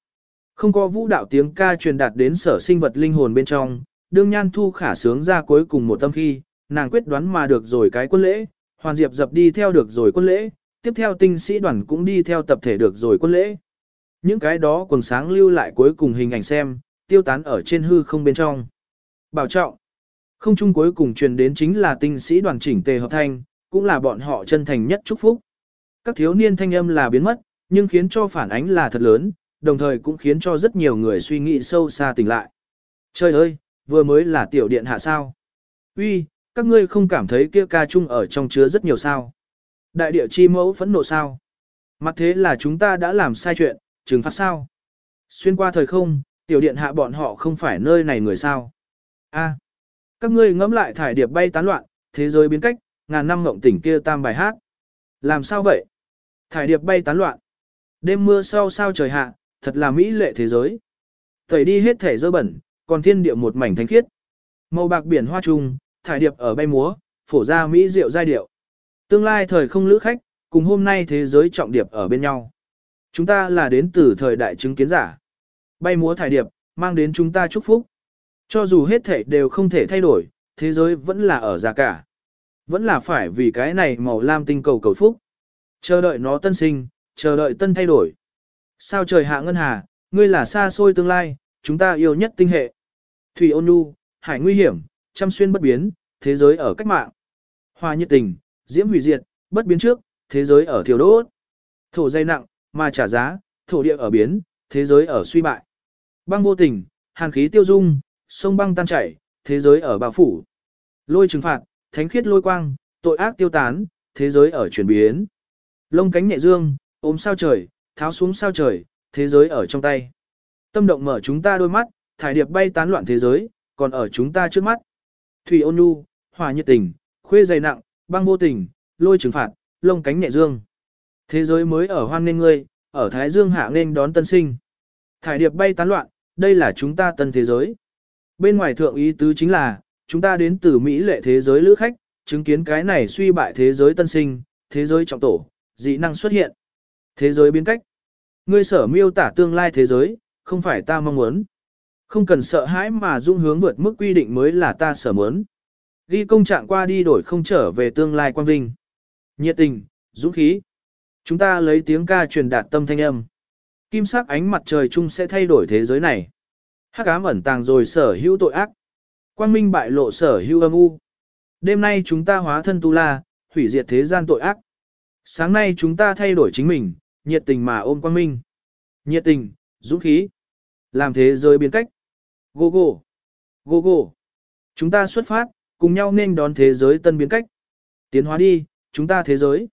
Không có vũ đạo tiếng ca truyền đạt đến sở sinh vật linh hồn bên trong, đương nhan thu khả sướng ra cuối cùng một tâm khi, nàng quyết đoán mà được rồi cái quân lễ, hoàn diệp dập đi theo được rồi quân lễ, tiếp theo tinh sĩ đoàn cũng đi theo tập thể được rồi quân lễ. Những cái đó quần sáng lưu lại cuối cùng hình ảnh xem, tiêu tán ở trên hư không bên trong. Bảo trọng. Không chung cuối cùng truyền đến chính là tinh sĩ đoàn chỉnh tề hợp thanh, cũng là bọn họ chân thành nhất chúc phúc. Các thiếu niên thanh âm là biến mất, nhưng khiến cho phản ánh là thật lớn, đồng thời cũng khiến cho rất nhiều người suy nghĩ sâu xa tỉnh lại. Trời ơi, vừa mới là tiểu điện hạ sao. Uy, các ngươi không cảm thấy kia ca chung ở trong chứa rất nhiều sao. Đại địa chi mẫu phẫn nộ sao. Mặt thế là chúng ta đã làm sai chuyện, trừng phạt sao. Xuyên qua thời không, tiểu điện hạ bọn họ không phải nơi này người sao. A, các ngươi ngẫm lại thải điệp bay tán loạn, thế giới biến cách, ngàn năm ngộng tỉnh kia tam bài hát. Làm sao vậy? Thải điệp bay tán loạn. Đêm mưa sau sao trời hạ, thật là mỹ lệ thế giới. Tẩy đi hết thể dơ bẩn, còn thiên địa một mảnh thánh khiết. Màu bạc biển hoa trùng, thải điệp ở bay múa, phổ ra mỹ diệu giai điệu. Tương lai thời không lữ khách, cùng hôm nay thế giới trọng điệp ở bên nhau. Chúng ta là đến từ thời đại chứng kiến giả. Bay múa thải điệp, mang đến chúng ta chúc phúc. Cho dù hết thể đều không thể thay đổi, thế giới vẫn là ở già cả. Vẫn là phải vì cái này màu lam tinh cầu cầu phúc. Chờ đợi nó tân sinh, chờ đợi tân thay đổi. Sao trời hạ ngân hà, ngươi là xa xôi tương lai, chúng ta yêu nhất tinh hệ. Thủy ôn nhu, hải nguy hiểm, trăm xuyên bất biến, thế giới ở cách mạng. Hoa nhiệt tình, diễm hủy diệt, bất biến trước, thế giới ở thiểu đốt. Thổ dây nặng, mà trả giá, thổ địa ở biến, thế giới ở suy bại. Băng vô tình, hàn khí tiêu dung, sông băng tan chảy, thế giới ở bao phủ. Lôi trừng phạt, thánh khiết lôi quang, tội ác tiêu tán, thế giới ở chuyển biến. Lông cánh nhẹ dương, ôm sao trời, tháo xuống sao trời, thế giới ở trong tay. Tâm động mở chúng ta đôi mắt, thải điệp bay tán loạn thế giới, còn ở chúng ta trước mắt. Thủy ôn nhu, hòa nhiệt tình, khuê dày nặng, băng vô tình, lôi trừng phạt, lông cánh nhẹ dương. Thế giới mới ở hoan nên ngươi, ở Thái Dương hạ nên đón tân sinh. Thải điệp bay tán loạn, đây là chúng ta tân thế giới. Bên ngoài thượng ý tứ chính là, chúng ta đến từ Mỹ lệ thế giới lữ khách, chứng kiến cái này suy bại thế giới tân sinh, thế giới trọng tổ, dị năng xuất hiện. Thế giới biến cách. Ngươi sở miêu tả tương lai thế giới, không phải ta mong muốn. Không cần sợ hãi mà dung hướng vượt mức quy định mới là ta sở muốn. Ghi công trạng qua đi đổi không trở về tương lai quan vinh. Nhiệt tình, dũng khí. Chúng ta lấy tiếng ca truyền đạt tâm thanh âm. Kim sắc ánh mặt trời chung sẽ thay đổi thế giới này. Hắc ám ẩn tàng rồi sở hữu tội ác. Quang minh bại lộ sở hữu âm u. Đêm nay chúng ta hóa thân tu la, hủy diệt thế gian tội ác. Sáng nay chúng ta thay đổi chính mình, nhiệt tình mà ôm quang minh. Nhiệt tình, dũng khí. Làm thế giới biến cách. Go go. Go go. Chúng ta xuất phát, cùng nhau nên đón thế giới tân biến cách. Tiến hóa đi, chúng ta thế giới.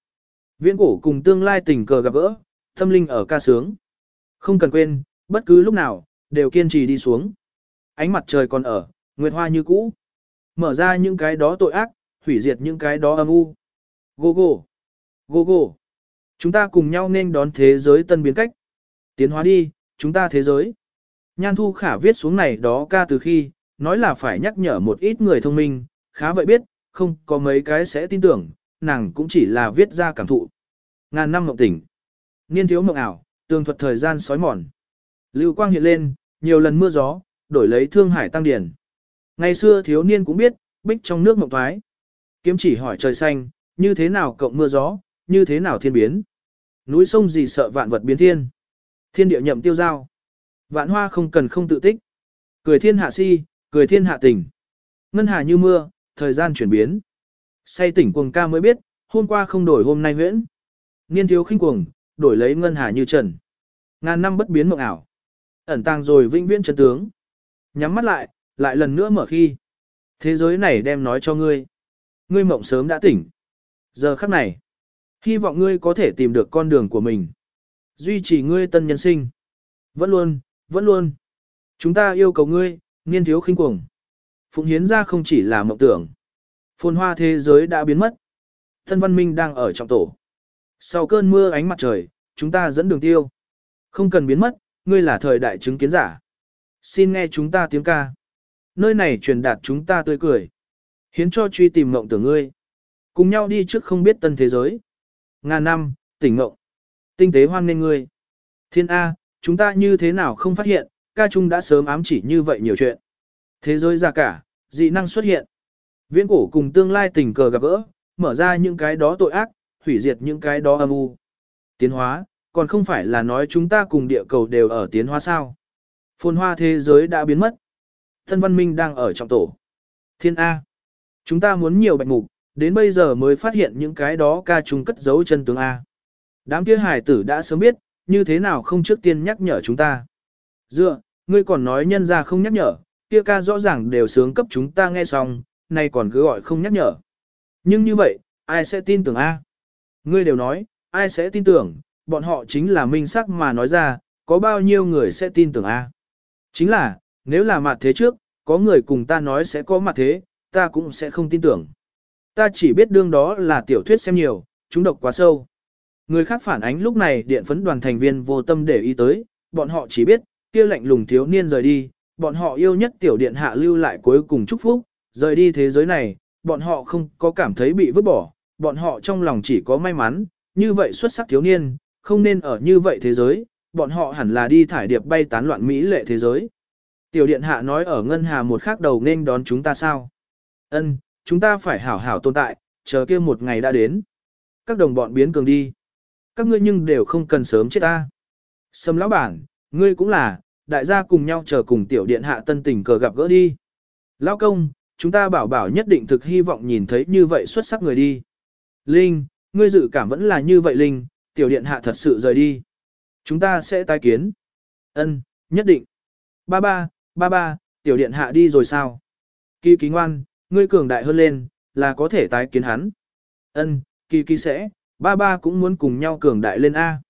Viễn cổ cùng tương lai tình cờ gặp gỡ, tâm linh ở ca sướng. Không cần quên, bất cứ lúc nào, đều kiên trì đi xuống. Ánh mặt trời còn ở, nguyệt hoa như cũ. Mở ra những cái đó tội ác, hủy diệt những cái đó âm u. Go go. Go go. Chúng ta cùng nhau nên đón thế giới tân biến cách. Tiến hóa đi, chúng ta thế giới. Nhan Thu Khả viết xuống này đó ca từ khi, nói là phải nhắc nhở một ít người thông minh, khá vậy biết, không có mấy cái sẽ tin tưởng, nàng cũng chỉ là viết ra cảm thụ. Ngàn năm mộng tỉnh. Niên thiếu mộng ảo, tường thuật thời gian sói mòn. Lưu quang hiện lên, nhiều lần mưa gió, đổi lấy thương hải tăng điển. Ngày xưa thiếu niên cũng biết, bích trong nước mộng thoái. Kiếm chỉ hỏi trời xanh, như thế nào cộng mưa gió, như thế nào thiên biến. Núi sông gì sợ vạn vật biến thiên. Thiên địa nhậm tiêu giao. Vạn hoa không cần không tự tích. Cười thiên hạ si, cười thiên hạ tình. Ngân hà như mưa, thời gian chuyển biến. Say tỉnh cuồng ca mới biết, hôm qua không đổi hôm nay huyễn. Niên thiếu khinh cuồng, đổi lấy ngân hà như trần. Ngàn năm bất biến mộng ảo. Ẩn tàng rồi vĩnh viễn chân tướng. Nhắm mắt lại, lại lần nữa mở khi. Thế giới này đem nói cho ngươi. Ngươi mộng sớm đã tỉnh. Giờ khắc này, hy vọng ngươi có thể tìm được con đường của mình. Duy trì ngươi tân nhân sinh. Vẫn luôn, vẫn luôn. Chúng ta yêu cầu ngươi, niên thiếu khinh cuồng. Phụng hiến ra không chỉ là mộng tưởng. Phồn hoa thế giới đã biến mất. Thân văn minh đang ở trong tổ. Sau cơn mưa ánh mặt trời, chúng ta dẫn đường tiêu. Không cần biến mất, ngươi là thời đại chứng kiến giả. Xin nghe chúng ta tiếng ca. Nơi này truyền đạt chúng ta tươi cười. Hiến cho truy tìm mộng tưởng ngươi. Cùng nhau đi trước không biết tân thế giới. Ngàn năm, tỉnh ngộ, Tinh tế hoan nên ngươi. Thiên A, chúng ta như thế nào không phát hiện, ca trung đã sớm ám chỉ như vậy nhiều chuyện. Thế giới ra cả, dị năng xuất hiện. Viễn cổ cùng tương lai tình cờ gặp gỡ, mở ra những cái đó tội ác, hủy diệt những cái đó âm u. Tiến hóa, còn không phải là nói chúng ta cùng địa cầu đều ở tiến hóa sao. Phồn hoa thế giới đã biến mất. Thân văn minh đang ở trong tổ. Thiên A. Chúng ta muốn nhiều bạch mục, đến bây giờ mới phát hiện những cái đó ca chúng cất giấu chân tướng A. Đám kia hải tử đã sớm biết, như thế nào không trước tiên nhắc nhở chúng ta. Dựa, ngươi còn nói nhân ra không nhắc nhở, kia ca rõ ràng đều sướng cấp chúng ta nghe xong, nay còn cứ gọi không nhắc nhở. Nhưng như vậy, ai sẽ tin tưởng A? Ngươi đều nói, ai sẽ tin tưởng, bọn họ chính là minh sắc mà nói ra, có bao nhiêu người sẽ tin tưởng A? Chính là, nếu là mặt thế trước, có người cùng ta nói sẽ có mặt thế, ta cũng sẽ không tin tưởng. Ta chỉ biết đương đó là tiểu thuyết xem nhiều, chúng độc quá sâu. Người khác phản ánh lúc này điện phấn đoàn thành viên vô tâm để ý tới, bọn họ chỉ biết, kia lạnh lùng thiếu niên rời đi, bọn họ yêu nhất tiểu điện hạ lưu lại cuối cùng chúc phúc, rời đi thế giới này, bọn họ không có cảm thấy bị vứt bỏ, bọn họ trong lòng chỉ có may mắn, như vậy xuất sắc thiếu niên, không nên ở như vậy thế giới, bọn họ hẳn là đi thải điệp bay tán loạn Mỹ lệ thế giới. Tiểu điện hạ nói ở ngân hà một khắc đầu nên đón chúng ta sao? Ân, chúng ta phải hảo hảo tồn tại, chờ kia một ngày đã đến. Các đồng bọn biến cường đi. Các ngươi nhưng đều không cần sớm chết ta. Sâm lão bản, ngươi cũng là, đại gia cùng nhau chờ cùng tiểu điện hạ tân tình cờ gặp gỡ đi. Lão công, chúng ta bảo bảo nhất định thực hy vọng nhìn thấy như vậy xuất sắc người đi. Linh, ngươi dự cảm vẫn là như vậy Linh, tiểu điện hạ thật sự rời đi. Chúng ta sẽ tái kiến. Ân, nhất định. Ba ba, ba ba, tiểu điện hạ đi rồi sao? Kỳ kỳ ngoan, ngươi cường đại hơn lên, là có thể tái kiến hắn. Ân, kỳ kỳ sẽ, ba ba cũng muốn cùng nhau cường đại lên A.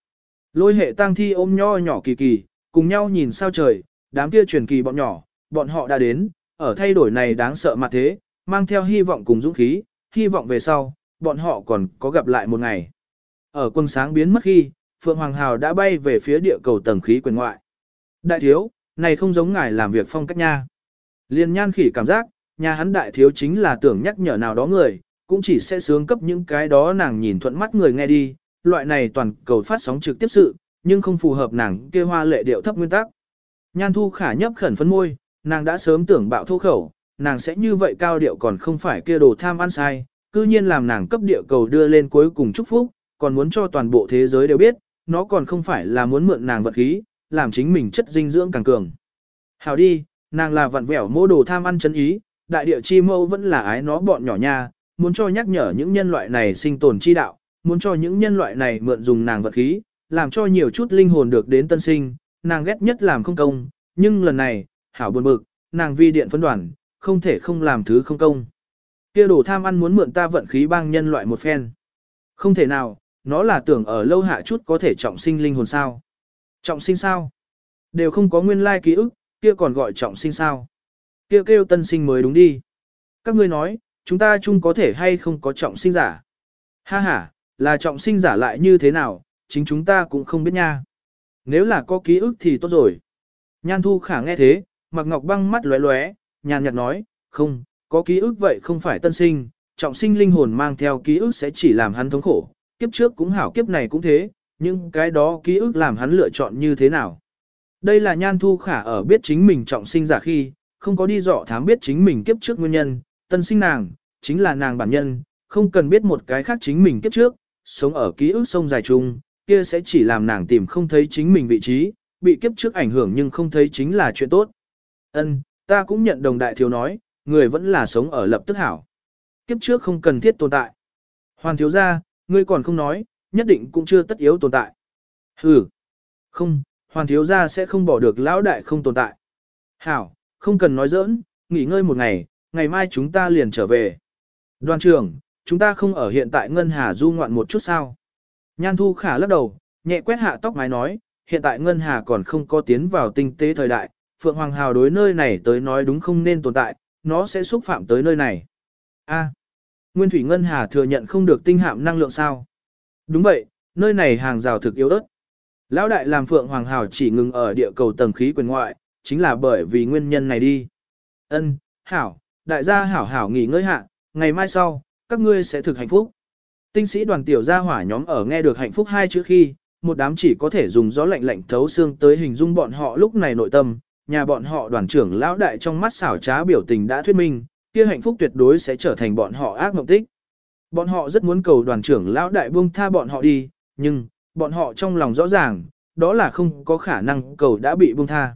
Lôi hệ tăng thi ôm nho nhỏ kỳ kỳ, cùng nhau nhìn sao trời, đám kia truyền kỳ bọn nhỏ, bọn họ đã đến, ở thay đổi này đáng sợ mặt thế, mang theo hy vọng cùng dũng khí, hy vọng về sau, bọn họ còn có gặp lại một ngày. Ở quân sáng biến mất khi, Phượng Hoàng Hào đã bay về phía địa cầu tầng khí quyền ngoại. Đại thiếu, này không giống ngài làm việc phong cách nha. Liên nhan khỉ cảm giác, nhà hắn đại thiếu chính là tưởng nhắc nhở nào đó người, cũng chỉ sẽ sướng cấp những cái đó nàng nhìn thuận mắt người nghe đi, loại này toàn cầu phát sóng trực tiếp sự, nhưng không phù hợp nàng kia hoa lệ điệu thấp nguyên tắc. Nhan thu khả nhấp khẩn phân môi, nàng đã sớm tưởng bạo thô khẩu, nàng sẽ như vậy cao điệu còn không phải kia đồ tham ăn sai, cư nhiên làm nàng cấp địa cầu đưa lên cuối cùng chúc phúc, còn muốn cho toàn bộ thế giới đều biết, nó còn không phải là muốn mượn nàng vật khí, làm chính mình chất dinh dưỡng càng cường. Hào đi, nàng là vặn vẹo mô đồ tham ăn chấn ý, đại địa chi mâu vẫn là ái nó bọn nhỏ nha, muốn cho nhắc nhở những nhân loại này sinh tồn chi đạo, muốn cho những nhân loại này mượn dùng nàng vật khí, làm cho nhiều chút linh hồn được đến tân sinh, nàng ghét nhất làm không công, nhưng lần này, hảo buồn bực, nàng vi điện phân đoàn, không thể không làm thứ không công. Kia đồ tham ăn muốn mượn ta vận khí bang nhân loại một phen. Không thể nào, nó là tưởng ở lâu hạ chút có thể trọng sinh linh hồn sao. Trọng sinh sao? Đều không có nguyên lai ký ức, kia còn gọi trọng sinh sao? Kia kêu, kêu tân sinh mới đúng đi. Các ngươi nói, chúng ta chung có thể hay không có trọng sinh giả? Ha ha, là trọng sinh giả lại như thế nào, chính chúng ta cũng không biết nha. Nếu là có ký ức thì tốt rồi. Nhan thu khả nghe thế, mặc ngọc băng mắt lóe lóe, nhàn nhạt nói, không, có ký ức vậy không phải tân sinh, trọng sinh linh hồn mang theo ký ức sẽ chỉ làm hắn thống khổ, kiếp trước cũng hảo kiếp này cũng thế, nhưng cái đó ký ức làm hắn lựa chọn như thế nào. Đây là nhan thu khả ở biết chính mình trọng sinh giả khi, không có đi dọ thám biết chính mình kiếp trước nguyên nhân, tân sinh nàng, chính là nàng bản nhân, không cần biết một cái khác chính mình kiếp trước, sống ở ký ức sông dài chung, kia sẽ chỉ làm nàng tìm không thấy chính mình vị trí, bị kiếp trước ảnh hưởng nhưng không thấy chính là chuyện tốt. Ân, ta cũng nhận đồng đại thiếu nói, người vẫn là sống ở lập tức hảo. Kiếp trước không cần thiết tồn tại. Hoàn thiếu gia, ngươi còn không nói, nhất định cũng chưa tất yếu tồn tại. Hừ. Không, hoàn thiếu gia sẽ không bỏ được lão đại không tồn tại. Hảo, không cần nói giỡn, nghỉ ngơi một ngày, ngày mai chúng ta liền trở về. Đoàn trưởng, chúng ta không ở hiện tại Ngân Hà du ngoạn một chút sao. Nhan Thu Khả lắc đầu, nhẹ quét hạ tóc mái nói, hiện tại Ngân Hà còn không có tiến vào tinh tế thời đại, Phượng Hoàng Hào đối nơi này tới nói đúng không nên tồn tại, nó sẽ xúc phạm tới nơi này. A. Nguyên Thủy Ngân Hà thừa nhận không được tinh hạm năng lượng sao? Đúng vậy, nơi này hàng rào thực yếu ớt. Lão đại làm Phượng Hoàng Hào chỉ ngừng ở địa cầu tầng khí quyền ngoại, chính là bởi vì nguyên nhân này đi. Ân, hảo, đại gia hảo hảo nghỉ ngơi hạ, ngày mai sau, các ngươi sẽ thực hạnh phúc. Tinh sĩ đoàn tiểu gia hỏa nhóm ở nghe được hạnh phúc hai chữ khi, một đám chỉ có thể dùng gió lạnh lạnh thấu xương tới hình dung bọn họ lúc này nội tâm, nhà bọn họ đoàn trưởng lão đại trong mắt xảo trá biểu tình đã thuyết minh, kia hạnh phúc tuyệt đối sẽ trở thành bọn họ ác mộng tích. Bọn họ rất muốn cầu đoàn trưởng lão đại buông tha bọn họ đi, nhưng, bọn họ trong lòng rõ ràng, đó là không có khả năng cầu đã bị buông tha.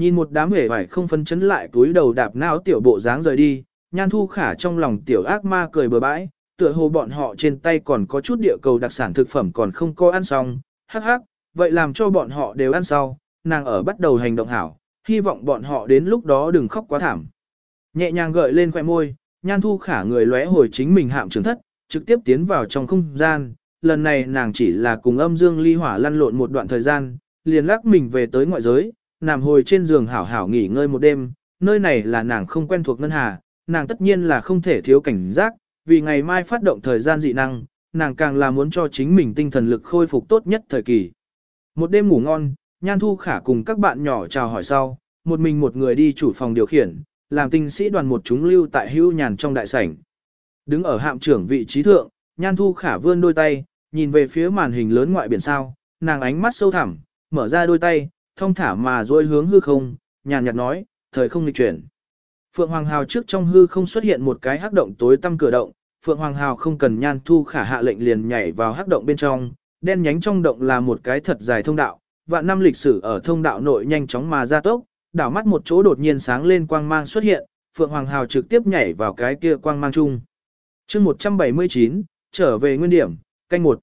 Nhìn một đám hề vải không phân chấn lại túi đầu đạp não tiểu bộ dáng rời đi, nhan thu khả trong lòng tiểu ác ma cười bừa bãi, tựa hồ bọn họ trên tay còn có chút địa cầu đặc sản thực phẩm còn không có ăn xong, hắc hắc, vậy làm cho bọn họ đều ăn sau, nàng ở bắt đầu hành động hảo, hy vọng bọn họ đến lúc đó đừng khóc quá thảm. Nhẹ nhàng gợi lên khoẻ môi, nhan thu khả người lóe hồi chính mình hạm trường thất, trực tiếp tiến vào trong không gian, lần này nàng chỉ là cùng âm dương ly hỏa lăn lộn một đoạn thời gian, liền lắc mình về tới ngoại giới, nằm hồi trên giường hảo hảo nghỉ ngơi một đêm, nơi này là nàng không quen thuộc ngân hà, nàng tất nhiên là không thể thiếu cảnh giác, vì ngày mai phát động thời gian dị năng, nàng càng là muốn cho chính mình tinh thần lực khôi phục tốt nhất thời kỳ. Một đêm ngủ ngon, Nhan Thu Khả cùng các bạn nhỏ chào hỏi sau, một mình một người đi chủ phòng điều khiển, làm tinh sĩ đoàn một chúng lưu tại hưu nhàn trong đại sảnh. Đứng ở hạm trưởng vị trí thượng, Nhan Thu Khả vươn đôi tay, nhìn về phía màn hình lớn ngoại biển sao, nàng ánh mắt sâu thẳm, mở ra đôi tay, thông thả mà dôi hướng hư không, nhàn nhạt nói, thời không lịch chuyển. Phượng Hoàng Hào trước trong hư không xuất hiện một cái hắc động tối tăm cửa động, Phượng Hoàng Hào không cần nhan thu khả hạ lệnh liền nhảy vào hắc động bên trong, đen nhánh trong động là một cái thật dài thông đạo, vạn năm lịch sử ở thông đạo nội nhanh chóng mà ra tốc, đảo mắt một chỗ đột nhiên sáng lên quang mang xuất hiện, Phượng Hoàng Hào trực tiếp nhảy vào cái kia quang mang chung. chương 179, trở về nguyên điểm, canh một.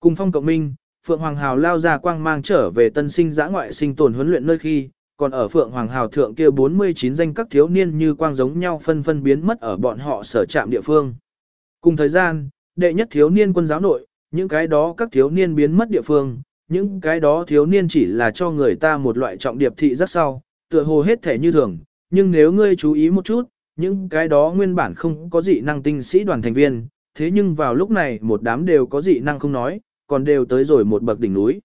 Cùng phong cộng minh, Phượng Hoàng Hào lao ra quang mang trở về tân sinh giã ngoại sinh tồn huấn luyện nơi khi, còn ở Phượng Hoàng Hào thượng kia 49 danh các thiếu niên như quang giống nhau phân phân biến mất ở bọn họ sở trạm địa phương. Cùng thời gian, đệ nhất thiếu niên quân giáo nội, những cái đó các thiếu niên biến mất địa phương, những cái đó thiếu niên chỉ là cho người ta một loại trọng điệp thị rất sau, tựa hồ hết thể như thường, nhưng nếu ngươi chú ý một chút, những cái đó nguyên bản không có dị năng tinh sĩ đoàn thành viên, thế nhưng vào lúc này một đám đều có dị năng không nói, còn đều tới rồi một bậc đỉnh núi.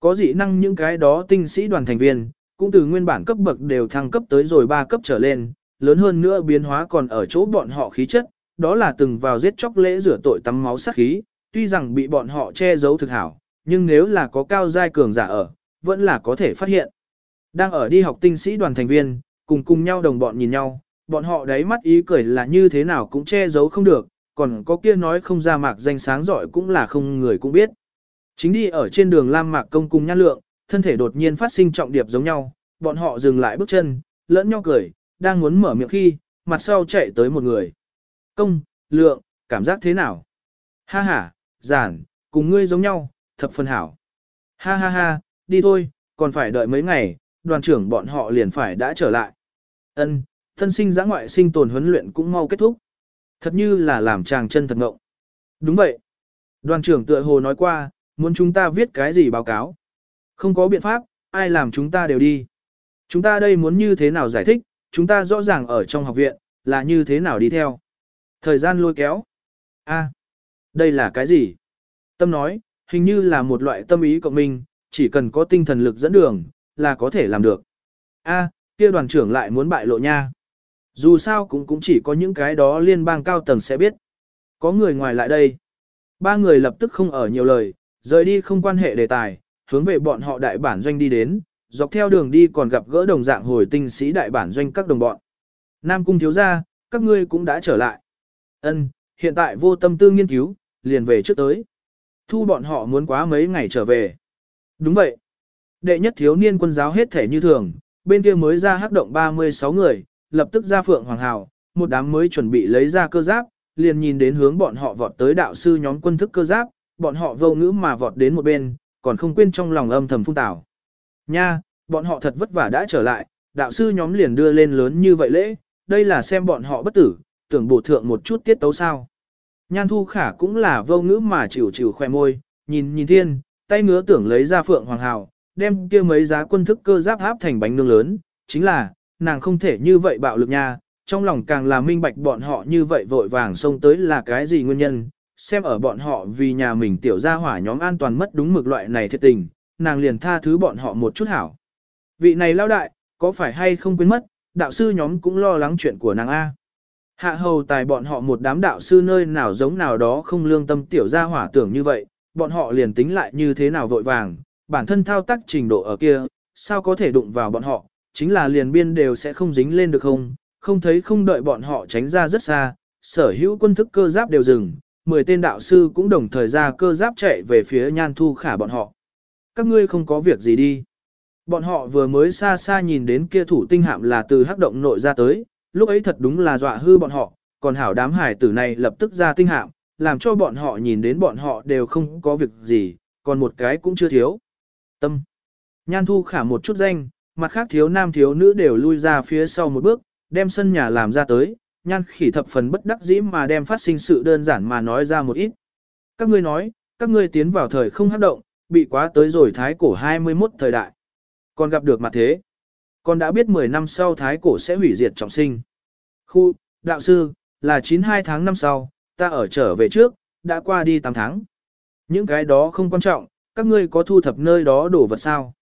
Có dị năng những cái đó tinh sĩ đoàn thành viên, cũng từ nguyên bản cấp bậc đều thăng cấp tới rồi 3 cấp trở lên, lớn hơn nữa biến hóa còn ở chỗ bọn họ khí chất, đó là từng vào giết chóc lễ rửa tội tắm máu sát khí, tuy rằng bị bọn họ che giấu thực hảo, nhưng nếu là có cao giai cường giả ở, vẫn là có thể phát hiện. Đang ở đi học tinh sĩ đoàn thành viên, cùng cùng nhau đồng bọn nhìn nhau, bọn họ đáy mắt ý cười là như thế nào cũng che giấu không được, còn có kia nói không ra mạc danh sáng giỏi cũng là không người cũng biết. Chính đi ở trên đường Lam Mạc Công cùng nhan lượng, thân thể đột nhiên phát sinh trọng điệp giống nhau, bọn họ dừng lại bước chân, lẫn nhau cười, đang muốn mở miệng khi, mặt sau chạy tới một người. Công, lượng, cảm giác thế nào? Ha ha, giản, cùng ngươi giống nhau, thập phần hảo. Ha ha ha, đi thôi, còn phải đợi mấy ngày, đoàn trưởng bọn họ liền phải đã trở lại. Ân, thân sinh giã ngoại sinh tồn huấn luyện cũng mau kết thúc. Thật như là làm chàng chân thật ngộng. Đúng vậy. Đoàn trưởng tựa hồ nói qua, muốn chúng ta viết cái gì báo cáo. Không có biện pháp, ai làm chúng ta đều đi. Chúng ta đây muốn như thế nào giải thích, chúng ta rõ ràng ở trong học viện, là như thế nào đi theo. Thời gian lôi kéo. a đây là cái gì? Tâm nói, hình như là một loại tâm ý cộng minh, chỉ cần có tinh thần lực dẫn đường, là có thể làm được. A, kia đoàn trưởng lại muốn bại lộ nha. Dù sao cũng cũng chỉ có những cái đó liên bang cao tầng sẽ biết. Có người ngoài lại đây. Ba người lập tức không ở nhiều lời, rời đi không quan hệ đề tài, hướng về bọn họ đại bản doanh đi đến, dọc theo đường đi còn gặp gỡ đồng dạng hồi tinh sĩ đại bản doanh các đồng bọn. Nam cung thiếu gia, các ngươi cũng đã trở lại. Ân, hiện tại vô tâm tư nghiên cứu, liền về trước tới. Thu bọn họ muốn quá mấy ngày trở về. Đúng vậy. Đệ nhất thiếu niên quân giáo hết thể như thường, bên kia mới ra hắc động 36 người, lập tức ra phượng hoàng hào, một đám mới chuẩn bị lấy ra cơ giáp, liền nhìn đến hướng bọn họ vọt tới đạo sư nhóm quân thức cơ giáp, bọn họ vô ngữ mà vọt đến một bên, còn không quên trong lòng âm thầm phun tảo. Nha, bọn họ thật vất vả đã trở lại, đạo sư nhóm liền đưa lên lớn như vậy lễ, đây là xem bọn họ bất tử, tưởng bổ thượng một chút tiết tấu sao. Nhan thu khả cũng là vô ngữ mà chịu chịu khoe môi, nhìn nhìn thiên, tay ngứa tưởng lấy ra phượng hoàng hào, đem kia mấy giá quân thức cơ giáp áp thành bánh nướng lớn, chính là, nàng không thể như vậy bạo lực nha, trong lòng càng là minh bạch bọn họ như vậy vội vàng xông tới là cái gì nguyên nhân, xem ở bọn họ vì nhà mình tiểu gia hỏa nhóm an toàn mất đúng mực loại này thiệt tình, nàng liền tha thứ bọn họ một chút hảo. Vị này lao đại, có phải hay không quên mất, đạo sư nhóm cũng lo lắng chuyện của nàng A. Hạ hầu tài bọn họ một đám đạo sư nơi nào giống nào đó không lương tâm tiểu gia hỏa tưởng như vậy, bọn họ liền tính lại như thế nào vội vàng, bản thân thao tác trình độ ở kia, sao có thể đụng vào bọn họ, chính là liền biên đều sẽ không dính lên được không, không thấy không đợi bọn họ tránh ra rất xa, sở hữu quân thức cơ giáp đều dừng, 10 tên đạo sư cũng đồng thời ra cơ giáp chạy về phía nhan thu khả bọn họ. Các ngươi không có việc gì đi. Bọn họ vừa mới xa xa nhìn đến kia thủ tinh hạm là từ hắc động nội ra tới, lúc ấy thật đúng là dọa hư bọn họ, còn hảo đám hải tử này lập tức ra tinh hạm, làm cho bọn họ nhìn đến bọn họ đều không có việc gì, còn một cái cũng chưa thiếu. Tâm. Nhan thu khả một chút danh, mặt khác thiếu nam thiếu nữ đều lui ra phía sau một bước, đem sân nhà làm ra tới, nhan khỉ thập phần bất đắc dĩ mà đem phát sinh sự đơn giản mà nói ra một ít. Các ngươi nói, các ngươi tiến vào thời không hấp động, bị quá tới rồi thái cổ 21 thời đại. Còn gặp được mặt thế. Còn đã biết 10 năm sau thái cổ sẽ hủy diệt trọng sinh. Khu, đạo sư, là 92 tháng năm sau, ta ở trở về trước, đã qua đi 8 tháng. Những cái đó không quan trọng, các ngươi có thu thập nơi đó đổ vật sao?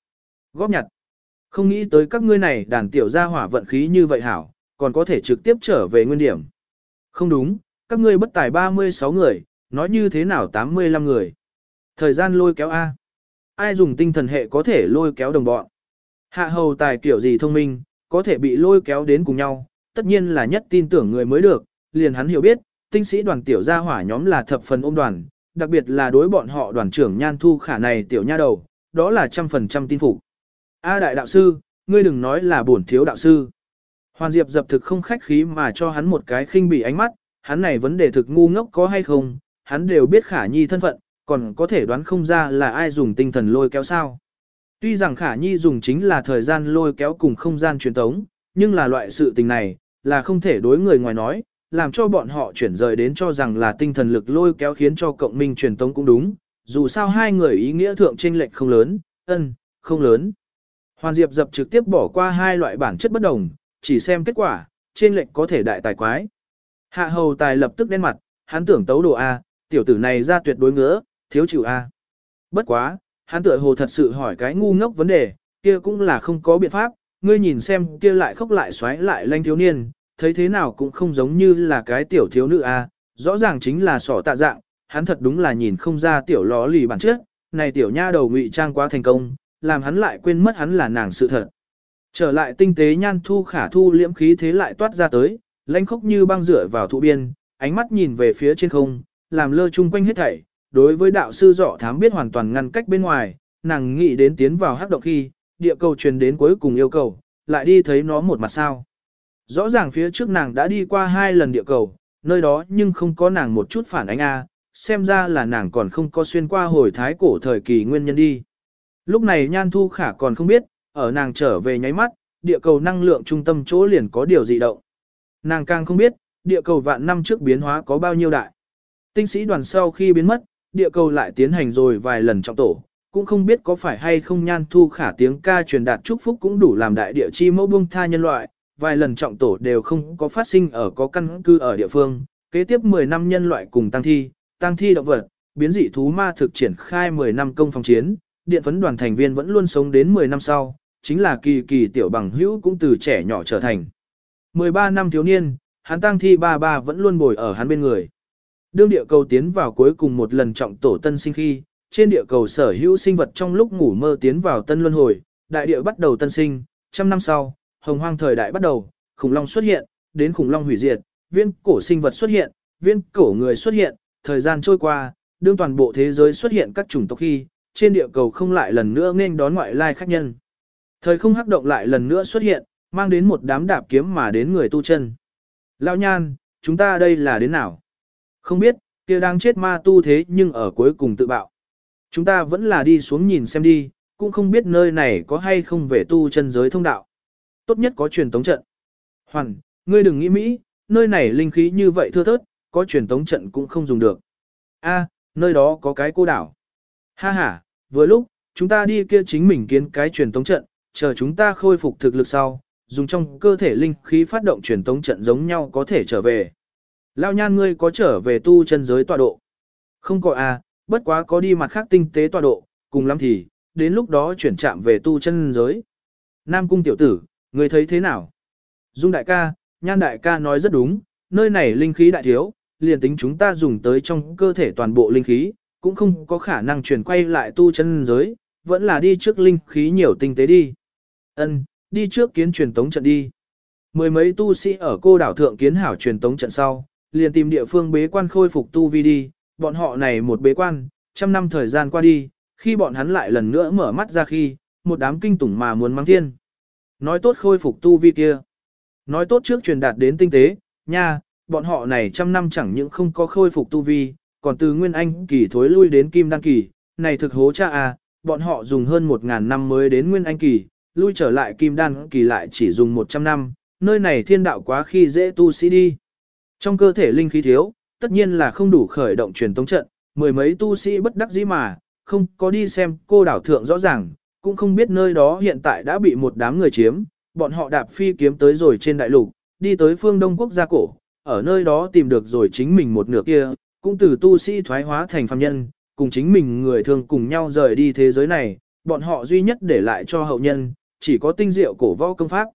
Góp nhặt. Không nghĩ tới các ngươi này đàn tiểu gia hỏa vận khí như vậy hảo, còn có thể trực tiếp trở về nguyên điểm. Không đúng, các ngươi bất tài 36 người, nói như thế nào 85 người. Thời gian lôi kéo A. Ai dùng tinh thần hệ có thể lôi kéo đồng bọn. Hạ hầu tài kiểu gì thông minh, có thể bị lôi kéo đến cùng nhau, tất nhiên là nhất tin tưởng người mới được, liền hắn hiểu biết, tinh sĩ đoàn tiểu gia hỏa nhóm là thập phần ôm đoàn, đặc biệt là đối bọn họ đoàn trưởng Nhan Thu Khả này tiểu nha đầu, đó là trăm phần trăm tin phục. A đại đạo sư, ngươi đừng nói là bổn thiếu đạo sư. Hoàn Diệp dập thực không khách khí mà cho hắn một cái khinh bỉ ánh mắt, hắn này vấn đề thực ngu ngốc có hay không, hắn đều biết khả nhi thân phận, còn có thể đoán không ra là ai dùng tinh thần lôi kéo sao. Tuy rằng khả nhi dùng chính là thời gian lôi kéo cùng không gian truyền tống, nhưng là loại sự tình này, là không thể đối người ngoài nói, làm cho bọn họ chuyển rời đến cho rằng là tinh thần lực lôi kéo khiến cho cộng minh truyền tống cũng đúng, dù sao hai người ý nghĩa thượng trên lệnh không lớn, ân, không lớn. Hoàn Diệp dập trực tiếp bỏ qua hai loại bản chất bất đồng, chỉ xem kết quả, trên lệnh có thể đại tài quái. Hạ hầu tài lập tức đen mặt, hắn tưởng tấu đồ A, tiểu tử này ra tuyệt đối ngứa, thiếu chịu A. Bất quá, hắn tựa hồ thật sự hỏi cái ngu ngốc vấn đề, kia cũng là không có biện pháp, ngươi nhìn xem kia lại khóc lại xoáy lại lanh thiếu niên, thấy thế nào cũng không giống như là cái tiểu thiếu nữ A, rõ ràng chính là sỏ tạ dạng, hắn thật đúng là nhìn không ra tiểu ló lì bản chất, này tiểu nha đầu ngụy trang quá thành công, làm hắn lại quên mất hắn là nàng sự thật. Trở lại tinh tế nhan thu khả thu liễm khí thế lại toát ra tới, lãnh khốc như băng rửa vào thụ biên, ánh mắt nhìn về phía trên không, làm lơ chung quanh hết thảy. Đối với đạo sư dọ thám biết hoàn toàn ngăn cách bên ngoài, nàng nghĩ đến tiến vào hắc động khi, địa cầu truyền đến cuối cùng yêu cầu, lại đi thấy nó một mặt sao. Rõ ràng phía trước nàng đã đi qua hai lần địa cầu, nơi đó nhưng không có nàng một chút phản ánh a, xem ra là nàng còn không có xuyên qua hồi thái cổ thời kỳ nguyên nhân đi. Lúc này Nhan Thu Khả còn không biết, ở nàng trở về nháy mắt, địa cầu năng lượng trung tâm chỗ liền có điều dị động. Nàng càng không biết, địa cầu vạn năm trước biến hóa có bao nhiêu đại. Tinh sĩ đoàn sau khi biến mất, địa cầu lại tiến hành rồi vài lần trọng tổ, cũng không biết có phải hay không nhan thu khả tiếng ca truyền đạt chúc phúc cũng đủ làm đại địa chi mẫu buông tha nhân loại, vài lần trọng tổ đều không có phát sinh ở có căn cư ở địa phương, kế tiếp 10 năm nhân loại cùng tăng thi, tăng thi động vật, biến dị thú ma thực triển khai 10 năm công phòng chiến, điện phấn đoàn thành viên vẫn luôn sống đến 10 năm sau, chính là kỳ kỳ tiểu bằng hữu cũng từ trẻ nhỏ trở thành. 13 năm thiếu niên, hắn tăng thi ba ba vẫn luôn bồi ở hắn bên người. Đương địa cầu tiến vào cuối cùng một lần trọng tổ tân sinh khi, trên địa cầu sở hữu sinh vật trong lúc ngủ mơ tiến vào tân luân hồi, đại địa bắt đầu tân sinh, trăm năm sau, hồng hoang thời đại bắt đầu, khủng long xuất hiện, đến khủng long hủy diệt, viên cổ sinh vật xuất hiện, viên cổ người xuất hiện, thời gian trôi qua, đương toàn bộ thế giới xuất hiện các chủng tộc khi, trên địa cầu không lại lần nữa nên đón ngoại lai khách nhân. Thời không hắc động lại lần nữa xuất hiện, mang đến một đám đạp kiếm mà đến người tu chân. Lão nhan, chúng ta đây là đến nào? Không biết, kia đang chết ma tu thế nhưng ở cuối cùng tự bạo. Chúng ta vẫn là đi xuống nhìn xem đi, cũng không biết nơi này có hay không về tu chân giới thông đạo. Tốt nhất có truyền tống trận. Hoàn, ngươi đừng nghĩ Mỹ, nơi này linh khí như vậy thưa thớt, có truyền tống trận cũng không dùng được. A, nơi đó có cái cô đảo. Ha ha, vừa lúc, chúng ta đi kia chính mình kiến cái truyền tống trận, chờ chúng ta khôi phục thực lực sau, dùng trong cơ thể linh khí phát động truyền tống trận giống nhau có thể trở về. Lao nhan ngươi có trở về tu chân giới tọa độ? Không có à, bất quá có đi mặt khác tinh tế tọa độ, cùng lắm thì, đến lúc đó chuyển chạm về tu chân giới. Nam cung tiểu tử, ngươi thấy thế nào? Dung đại ca, nhan đại ca nói rất đúng, nơi này linh khí đại thiếu, liền tính chúng ta dùng tới trong cơ thể toàn bộ linh khí, cũng không có khả năng chuyển quay lại tu chân giới, vẫn là đi trước linh khí nhiều tinh tế đi. Ân, đi trước kiến truyền tống trận đi. Mười mấy tu sĩ ở cô đảo thượng kiến hảo truyền tống trận sau, liền tìm địa phương bế quan khôi phục tu vi đi, bọn họ này một bế quan, trăm năm thời gian qua đi, khi bọn hắn lại lần nữa mở mắt ra khi, một đám kinh tủng mà muốn mang thiên. Nói tốt khôi phục tu vi kia. Nói tốt trước truyền đạt đến tinh tế, nha, bọn họ này trăm năm chẳng những không có khôi phục tu vi, còn từ nguyên anh kỳ thối lui đến kim đăng kỳ, này thực hố cha à, bọn họ dùng hơn một ngàn năm mới đến nguyên anh kỳ, lui trở lại kim đan kỳ lại chỉ dùng 100 năm, nơi này thiên đạo quá khi dễ tu sĩ đi. Trong cơ thể linh khí thiếu, tất nhiên là không đủ khởi động truyền tống trận, mười mấy tu sĩ bất đắc dĩ mà, không có đi xem cô đảo thượng rõ ràng, cũng không biết nơi đó hiện tại đã bị một đám người chiếm, bọn họ đạp phi kiếm tới rồi trên đại lục, đi tới phương Đông quốc gia cổ, ở nơi đó tìm được rồi chính mình một nửa kia, cũng từ tu sĩ thoái hóa thành phàm nhân, cùng chính mình người thường cùng nhau rời đi thế giới này, bọn họ duy nhất để lại cho hậu nhân, chỉ có tinh diệu cổ võ công pháp.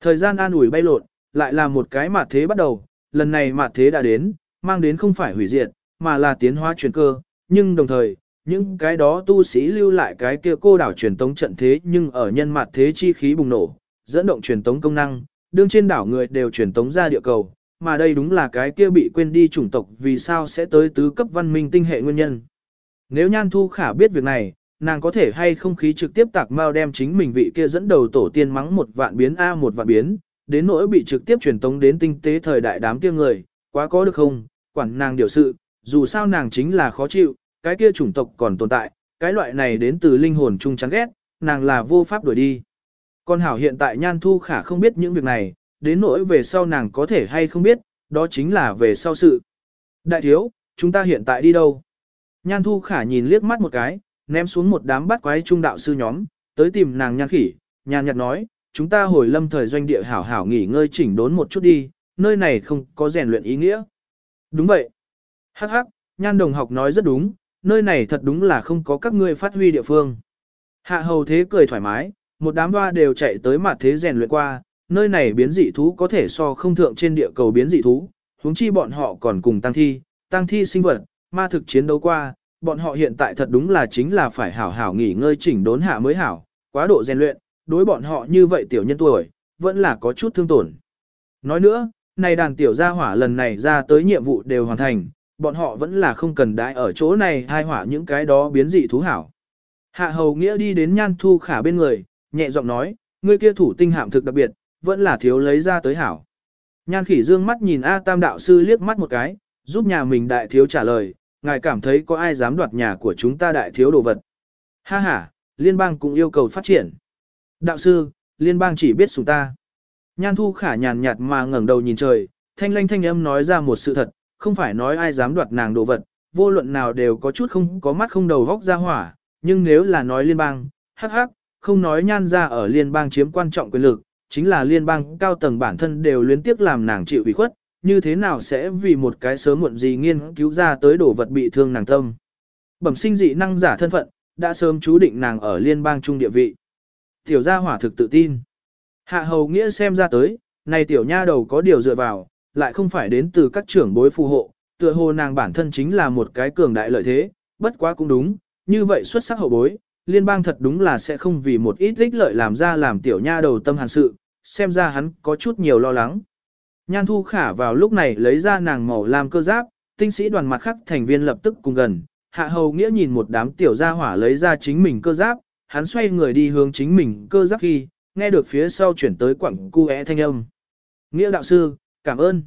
Thời gian an ủi bay lộn, lại là một cái mạt thế bắt đầu, lần này mạt thế đã đến, mang đến không phải hủy diệt, mà là tiến hóa chuyển cơ, nhưng đồng thời, những cái đó tu sĩ lưu lại cái kia cô đảo truyền tống trận thế nhưng ở nhân mạt thế chi khí bùng nổ, dẫn động truyền tống công năng, đương trên đảo người đều truyền tống ra địa cầu, mà đây đúng là cái kia bị quên đi chủng tộc vì sao sẽ tới tứ cấp văn minh tinh hệ nguyên nhân. Nếu Nhan Thu Khả biết việc này, nàng có thể hay không khí trực tiếp tạc mau đem chính mình vị kia dẫn đầu tổ tiên mắng một vạn biến A một vạn biến, đến nỗi bị trực tiếp truyền tống đến tinh tế thời đại đám kia người, quá có được không, quản nàng điều sự, dù sao nàng chính là khó chịu, cái kia chủng tộc còn tồn tại, cái loại này đến từ linh hồn chung chán ghét, nàng là vô pháp đuổi đi. Con hảo hiện tại Nhan Thu Khả không biết những việc này, đến nỗi về sau nàng có thể hay không biết, đó chính là về sau sự. Đại thiếu, chúng ta hiện tại đi đâu? Nhan Thu Khả nhìn liếc mắt một cái, ném xuống một đám bắt quái trung đạo sư nhóm, tới tìm nàng nhan khỉ, nhàn nhạt nói, chúng ta hồi lâm thời doanh địa hảo hảo nghỉ ngơi chỉnh đốn một chút đi, nơi này không có rèn luyện ý nghĩa. Đúng vậy. Hắc hắc, nhan đồng học nói rất đúng, nơi này thật đúng là không có các ngươi phát huy địa phương. Hạ hầu thế cười thoải mái, một đám hoa đều chạy tới mặt thế rèn luyện qua, nơi này biến dị thú có thể so không thượng trên địa cầu biến dị thú, huống chi bọn họ còn cùng tăng thi, tăng thi sinh vật, ma thực chiến đấu qua, bọn họ hiện tại thật đúng là chính là phải hảo hảo nghỉ ngơi chỉnh đốn hạ mới hảo, quá độ rèn luyện, đối bọn họ như vậy tiểu nhân tuổi, vẫn là có chút thương tổn. Nói nữa, này đàn tiểu gia hỏa lần này ra tới nhiệm vụ đều hoàn thành, bọn họ vẫn là không cần đãi ở chỗ này hai hỏa những cái đó biến dị thú hảo. Hạ hầu nghĩa đi đến nhan thu khả bên người, nhẹ giọng nói, ngươi kia thủ tinh hạm thực đặc biệt, vẫn là thiếu lấy ra tới hảo. Nhan khỉ dương mắt nhìn A Tam đạo sư liếc mắt một cái, giúp nhà mình đại thiếu trả lời, ngài cảm thấy có ai dám đoạt nhà của chúng ta đại thiếu đồ vật. Ha ha, liên bang cũng yêu cầu phát triển. Đạo sư, liên bang chỉ biết sủng ta. Nhan thu khả nhàn nhạt mà ngẩng đầu nhìn trời, thanh lanh thanh âm nói ra một sự thật, không phải nói ai dám đoạt nàng đồ vật, vô luận nào đều có chút không có mắt không đầu góc ra hỏa, nhưng nếu là nói liên bang, hắc hắc, không nói nhan ra ở liên bang chiếm quan trọng quyền lực, chính là liên bang cao tầng bản thân đều liên tiếp làm nàng chịu ủy khuất, như thế nào sẽ vì một cái sớm muộn gì nghiên cứu ra tới đổ vật bị thương nàng tâm. Bẩm sinh dị năng giả thân phận, đã sớm chú định nàng ở liên bang trung địa vị. Tiểu gia hỏa thực tự tin. Hạ hầu nghĩa xem ra tới, này tiểu nha đầu có điều dựa vào, lại không phải đến từ các trưởng bối phù hộ, tựa hồ nàng bản thân chính là một cái cường đại lợi thế, bất quá cũng đúng, như vậy xuất sắc hậu bối, liên bang thật đúng là sẽ không vì một ít ích lợi làm ra làm tiểu nha đầu tâm hàn sự, xem ra hắn có chút nhiều lo lắng. Nhan Thu Khả vào lúc này lấy ra nàng màu làm cơ giáp, tinh sĩ đoàn mặt khắc thành viên lập tức cùng gần, Hạ Hầu Nghĩa nhìn một đám tiểu gia hỏa lấy ra chính mình cơ giáp, hắn xoay người đi hướng chính mình cơ giáp khi, nghe được phía sau chuyển tới quảng cu é thanh âm. Nghĩa đạo sư, cảm ơn.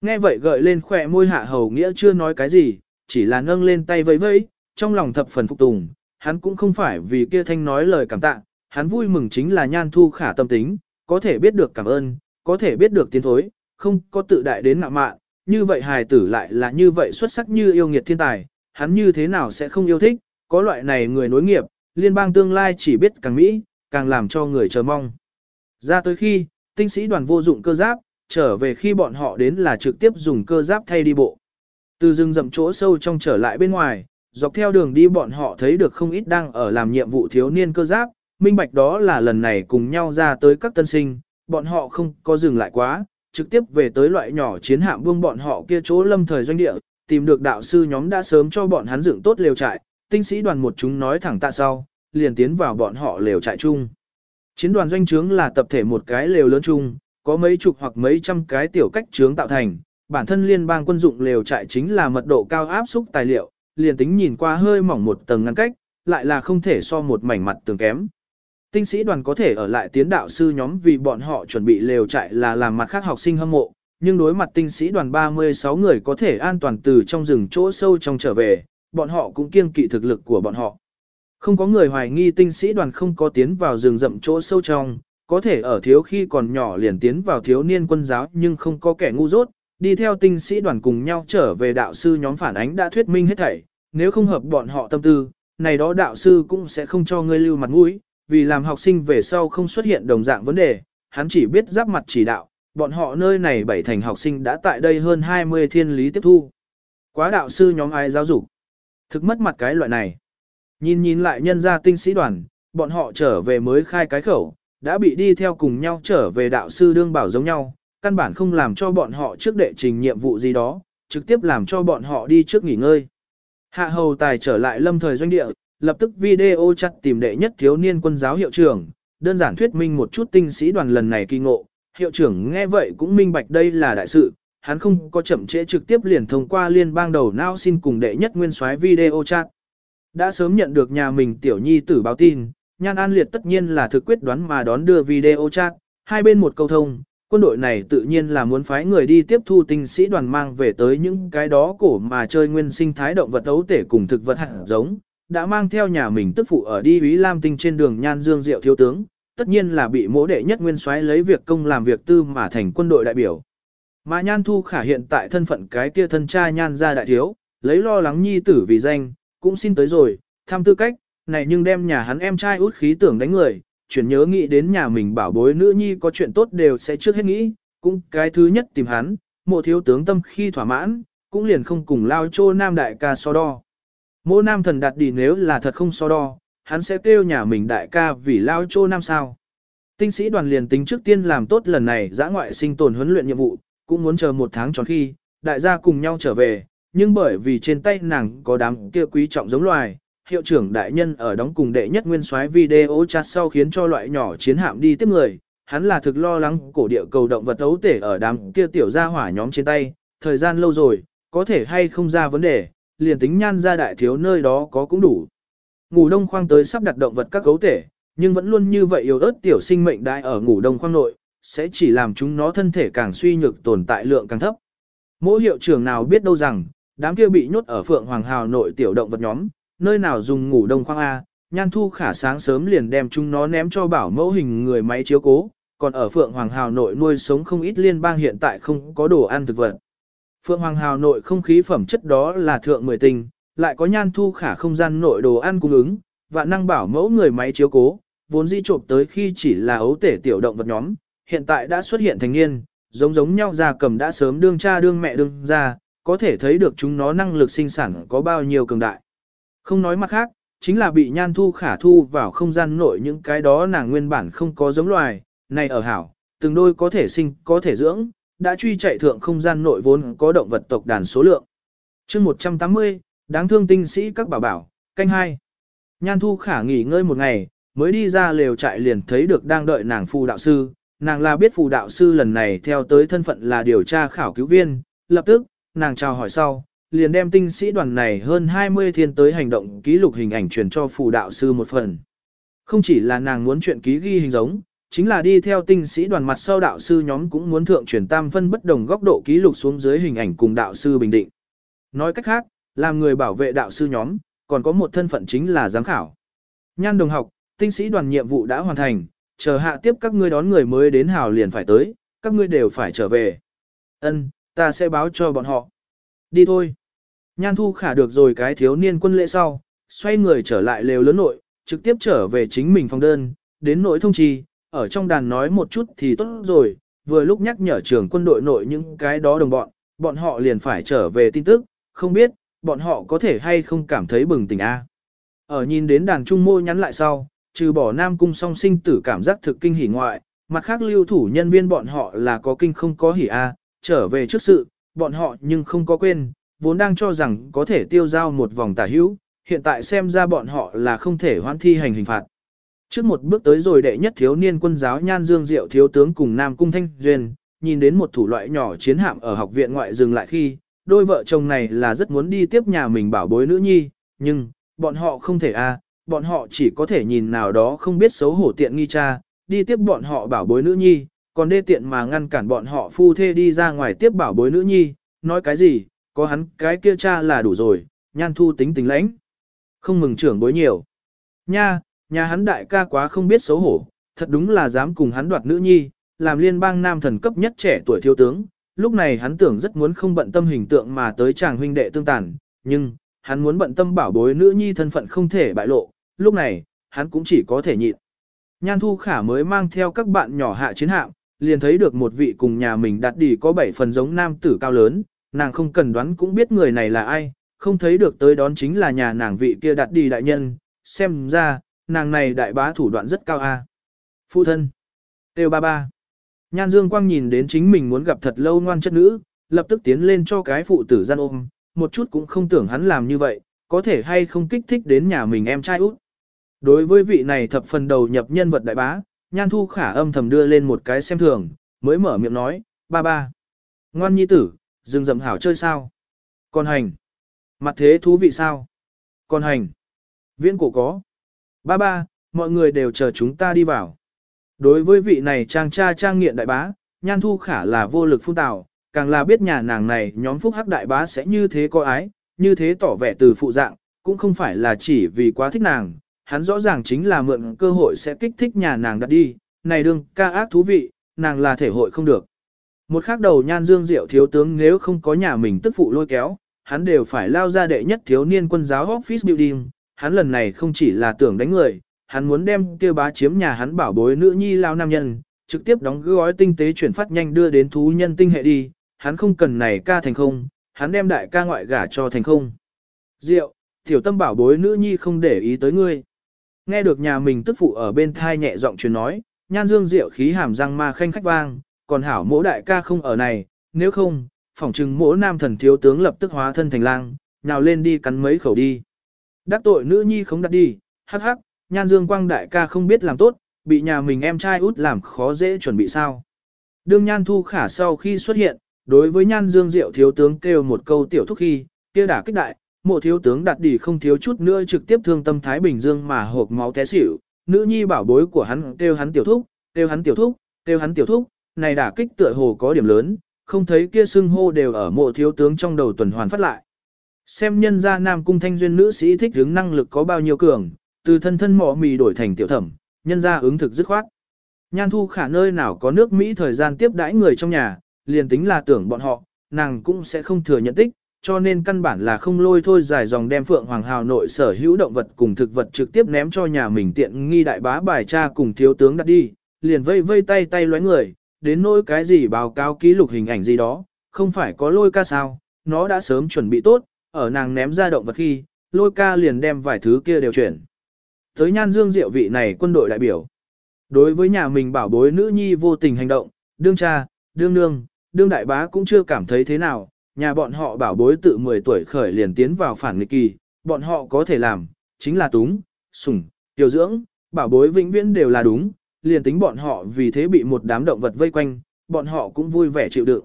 Nghe vậy gợi lên khỏe môi Hạ Hầu Nghĩa chưa nói cái gì, chỉ là nâng lên tay vẫy vẫy, trong lòng thập phần phục tùng, hắn cũng không phải vì kia thanh nói lời cảm tạ, hắn vui mừng chính là Nhan Thu Khả tâm tính, có thể biết được cảm ơn, có thể biết được tiến thối, không có tự đại đến ngạo mạn, như vậy hài tử lại là như vậy xuất sắc như yêu nghiệt thiên tài, hắn như thế nào sẽ không yêu thích, có loại này người nối nghiệp, liên bang tương lai chỉ biết càng Mỹ, càng làm cho người chờ mong. Ra tới khi, tinh sĩ đoàn vô dụng cơ giáp, trở về khi bọn họ đến là trực tiếp dùng cơ giáp thay đi bộ. Từ rừng rậm chỗ sâu trong trở lại bên ngoài, dọc theo đường đi bọn họ thấy được không ít đang ở làm nhiệm vụ thiếu niên cơ giáp, minh bạch đó là lần này cùng nhau ra tới các tân sinh, bọn họ không có dừng lại quá, trực tiếp về tới loại nhỏ chiến hạm buông bọn họ kia chỗ lâm thời doanh địa, tìm được đạo sư nhóm đã sớm cho bọn hắn dựng tốt lều trại, tinh sĩ đoàn một chúng nói thẳng tạ sau, liền tiến vào bọn họ lều trại chung. Chiến đoàn doanh trướng là tập thể một cái lều lớn chung, có mấy chục hoặc mấy trăm cái tiểu cách trướng tạo thành, bản thân liên bang quân dụng lều trại chính là mật độ cao áp xúc tài liệu, liền tính nhìn qua hơi mỏng một tầng ngăn cách, lại là không thể so một mảnh mặt tường kém. Tinh sĩ đoàn có thể ở lại tiến đạo sư nhóm vì bọn họ chuẩn bị lều trại là làm mặt khác học sinh hâm mộ, nhưng đối mặt tinh sĩ đoàn 36 người có thể an toàn từ trong rừng chỗ sâu trong trở về, bọn họ cũng kiêng kỵ thực lực của bọn họ. Không có người hoài nghi tinh sĩ đoàn không có tiến vào rừng rậm chỗ sâu trong, có thể ở thiếu khi còn nhỏ liền tiến vào thiếu niên quân giáo nhưng không có kẻ ngu dốt, đi theo tinh sĩ đoàn cùng nhau trở về đạo sư nhóm phản ánh đã thuyết minh hết thảy, nếu không hợp bọn họ tâm tư, này đó đạo sư cũng sẽ không cho ngươi lưu mặt mũi, vì làm học sinh về sau không xuất hiện đồng dạng vấn đề, hắn chỉ biết giáp mặt chỉ đạo, bọn họ nơi này bảy thành học sinh đã tại đây hơn 20 thiên lý tiếp thu. Quá đạo sư nhóm ai giáo dục, thực mất mặt cái loại này. Nhìn nhìn lại nhân gia tinh sĩ đoàn, bọn họ trở về mới khai cái khẩu, đã bị đi theo cùng nhau trở về đạo sư đương bảo giống nhau, căn bản không làm cho bọn họ trước đệ trình nhiệm vụ gì đó, trực tiếp làm cho bọn họ đi trước nghỉ ngơi. Hạ hầu tài trở lại lâm thời doanh địa, lập tức video chặt tìm đệ nhất thiếu niên quân giáo hiệu trưởng, đơn giản thuyết minh một chút tinh sĩ đoàn lần này kỳ ngộ. Hiệu trưởng nghe vậy cũng minh bạch đây là đại sự, hắn không có chậm trễ trực tiếp liền thông qua liên bang đầu não xin cùng đệ nhất nguyên soái video chat. Đã sớm nhận được nhà mình tiểu nhi tử báo tin, Nhan An Liệt tất nhiên là thực quyết đoán mà đón đưa video chat, hai bên một câu thông, quân đội này tự nhiên là muốn phái người đi tiếp thu tinh sĩ đoàn mang về tới những cái đó cổ mà chơi nguyên sinh thái động vật ấu tể cùng thực vật hạt giống, đã mang theo nhà mình tức phụ ở đi Ý Lam Tinh trên đường Nhan Dương Diệu thiếu tướng, tất nhiên là bị mỗ đệ nhất nguyên soái lấy việc công làm việc tư mà thành quân đội đại biểu. Mà Nhan Thu Khả hiện tại thân phận cái kia thân cha Nhan gia đại thiếu, lấy lo lắng nhi tử vì danh, cũng xin tới rồi, tham tư cách, này nhưng đem nhà hắn em trai út khí tưởng đánh người, chuyển nhớ nghĩ đến nhà mình bảo bối nữ nhi có chuyện tốt đều sẽ trước hết nghĩ, cũng cái thứ nhất tìm hắn, mộ thiếu tướng tâm khi thỏa mãn, cũng liền không cùng lao chô nam đại ca so đo. Mộ nam thần đặt đi nếu là thật không so đo, hắn sẽ kêu nhà mình đại ca vì lao chô nam sao. Tinh sĩ đoàn liền tính trước tiên làm tốt lần này giã ngoại sinh tồn huấn luyện nhiệm vụ, cũng muốn chờ một tháng tròn khi, đại gia cùng nhau trở về, nhưng bởi vì trên tay nàng có đám kia quý trọng giống loài, hiệu trưởng đại nhân ở đóng cùng đệ nhất nguyên soái video chat sau khiến cho loại nhỏ chiến hạm đi tiếp người, hắn là thực lo lắng cổ địa cầu động vật ấu tể ở đám kia tiểu gia hỏa nhóm trên tay, thời gian lâu rồi, có thể hay không ra vấn đề, liền tính nhan ra đại thiếu nơi đó có cũng đủ. Ngủ đông khoang tới sắp đặt động vật các cấu tể, nhưng vẫn luôn như vậy yếu ớt tiểu sinh mệnh đại ở ngủ đông khoang nội, sẽ chỉ làm chúng nó thân thể càng suy nhược tồn tại lượng càng thấp. Mỗi hiệu trưởng nào biết đâu rằng, đám kia bị nhốt ở Phượng Hoàng Hào nội tiểu động vật nhóm, nơi nào dùng ngủ đông khoang A, nhan thu khả sáng sớm liền đem chúng nó ném cho bảo mẫu hình người máy chiếu cố, còn ở Phượng Hoàng Hào nội nuôi sống không ít liên bang hiện tại không có đồ ăn thực vật. Phượng Hoàng Hào nội không khí phẩm chất đó là thượng mười tinh, lại có nhan thu khả không gian nội đồ ăn cung ứng, và năng bảo mẫu người máy chiếu cố, vốn di trộm tới khi chỉ là ấu tể tiểu động vật nhóm, hiện tại đã xuất hiện thành niên, giống giống nhau ra cầm đã sớm đương cha đương mẹ đương ra, có thể thấy được chúng nó năng lực sinh sản có bao nhiêu cường đại. Không nói mặt khác, chính là bị nhan thu khả thu vào không gian nội những cái đó nàng nguyên bản không có giống loài, này ở hảo, từng đôi có thể sinh, có thể dưỡng, đã truy chạy thượng không gian nội vốn có động vật tộc đàn số lượng. chương 180, đáng thương tinh sĩ các bảo bảo, canh hai. Nhan thu khả nghỉ ngơi một ngày, mới đi ra lều trại liền thấy được đang đợi nàng phù đạo sư, nàng là biết phù đạo sư lần này theo tới thân phận là điều tra khảo cứu viên, lập tức, nàng chào hỏi sau, liền đem tinh sĩ đoàn này hơn 20 thiên tới hành động ký lục hình ảnh truyền cho phù đạo sư một phần. Không chỉ là nàng muốn chuyện ký ghi hình giống, chính là đi theo tinh sĩ đoàn mặt sau đạo sư nhóm cũng muốn thượng truyền tam phân bất đồng góc độ ký lục xuống dưới hình ảnh cùng đạo sư bình định. Nói cách khác, làm người bảo vệ đạo sư nhóm, còn có một thân phận chính là giám khảo. Nhan đồng học, tinh sĩ đoàn nhiệm vụ đã hoàn thành, chờ hạ tiếp các ngươi đón người mới đến hào liền phải tới, các ngươi đều phải trở về. Ân, ta sẽ báo cho bọn họ. Đi thôi. Nhan thu khả được rồi cái thiếu niên quân lễ sau, xoay người trở lại lều lớn nội, trực tiếp trở về chính mình phòng đơn, đến nội thông trì, ở trong đàn nói một chút thì tốt rồi, vừa lúc nhắc nhở trưởng quân đội nội những cái đó đồng bọn, bọn họ liền phải trở về tin tức, không biết, bọn họ có thể hay không cảm thấy bừng tỉnh a. Ở nhìn đến đàn trung môi nhắn lại sau, trừ bỏ nam cung song sinh tử cảm giác thực kinh hỉ ngoại, mặt khác lưu thủ nhân viên bọn họ là có kinh không có hỉ a, trở về trước sự, bọn họ nhưng không có quên, vốn đang cho rằng có thể tiêu giao một vòng tả hữu, hiện tại xem ra bọn họ là không thể hoãn thi hành hình phạt. Trước một bước tới rồi đệ nhất thiếu niên quân giáo Nhan Dương Diệu thiếu tướng cùng Nam Cung Thanh Duyên, nhìn đến một thủ loại nhỏ chiến hạm ở học viện ngoại dừng lại khi, đôi vợ chồng này là rất muốn đi tiếp nhà mình bảo bối nữ nhi, nhưng, bọn họ không thể a, bọn họ chỉ có thể nhìn nào đó không biết xấu hổ tiện nghi cha, đi tiếp bọn họ bảo bối nữ nhi, còn đê tiện mà ngăn cản bọn họ phu thê đi ra ngoài tiếp bảo bối nữ nhi, nói cái gì, có hắn cái kia cha là đủ rồi, nhan thu tính tình lãnh. Không mừng trưởng bối nhiều. Nha, nhà hắn đại ca quá không biết xấu hổ, thật đúng là dám cùng hắn đoạt nữ nhi, làm liên bang nam thần cấp nhất trẻ tuổi thiếu tướng. Lúc này hắn tưởng rất muốn không bận tâm hình tượng mà tới chàng huynh đệ tương tàn, nhưng, hắn muốn bận tâm bảo bối nữ nhi thân phận không thể bại lộ, lúc này, hắn cũng chỉ có thể nhịn. Nhan Thu Khả mới mang theo các bạn nhỏ hạ chiến hạm, liền thấy được một vị cùng nhà mình đặt đi có bảy phần giống nam tử cao lớn, nàng không cần đoán cũng biết người này là ai, không thấy được tới đón chính là nhà nàng vị kia đặt đi đại nhân, xem ra, nàng này đại bá thủ đoạn rất cao a. Phụ thân. Têu ba ba. Nhan Dương Quang nhìn đến chính mình muốn gặp thật lâu ngoan chất nữ, lập tức tiến lên cho cái phụ tử gian ôm, một chút cũng không tưởng hắn làm như vậy, có thể hay không kích thích đến nhà mình em trai út. Đối với vị này thập phần đầu nhập nhân vật đại bá, Nhan Thu Khả âm thầm đưa lên một cái xem thường, mới mở miệng nói, ba ba. Ngoan nhi tử, rừng rậm hảo chơi sao? Còn hành. Mặt thế thú vị sao? Còn hành. Viễn cổ có. Ba ba, mọi người đều chờ chúng ta đi vào. Đối với vị này trang cha trang nghiện đại bá, nhan thu khả là vô lực phun tạo, càng là biết nhà nàng này nhóm phúc hắc đại bá sẽ như thế có ái, như thế tỏ vẻ từ phụ dạng, cũng không phải là chỉ vì quá thích nàng, hắn rõ ràng chính là mượn cơ hội sẽ kích thích nhà nàng đặt đi, này đương ca ác thú vị, nàng là thể hội không được. Một khác đầu nhan dương diệu thiếu tướng nếu không có nhà mình tức phụ lôi kéo, hắn đều phải lao ra đệ nhất thiếu niên quân giáo office building, hắn lần này không chỉ là tưởng đánh người, hắn muốn đem kia bá chiếm nhà hắn bảo bối nữ nhi lao nam nhân, trực tiếp đóng gói tinh tế chuyển phát nhanh đưa đến thú nhân tinh hệ đi, hắn không cần này ca thành không, hắn đem đại ca ngoại gả cho thành không. Diệu, tiểu tâm bảo bối nữ nhi không để ý tới ngươi. Nghe được nhà mình tức phụ ở bên thai nhẹ giọng truyền nói, nhan dương diệu khí hàm răng ma khanh khách vang, còn hảo mỗ đại ca không ở này, nếu không, phỏng chừng mỗ nam thần thiếu tướng lập tức hóa thân thành lang, nhào lên đi cắn mấy khẩu đi. Đắc tội nữ nhi không đặt đi, hắc hắc, nhan dương quang đại ca không biết làm tốt, bị nhà mình em trai út làm khó dễ chuẩn bị sao. Đương nhan thu khả sau khi xuất hiện, đối với nhan dương diệu thiếu tướng kêu một câu tiểu thúc khi, kia đả kích đại, mộ thiếu tướng đặt đỉ không thiếu chút nữa trực tiếp thương tâm Thái Bình Dương mà hộp máu té xỉu, nữ nhi bảo bối của hắn kêu hắn tiểu thúc, kêu hắn tiểu thúc, kêu hắn tiểu thúc, này đả kích tựa hồ có điểm lớn, không thấy kia xưng hô đều ở mộ thiếu tướng trong đầu tuần hoàn phát lại. Xem nhân gia nam cung thanh duyên nữ sĩ thích hướng năng lực có bao nhiêu cường, từ thân thân mỏ mì đổi thành tiểu thẩm, nhân gia ứng thực dứt khoát. Nhan thu khả nơi nào có nước Mỹ thời gian tiếp đãi người trong nhà, liền tính là tưởng bọn họ, nàng cũng sẽ không thừa nhận tích, cho nên căn bản là không lôi thôi dài dòng đem Phượng Hoàng Hào nội sở hữu động vật cùng thực vật trực tiếp ném cho nhà mình tiện nghi đại bá bài cha cùng thiếu tướng đặt đi, liền vây vây tay tay lóe người, đến nỗi cái gì báo cáo ký lục hình ảnh gì đó, không phải có lôi ca sao, nó đã sớm chuẩn bị tốt, ở nàng ném ra động vật khi, lôi ca liền đem vài thứ kia đều chuyển. Tới nhan dương diệu vị này quân đội đại biểu. Đối với nhà mình bảo bối nữ nhi vô tình hành động, đương cha, đương nương, đương đại bá cũng chưa cảm thấy thế nào, nhà bọn họ bảo bối tự 10 tuổi khởi liền tiến vào phản nghịch kỳ, bọn họ có thể làm, chính là túng, sủng, tiểu dưỡng, bảo bối vĩnh viễn đều là đúng, liền tính bọn họ vì thế bị một đám động vật vây quanh, bọn họ cũng vui vẻ chịu đựng.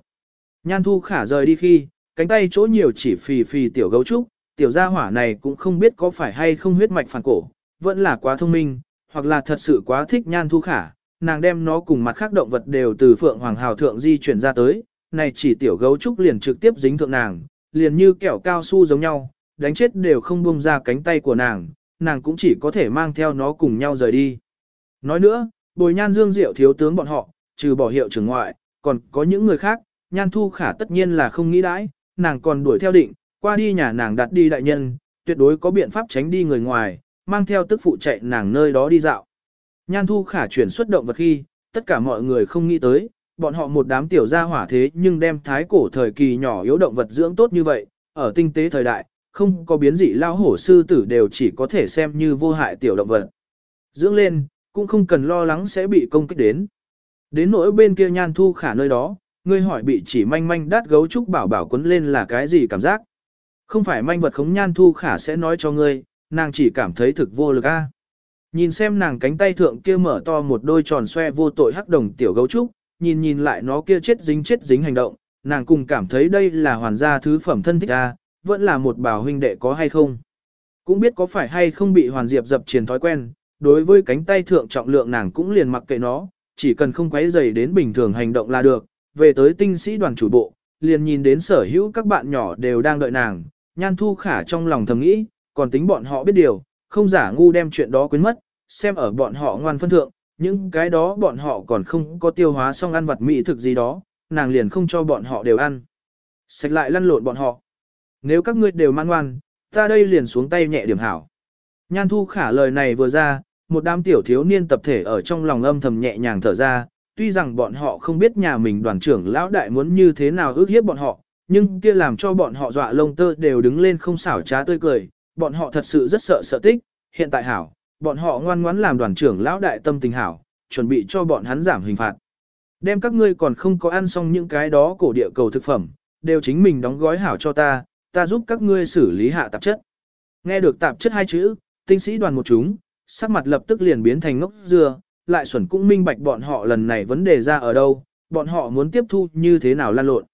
Nhan thu khả rời đi khi, cánh tay chỗ nhiều chỉ phì phì tiểu gấu trúc, tiểu gia hỏa này cũng không biết có phải hay không huyết mạch phản cổ, vẫn là quá thông minh, hoặc là thật sự quá thích nhan thu khả, nàng đem nó cùng mặt khác động vật đều từ phượng hoàng hào thượng di chuyển ra tới, này chỉ tiểu gấu trúc liền trực tiếp dính thượng nàng, liền như kẹo cao su giống nhau, đánh chết đều không buông ra cánh tay của nàng, nàng cũng chỉ có thể mang theo nó cùng nhau rời đi. Nói nữa, bồi nhan dương diệu thiếu tướng bọn họ, trừ bỏ hiệu trưởng ngoại, còn có những người khác, nhan thu khả tất nhiên là không nghĩ đãi, nàng còn đuổi theo định, qua đi nhà nàng đặt đi đại nhân, tuyệt đối có biện pháp tránh đi người ngoài, mang theo tức phụ chạy nàng nơi đó đi dạo. Nhan thu khả chuyển xuất động vật khi, tất cả mọi người không nghĩ tới, bọn họ một đám tiểu gia hỏa thế nhưng đem thái cổ thời kỳ nhỏ yếu động vật dưỡng tốt như vậy, ở tinh tế thời đại, không có biến dị lao hổ sư tử đều chỉ có thể xem như vô hại tiểu động vật. Dưỡng lên, cũng không cần lo lắng sẽ bị công kích đến. Đến nỗi bên kia nhan thu khả nơi đó, ngươi hỏi bị chỉ manh manh đát gấu trúc bảo bảo quấn lên là cái gì cảm giác. Không phải manh vật khống nhan thu khả sẽ nói cho ngươi, nàng chỉ cảm thấy thực vô lực a. À? Nhìn xem nàng cánh tay thượng kia mở to một đôi tròn xoe vô tội hắc đồng tiểu gấu trúc, nhìn nhìn lại nó kia chết dính chết dính hành động, nàng cùng cảm thấy đây là hoàn gia thứ phẩm thân thích a, à? vẫn là một bảo huynh đệ có hay không. Cũng biết có phải hay không bị hoàn diệp dập truyền thói quen, đối với cánh tay thượng trọng lượng nàng cũng liền mặc kệ nó, chỉ cần không quấy dày đến bình thường hành động là được, về tới tinh sĩ đoàn chủ bộ, liền nhìn đến sở hữu các bạn nhỏ đều đang đợi nàng, nhan thu khả trong lòng thầm nghĩ, còn tính bọn họ biết điều, không giả ngu đem chuyện đó quên mất, xem ở bọn họ ngoan phân thượng, những cái đó bọn họ còn không có tiêu hóa xong ăn vật mỹ thực gì đó, nàng liền không cho bọn họ đều ăn. Sạch lại lăn lộn bọn họ. Nếu các ngươi đều mang ngoan, ta đây liền xuống tay nhẹ điểm hảo. Nhan thu khả lời này vừa ra, một đám tiểu thiếu niên tập thể ở trong lòng âm thầm nhẹ nhàng thở ra, tuy rằng bọn họ không biết nhà mình đoàn trưởng lão đại muốn như thế nào ước hiếp bọn họ, nhưng kia làm cho bọn họ dọa lông tơ đều đứng lên không xảo trá tươi cười, bọn họ thật sự rất sợ sợ tích, hiện tại hảo, bọn họ ngoan ngoãn làm đoàn trưởng lão đại tâm tình hảo, chuẩn bị cho bọn hắn giảm hình phạt. Đem các ngươi còn không có ăn xong những cái đó cổ địa cầu thực phẩm, đều chính mình đóng gói hảo cho ta, ta giúp các ngươi xử lý hạ tạp chất. Nghe được tạp chất hai chữ, tinh sĩ đoàn một chúng, sắc mặt lập tức liền biến thành ngốc dưa, lại xuẩn cũng minh bạch bọn họ lần này vấn đề ra ở đâu, bọn họ muốn tiếp thu như thế nào lan lộn.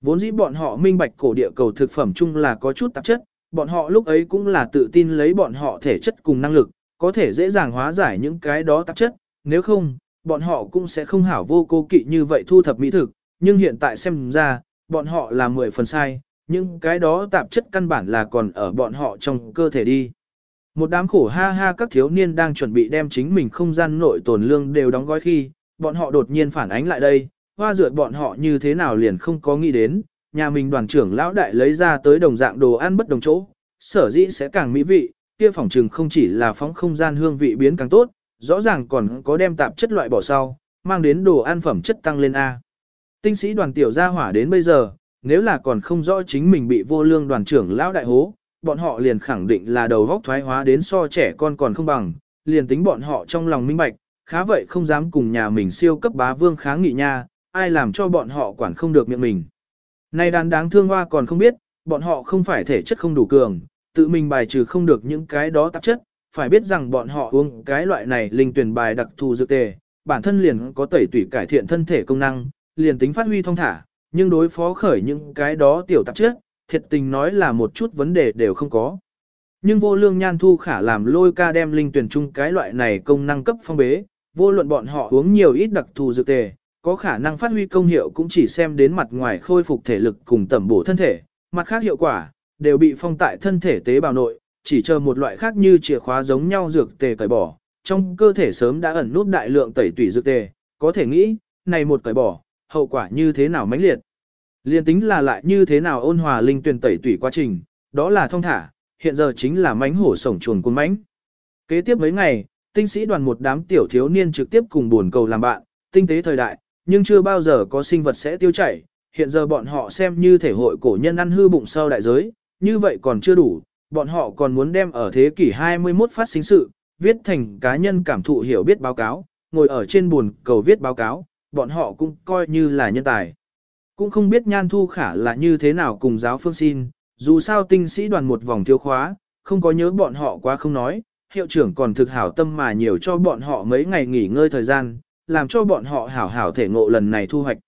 Vốn dĩ bọn họ minh bạch cổ địa cầu thực phẩm chung là có chút tạp chất, bọn họ lúc ấy cũng là tự tin lấy bọn họ thể chất cùng năng lực, có thể dễ dàng hóa giải những cái đó tạp chất, nếu không, bọn họ cũng sẽ không hảo vô cố kỵ như vậy thu thập mỹ thực, nhưng hiện tại xem ra, bọn họ là 10 phần sai, nhưng cái đó tạp chất căn bản là còn ở bọn họ trong cơ thể đi. Một đám khổ ha ha các thiếu niên đang chuẩn bị đem chính mình không gian nội tồn lương đều đóng gói khi, bọn họ đột nhiên phản ánh lại đây, hoa rượt bọn họ như thế nào liền không có nghĩ đến, nhà mình đoàn trưởng lão đại lấy ra tới đồng dạng đồ ăn bất đồng chỗ, sở dĩ sẽ càng mỹ vị, kia phỏng trừng không chỉ là phóng không gian hương vị biến càng tốt, rõ ràng còn có đem tạp chất loại bỏ sau, mang đến đồ ăn phẩm chất tăng lên A. Tinh sĩ đoàn tiểu gia hỏa đến bây giờ, nếu là còn không rõ chính mình bị vô lương đoàn trưởng lão đại hố, bọn họ liền khẳng định là đầu vóc thoái hóa đến so trẻ con còn không bằng, liền tính bọn họ trong lòng minh bạch, khá vậy không dám cùng nhà mình siêu cấp bá vương kháng nghị nha, ai làm cho bọn họ quản không được miệng mình. Nay đàn đáng thương hoa còn không biết, bọn họ không phải thể chất không đủ cường, tự mình bài trừ không được những cái đó tạp chất, phải biết rằng bọn họ uống cái loại này linh tuyển bài đặc thù dược tề, bản thân liền có tẩy tủy cải thiện thân thể công năng, liền tính phát huy thông thả, nhưng đối phó khởi những cái đó tiểu tạp chất, thiệt tình nói là một chút vấn đề đều không có. Nhưng vô lương nhan thu khả làm lôi ca đem linh tuyển chung cái loại này công năng cấp phong bế, vô luận bọn họ uống nhiều ít đặc thù dược tề, có khả năng phát huy công hiệu cũng chỉ xem đến mặt ngoài khôi phục thể lực cùng tẩm bổ thân thể, mặt khác hiệu quả, đều bị phong tại thân thể tế bào nội, chỉ chờ một loại khác như chìa khóa giống nhau dược tề cởi bỏ, trong cơ thể sớm đã ẩn nút đại lượng tẩy tủy dược tề, có thể nghĩ, này một cởi bỏ, hậu quả như thế nào mãnh liệt. Liên tính là lại như thế nào ôn hòa linh tuyển tẩy tủy quá trình, đó là thông thả, hiện giờ chính là mánh hổ sổng chuồn cuốn mánh. Kế tiếp mấy ngày, tinh sĩ đoàn một đám tiểu thiếu niên trực tiếp cùng buồn cầu làm bạn, tinh tế thời đại, nhưng chưa bao giờ có sinh vật sẽ tiêu chảy, hiện giờ bọn họ xem như thể hội cổ nhân ăn hư bụng sau đại giới, như vậy còn chưa đủ, bọn họ còn muốn đem ở thế kỷ 21 phát sinh sự, viết thành cá nhân cảm thụ hiểu biết báo cáo, ngồi ở trên buồn cầu viết báo cáo, bọn họ cũng coi như là nhân tài. Cũng không biết nhan thu khả là như thế nào cùng giáo phương xin, dù sao tinh sĩ đoàn một vòng thiếu khóa, không có nhớ bọn họ quá không nói, hiệu trưởng còn thực hảo tâm mà nhiều cho bọn họ mấy ngày nghỉ ngơi thời gian, làm cho bọn họ hảo hảo thể ngộ lần này thu hoạch.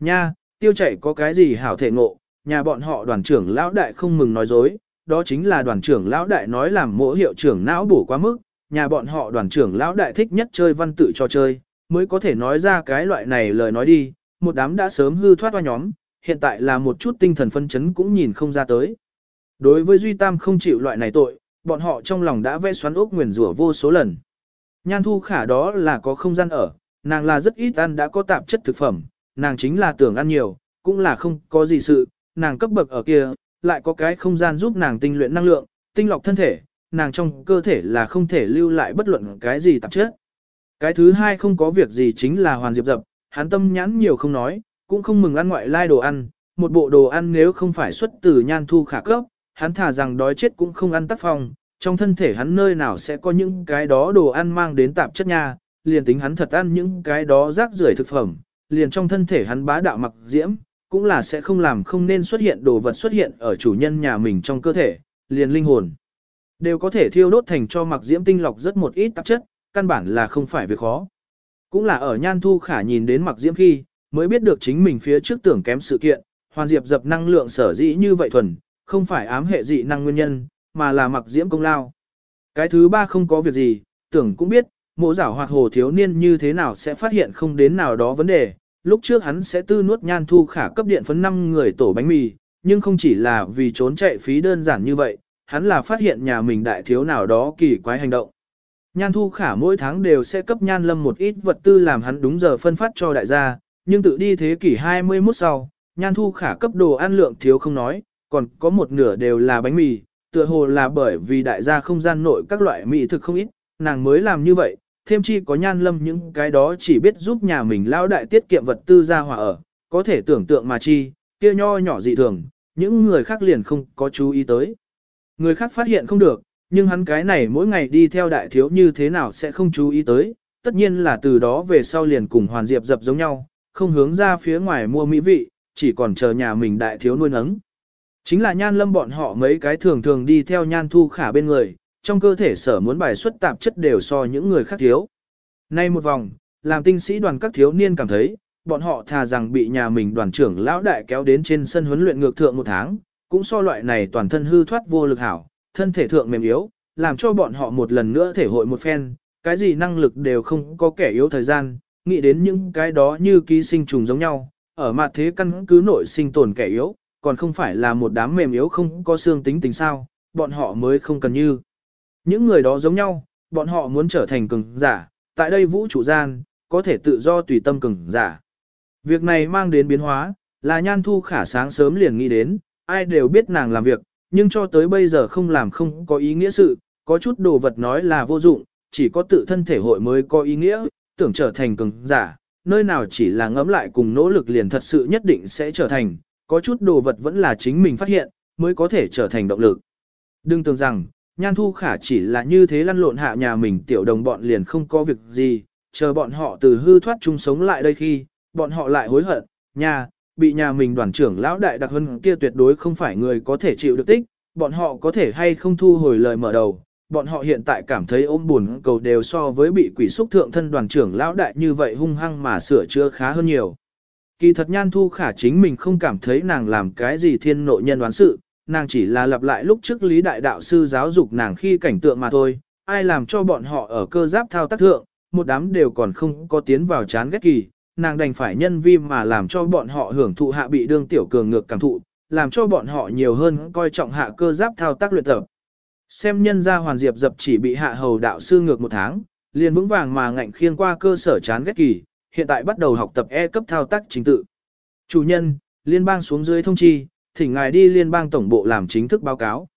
Nha, tiêu chảy có cái gì hảo thể ngộ, nhà bọn họ đoàn trưởng lão đại không mừng nói dối, đó chính là đoàn trưởng lão đại nói làm mỗi hiệu trưởng não bổ quá mức, nhà bọn họ đoàn trưởng lão đại thích nhất chơi văn tự cho chơi, mới có thể nói ra cái loại này lời nói đi, một đám đã sớm hư thoát hoa nhóm, hiện tại là một chút tinh thần phân chấn cũng nhìn không ra tới. Đối với Duy Tam không chịu loại này tội, bọn họ trong lòng đã vẽ xoắn ốc nguyền rủa vô số lần. Nhan thu khả đó là có không gian ở, nàng là rất ít ăn đã có tạp chất thực phẩm, nàng chính là tưởng ăn nhiều, cũng là không có gì sự, nàng cấp bậc ở kia, lại có cái không gian giúp nàng tinh luyện năng lượng, tinh lọc thân thể, nàng trong cơ thể là không thể lưu lại bất luận cái gì tạp chất. Cái thứ hai không có việc gì chính là hoàn diệp dập, hắn tâm nhãn nhiều không nói, cũng không mừng ăn ngoại lai đồ ăn, một bộ đồ ăn nếu không phải xuất từ nhan thu khả cấp, hắn thả rằng đói chết cũng không ăn tác phong, trong thân thể hắn nơi nào sẽ có những cái đó đồ ăn mang đến tạp chất nha, liền tính hắn thật ăn những cái đó rác rưởi thực phẩm, liền trong thân thể hắn bá đạo mặc diễm, cũng là sẽ không làm không nên xuất hiện đồ vật xuất hiện ở chủ nhân nhà mình trong cơ thể, liền linh hồn. Đều có thể thiêu đốt thành cho mặc diễm tinh lọc rất một ít tạp chất, căn bản là không phải việc khó. Cũng là ở nhan thu khả nhìn đến mặc diễm khi, mới biết được chính mình phía trước tưởng kém sự kiện, hoàn diệp dập năng lượng sở dĩ như vậy thuần, không phải ám hệ dị năng nguyên nhân, mà là mặc diễm công lao. Cái thứ ba không có việc gì, tưởng cũng biết, mộ giảo hoặc hồ thiếu niên như thế nào sẽ phát hiện không đến nào đó vấn đề. Lúc trước hắn sẽ tư nuốt nhan thu khả cấp điện phấn 5 người tổ bánh mì, nhưng không chỉ là vì trốn chạy phí đơn giản như vậy, hắn là phát hiện nhà mình đại thiếu nào đó kỳ quái hành động. Nhan thu khả mỗi tháng đều sẽ cấp nhan lâm một ít vật tư làm hắn đúng giờ phân phát cho đại gia, nhưng tự đi thế kỷ 21 sau, nhan thu khả cấp đồ ăn lượng thiếu không nói, còn có một nửa đều là bánh mì, tựa hồ là bởi vì đại gia không gian nội các loại mỹ thực không ít, nàng mới làm như vậy, thêm chi có nhan lâm những cái đó chỉ biết giúp nhà mình lao đại tiết kiệm vật tư ra hòa ở, có thể tưởng tượng mà chi, kia nho nhỏ dị thường, những người khác liền không có chú ý tới. Người khác phát hiện không được, nhưng hắn cái này mỗi ngày đi theo đại thiếu như thế nào sẽ không chú ý tới, tất nhiên là từ đó về sau liền cùng hoàn diệp dập giống nhau, không hướng ra phía ngoài mua mỹ vị, chỉ còn chờ nhà mình đại thiếu nuôi nấng. Chính là nhan lâm bọn họ mấy cái thường thường đi theo nhan thu khả bên người, trong cơ thể sở muốn bài xuất tạp chất đều so những người khác thiếu. Nay một vòng, làm tinh sĩ đoàn các thiếu niên cảm thấy, bọn họ thà rằng bị nhà mình đoàn trưởng lão đại kéo đến trên sân huấn luyện ngược thượng một tháng, cũng so loại này toàn thân hư thoát vô lực hảo, thân thể thượng mềm yếu, làm cho bọn họ một lần nữa thể hội một phen, cái gì năng lực đều không có kẻ yếu thời gian, nghĩ đến những cái đó như ký sinh trùng giống nhau, ở mặt thế căn cứ nội sinh tồn kẻ yếu, còn không phải là một đám mềm yếu không có xương tính tình sao, bọn họ mới không cần như. Những người đó giống nhau, bọn họ muốn trở thành cường giả, tại đây vũ trụ gian, có thể tự do tùy tâm cường giả. Việc này mang đến biến hóa, là nhan thu khả sáng sớm liền nghĩ đến, ai đều biết nàng làm việc, nhưng cho tới bây giờ không làm không có ý nghĩa sự, có chút đồ vật nói là vô dụng, chỉ có tự thân thể hội mới có ý nghĩa, tưởng trở thành cường giả, nơi nào chỉ là ngẫm lại cùng nỗ lực liền thật sự nhất định sẽ trở thành, có chút đồ vật vẫn là chính mình phát hiện, mới có thể trở thành động lực. Đừng tưởng rằng, Nhan Thu Khả chỉ là như thế lăn lộn hạ nhà mình tiểu đồng bọn liền không có việc gì, chờ bọn họ từ hư thoát chung sống lại đây khi, bọn họ lại hối hận, nhà, bị nhà mình đoàn trưởng lão đại đặc hơn kia tuyệt đối không phải người có thể chịu được tích, bọn họ có thể hay không thu hồi lời mở đầu, bọn họ hiện tại cảm thấy ôm buồn cầu đều so với bị quỷ xúc thượng thân đoàn trưởng lão đại như vậy hung hăng mà sửa chữa khá hơn nhiều. Kỳ thật nhan thu khả chính mình không cảm thấy nàng làm cái gì thiên nội nhân đoán sự, nàng chỉ là lặp lại lúc trước lý đại đạo sư giáo dục nàng khi cảnh tượng mà thôi, ai làm cho bọn họ ở cơ giáp thao tác thượng, một đám đều còn không có tiến vào chán ghét kỳ, nàng đành phải nhân vi mà làm cho bọn họ hưởng thụ hạ bị đương tiểu cường ngược cảm thụ, làm cho bọn họ nhiều hơn coi trọng hạ cơ giáp thao tác luyện tập. Xem nhân ra hoàn diệp dập chỉ bị hạ hầu đạo sư ngược một tháng, liền vững vàng mà ngạnh khiêng qua cơ sở chán ghét kỳ, hiện tại bắt đầu học tập E cấp thao tác chính tự. Chủ nhân, liên bang xuống dưới thông chi, thỉnh ngài đi liên bang tổng bộ làm chính thức báo cáo.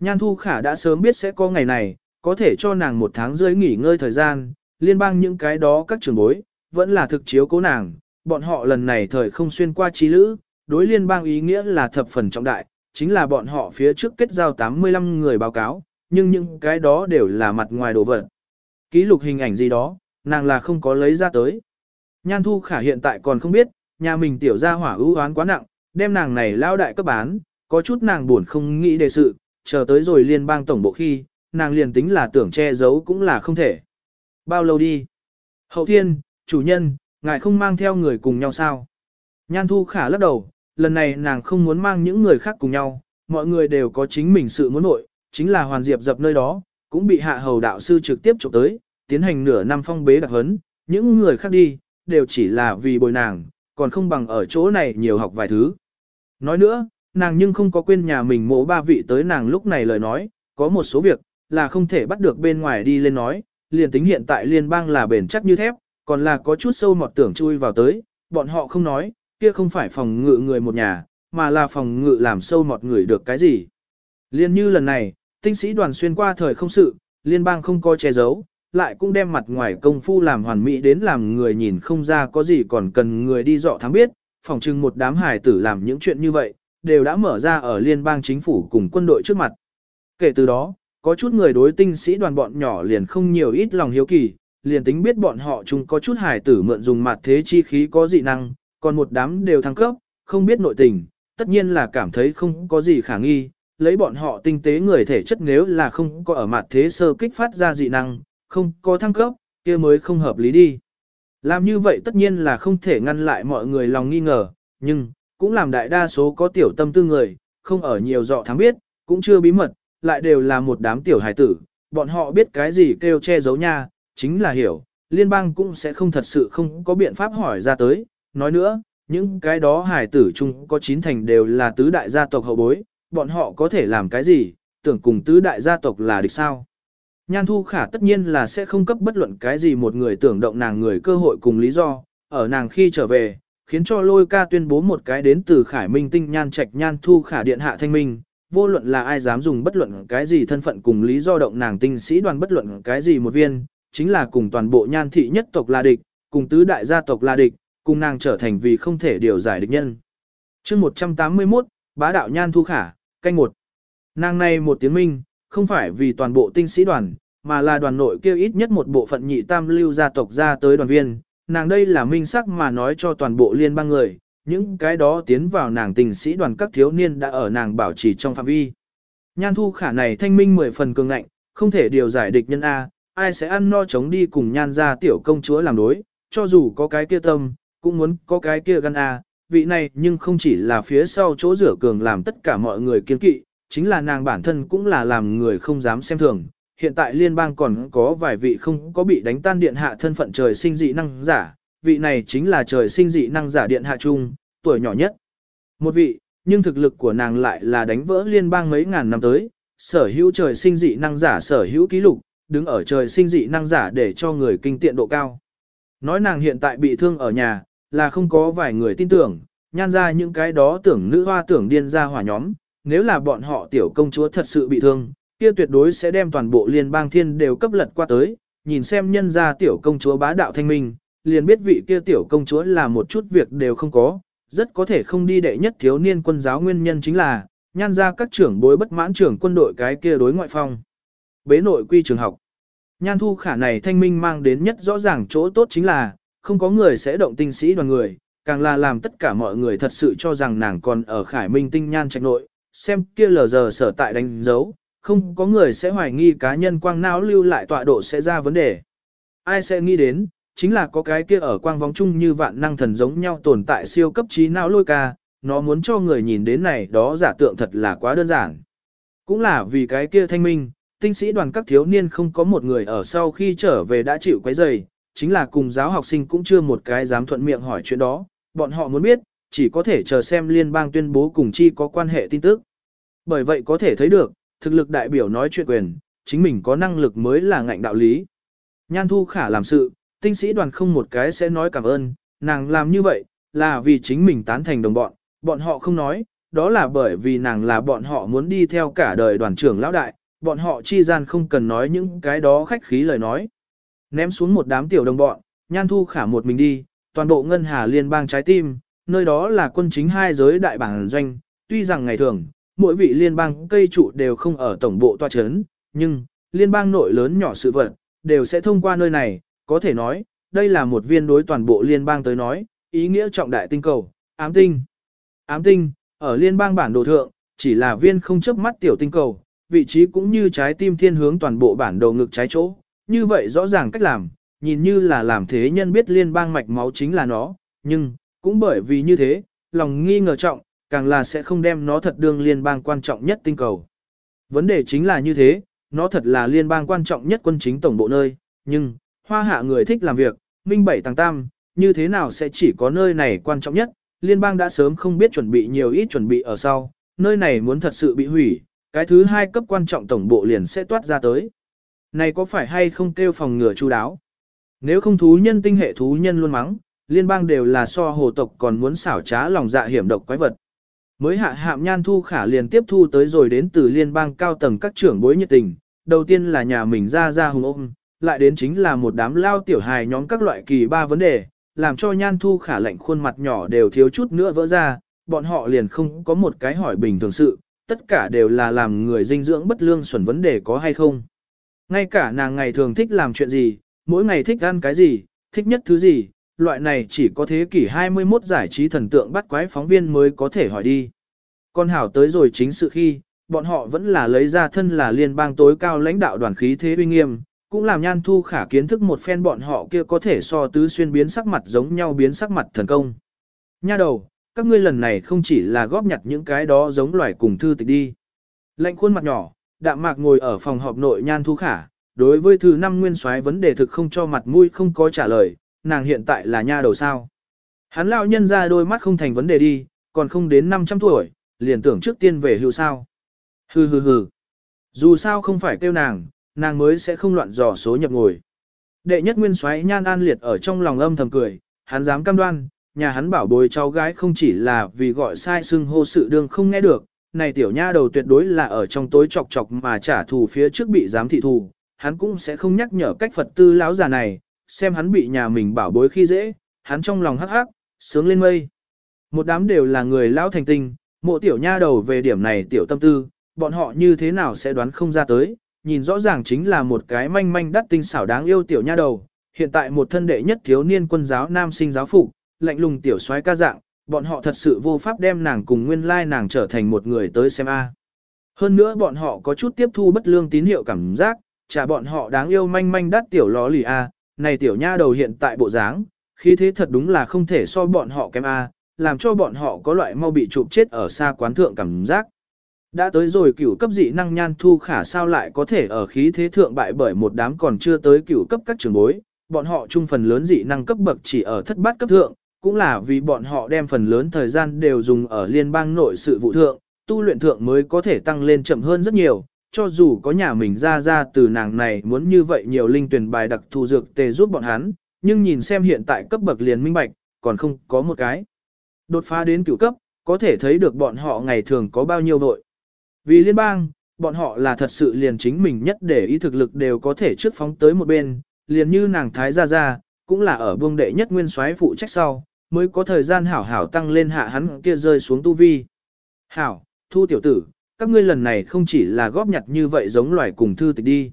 Nhan Thu Khả đã sớm biết sẽ có ngày này, có thể cho nàng một tháng rưỡi nghỉ ngơi thời gian, liên bang những cái đó các trường bối, vẫn là thực chiếu cố nàng, bọn họ lần này thời không xuyên qua trí lữ, đối liên bang ý nghĩa là thập phần trọng đại, chính là bọn họ phía trước kết giao 85 người báo cáo, nhưng những cái đó đều là mặt ngoài đồ vật. Ký lục hình ảnh gì đó, nàng là không có lấy ra tới. Nhan Thu Khả hiện tại còn không biết, nhà mình tiểu gia hỏa ưu oán quá nặng, đem nàng này lao đại cấp bán, có chút nàng buồn không nghĩ đề sự, chờ tới rồi liên bang tổng bộ khi, nàng liền tính là tưởng che giấu cũng là không thể. Bao lâu đi? Hậu thiên, chủ nhân, ngài không mang theo người cùng nhau sao? Nhan Thu Khả lắc đầu, lần này nàng không muốn mang những người khác cùng nhau, mọi người đều có chính mình sự muốn nội, chính là hoàn diệp dập nơi đó, cũng bị hạ hầu đạo sư trực tiếp chụp tới, tiến hành nửa năm phong bế đặc huấn, những người khác đi, đều chỉ là vì bồi nàng, còn không bằng ở chỗ này nhiều học vài thứ. Nói nữa, nàng nhưng không có quên nhà mình mộ ba vị tới nàng lúc này lời nói, có một số việc, là không thể bắt được bên ngoài đi lên nói, liền tính hiện tại liên bang là bền chắc như thép, còn là có chút sâu mọt tưởng chui vào tới, bọn họ không nói, kia không phải phòng ngự người một nhà, mà là phòng ngự làm sâu mọt người được cái gì. Liên như lần này, tinh sĩ đoàn xuyên qua thời không sự, liên bang không có che giấu, lại cũng đem mặt ngoài công phu làm hoàn mỹ đến làm người nhìn không ra có gì còn cần người đi dọ thám biết, phòng trưng một đám hài tử làm những chuyện như vậy, đều đã mở ra ở liên bang chính phủ cùng quân đội trước mặt. Kể từ đó, có chút người đối tinh sĩ đoàn bọn nhỏ liền không nhiều ít lòng hiếu kỳ, liền tính biết bọn họ chung có chút hài tử mượn dùng mặt thế chi khí có dị năng, còn một đám đều thăng cấp, không biết nội tình, tất nhiên là cảm thấy không có gì khả nghi, lấy bọn họ tinh tế người thể chất nếu là không có ở mặt thế sơ kích phát ra dị năng, không có thăng cấp, kia mới không hợp lý đi. Làm như vậy tất nhiên là không thể ngăn lại mọi người lòng nghi ngờ, nhưng, cũng làm đại đa số có tiểu tâm tư người, không ở nhiều dọ thắng biết, cũng chưa bí mật, lại đều là một đám tiểu hài tử, bọn họ biết cái gì kêu che giấu nha, chính là hiểu, liên bang cũng sẽ không thật sự không có biện pháp hỏi ra tới, nói nữa, những cái đó hải tử chung có chín thành đều là tứ đại gia tộc hậu bối, bọn họ có thể làm cái gì, tưởng cùng tứ đại gia tộc là địch sao. Nhan Thu Khả tất nhiên là sẽ không cấp bất luận cái gì một người tưởng động nàng người cơ hội cùng lý do, ở nàng khi trở về, khiến cho lôi ca tuyên bố một cái đến từ Khải Minh tinh nhan trạch Nhan Thu Khả điện hạ thanh minh, vô luận là ai dám dùng bất luận cái gì thân phận cùng lý do động nàng tinh sĩ đoàn bất luận cái gì một viên, chính là cùng toàn bộ nhan thị nhất tộc là địch, cùng tứ đại gia tộc là địch, cùng nàng trở thành vì không thể điều giải địch nhân. chương 181, bá đạo nhan thu khả, canh một. Nàng này một tiếng minh, không phải vì toàn bộ tinh sĩ đoàn, mà là đoàn nội kêu ít nhất một bộ phận nhị tam lưu gia tộc ra tới đoàn viên. Nàng đây là minh sắc mà nói cho toàn bộ liên bang người, những cái đó tiến vào nàng tinh sĩ đoàn các thiếu niên đã ở nàng bảo trì trong phạm vi. Nhan thu khả này thanh minh mười phần cường ngạnh, không thể điều giải địch nhân A, ai sẽ ăn no chống đi cùng nhan ra tiểu công chúa làm đối, cho dù có cái kia tâm, cũng muốn có cái kia gan a, vị này nhưng không chỉ là phía sau chỗ rửa cường làm tất cả mọi người kiên kỵ, chính là nàng bản thân cũng là làm người không dám xem thường. Hiện tại liên bang còn có vài vị không có bị đánh tan điện hạ thân phận trời sinh dị năng giả, vị này chính là trời sinh dị năng giả điện hạ trung, tuổi nhỏ nhất. Một vị, nhưng thực lực của nàng lại là đánh vỡ liên bang mấy ngàn năm tới, sở hữu trời sinh dị năng giả sở hữu ký lục, đứng ở trời sinh dị năng giả để cho người kinh tiện độ cao. Nói nàng hiện tại bị thương ở nhà, là không có vài người tin tưởng, nhan ra những cái đó tưởng nữ hoa tưởng điên ra hỏa nhóm, nếu là bọn họ tiểu công chúa thật sự bị thương, kia tuyệt đối sẽ đem toàn bộ liên bang thiên đều cấp lật qua tới, nhìn xem nhân ra tiểu công chúa bá đạo thanh minh, liền biết vị kia tiểu công chúa là một chút việc đều không có, rất có thể không đi đệ nhất thiếu niên quân giáo nguyên nhân chính là, nhan ra các trưởng bối bất mãn trưởng quân đội cái kia đối ngoại phong. Bế nội quy trường học. Nhan thu khả này thanh minh mang đến nhất rõ ràng chỗ tốt chính là, không có người sẽ động tinh sĩ đoàn người, càng là làm tất cả mọi người thật sự cho rằng nàng còn ở khải minh tinh nhan trạch nội, xem kia lờ giờ sở tại đánh dấu, không có người sẽ hoài nghi cá nhân quang não lưu lại tọa độ sẽ ra vấn đề. Ai sẽ nghĩ đến, chính là có cái kia ở quang vóng chung như vạn năng thần giống nhau tồn tại siêu cấp trí não lôi ca, nó muốn cho người nhìn đến này đó giả tượng thật là quá đơn giản. Cũng là vì cái kia thanh minh, tinh sĩ đoàn các thiếu niên không có một người ở sau khi trở về đã chịu quấy rầy, chính là cùng giáo học sinh cũng chưa một cái dám thuận miệng hỏi chuyện đó, bọn họ muốn biết, chỉ có thể chờ xem liên bang tuyên bố cùng chi có quan hệ tin tức. Bởi vậy có thể thấy được, thực lực đại biểu nói chuyện quyền, chính mình có năng lực mới là ngạnh đạo lý. Nhan Thu Khả làm sự, tinh sĩ đoàn không một cái sẽ nói cảm ơn, nàng làm như vậy, là vì chính mình tán thành đồng bọn, bọn họ không nói, đó là bởi vì nàng là bọn họ muốn đi theo cả đời đoàn trưởng lão đại, bọn họ chi gian không cần nói những cái đó khách khí lời nói. Ném xuống một đám tiểu đồng bọn, Nhan Thu Khả một mình đi, toàn bộ ngân hà liên bang trái tim, nơi đó là quân chính hai giới đại bản doanh, tuy rằng ngày thường, mỗi vị liên bang cây trụ đều không ở tổng bộ tòa chấn, nhưng, liên bang nội lớn nhỏ sự vật, đều sẽ thông qua nơi này, có thể nói, đây là một viên đối toàn bộ liên bang tới nói, ý nghĩa trọng đại tinh cầu, ám tinh. Ám tinh, ở liên bang bản đồ thượng, chỉ là viên không chấp mắt tiểu tinh cầu, vị trí cũng như trái tim thiên hướng toàn bộ bản đồ ngực trái chỗ, như vậy rõ ràng cách làm, nhìn như là làm thế nhân biết liên bang mạch máu chính là nó, nhưng, cũng bởi vì như thế, lòng nghi ngờ trọng, càng là sẽ không đem nó thật đương liên bang quan trọng nhất tinh cầu. Vấn đề chính là như thế, nó thật là liên bang quan trọng nhất quân chính tổng bộ nơi, nhưng, hoa hạ người thích làm việc, minh bảy tăng tam, như thế nào sẽ chỉ có nơi này quan trọng nhất, liên bang đã sớm không biết chuẩn bị nhiều ít chuẩn bị ở sau, nơi này muốn thật sự bị hủy, cái thứ hai cấp quan trọng tổng bộ liền sẽ toát ra tới. Này có phải hay không kêu phòng ngừa chú đáo? Nếu không thú nhân tinh hệ thú nhân luôn mắng, liên bang đều là so hồ tộc còn muốn xảo trá lòng dạ hiểm độc quái vật. Mới hạ hạm nhan thu khả liền tiếp thu tới rồi đến từ liên bang cao tầng các trưởng bối nhiệt tình, đầu tiên là nhà mình ra ra hùng ôm, lại đến chính là một đám lao tiểu hài nhóm các loại kỳ ba vấn đề, làm cho nhan thu khả lệnh khuôn mặt nhỏ đều thiếu chút nữa vỡ ra, bọn họ liền không có một cái hỏi bình thường sự, tất cả đều là làm người dinh dưỡng bất lương xuẩn vấn đề có hay không. Ngay cả nàng ngày thường thích làm chuyện gì, mỗi ngày thích ăn cái gì, thích nhất thứ gì, loại này chỉ có thế kỷ 21 giải trí thần tượng bắt quái phóng viên mới có thể hỏi đi. Con hảo tới rồi chính sự khi, bọn họ vẫn là lấy ra thân là liên bang tối cao lãnh đạo đoàn khí thế uy nghiêm, cũng làm nhan thu khả kiến thức một phen bọn họ kia có thể so tứ xuyên biến sắc mặt giống nhau biến sắc mặt thần công. Nha đầu, các ngươi lần này không chỉ là góp nhặt những cái đó giống loài cùng thư tịch đi. Lệnh khuôn mặt nhỏ, đạm mạc ngồi ở phòng họp nội nhan thu khả, đối với thứ năm nguyên soái vấn đề thực không cho mặt mũi không có trả lời, nàng hiện tại là nha đầu sao. Hắn lão nhân ra đôi mắt không thành vấn đề đi, còn không đến 500 tuổi, liền tưởng trước tiên về hưu sao. Hừ hừ hừ. Dù sao không phải kêu nàng, nàng mới sẽ không loạn dò số nhập ngồi. Đệ nhất nguyên soái nhan an liệt ở trong lòng âm thầm cười, hắn dám cam đoan, nhà hắn bảo bồi cháu gái không chỉ là vì gọi sai xưng hô sự đương không nghe được, này tiểu nha đầu tuyệt đối là ở trong tối chọc chọc mà trả thù phía trước bị giám thị thù, hắn cũng sẽ không nhắc nhở cách Phật tư lão già này, xem hắn bị nhà mình bảo bối khi dễ, hắn trong lòng hắc hắc, sướng lên mây. Một đám đều là người lão thành tinh, mộ tiểu nha đầu về điểm này tiểu tâm tư, bọn họ như thế nào sẽ đoán không ra tới, nhìn rõ ràng chính là một cái manh manh đắt tinh xảo đáng yêu tiểu nha đầu, hiện tại một thân đệ nhất thiếu niên quân giáo nam sinh giáo phục, lạnh lùng tiểu soái ca dạng, bọn họ thật sự vô pháp đem nàng cùng nguyên lai nàng trở thành một người tới xem a. Hơn nữa bọn họ có chút tiếp thu bất lương tín hiệu cảm giác, trả bọn họ đáng yêu manh manh đắt tiểu ló lì a, này tiểu nha đầu hiện tại bộ dáng, Khí thế thật đúng là không thể so bọn họ kém A, làm cho bọn họ có loại mau bị chụp chết ở xa quán thượng cảm giác. Đã tới rồi cửu cấp dị năng nhan thu khả sao lại có thể ở khí thế thượng bại bởi một đám còn chưa tới cửu cấp các trường bối, bọn họ chung phần lớn dị năng cấp bậc chỉ ở thất bát cấp thượng, cũng là vì bọn họ đem phần lớn thời gian đều dùng ở liên bang nội sự vụ thượng, tu luyện thượng mới có thể tăng lên chậm hơn rất nhiều, cho dù có nhà mình ra ra từ nàng này muốn như vậy nhiều linh tuyển bài đặc thù dược tề giúp bọn hắn, nhưng nhìn xem hiện tại cấp bậc liền minh bạch, còn không có một cái. Đột phá đến cửu cấp, có thể thấy được bọn họ ngày thường có bao nhiêu vội. Vì liên bang, bọn họ là thật sự liền chính mình nhất để ý thực lực đều có thể trước phóng tới một bên, liền như nàng Thái Gia Gia, cũng là ở vương đệ nhất nguyên soái phụ trách sau, mới có thời gian hảo hảo tăng lên hạ hắn kia rơi xuống tu vi. Hảo, thu tiểu tử, các ngươi lần này không chỉ là góp nhặt như vậy giống loài cùng thư tịch đi.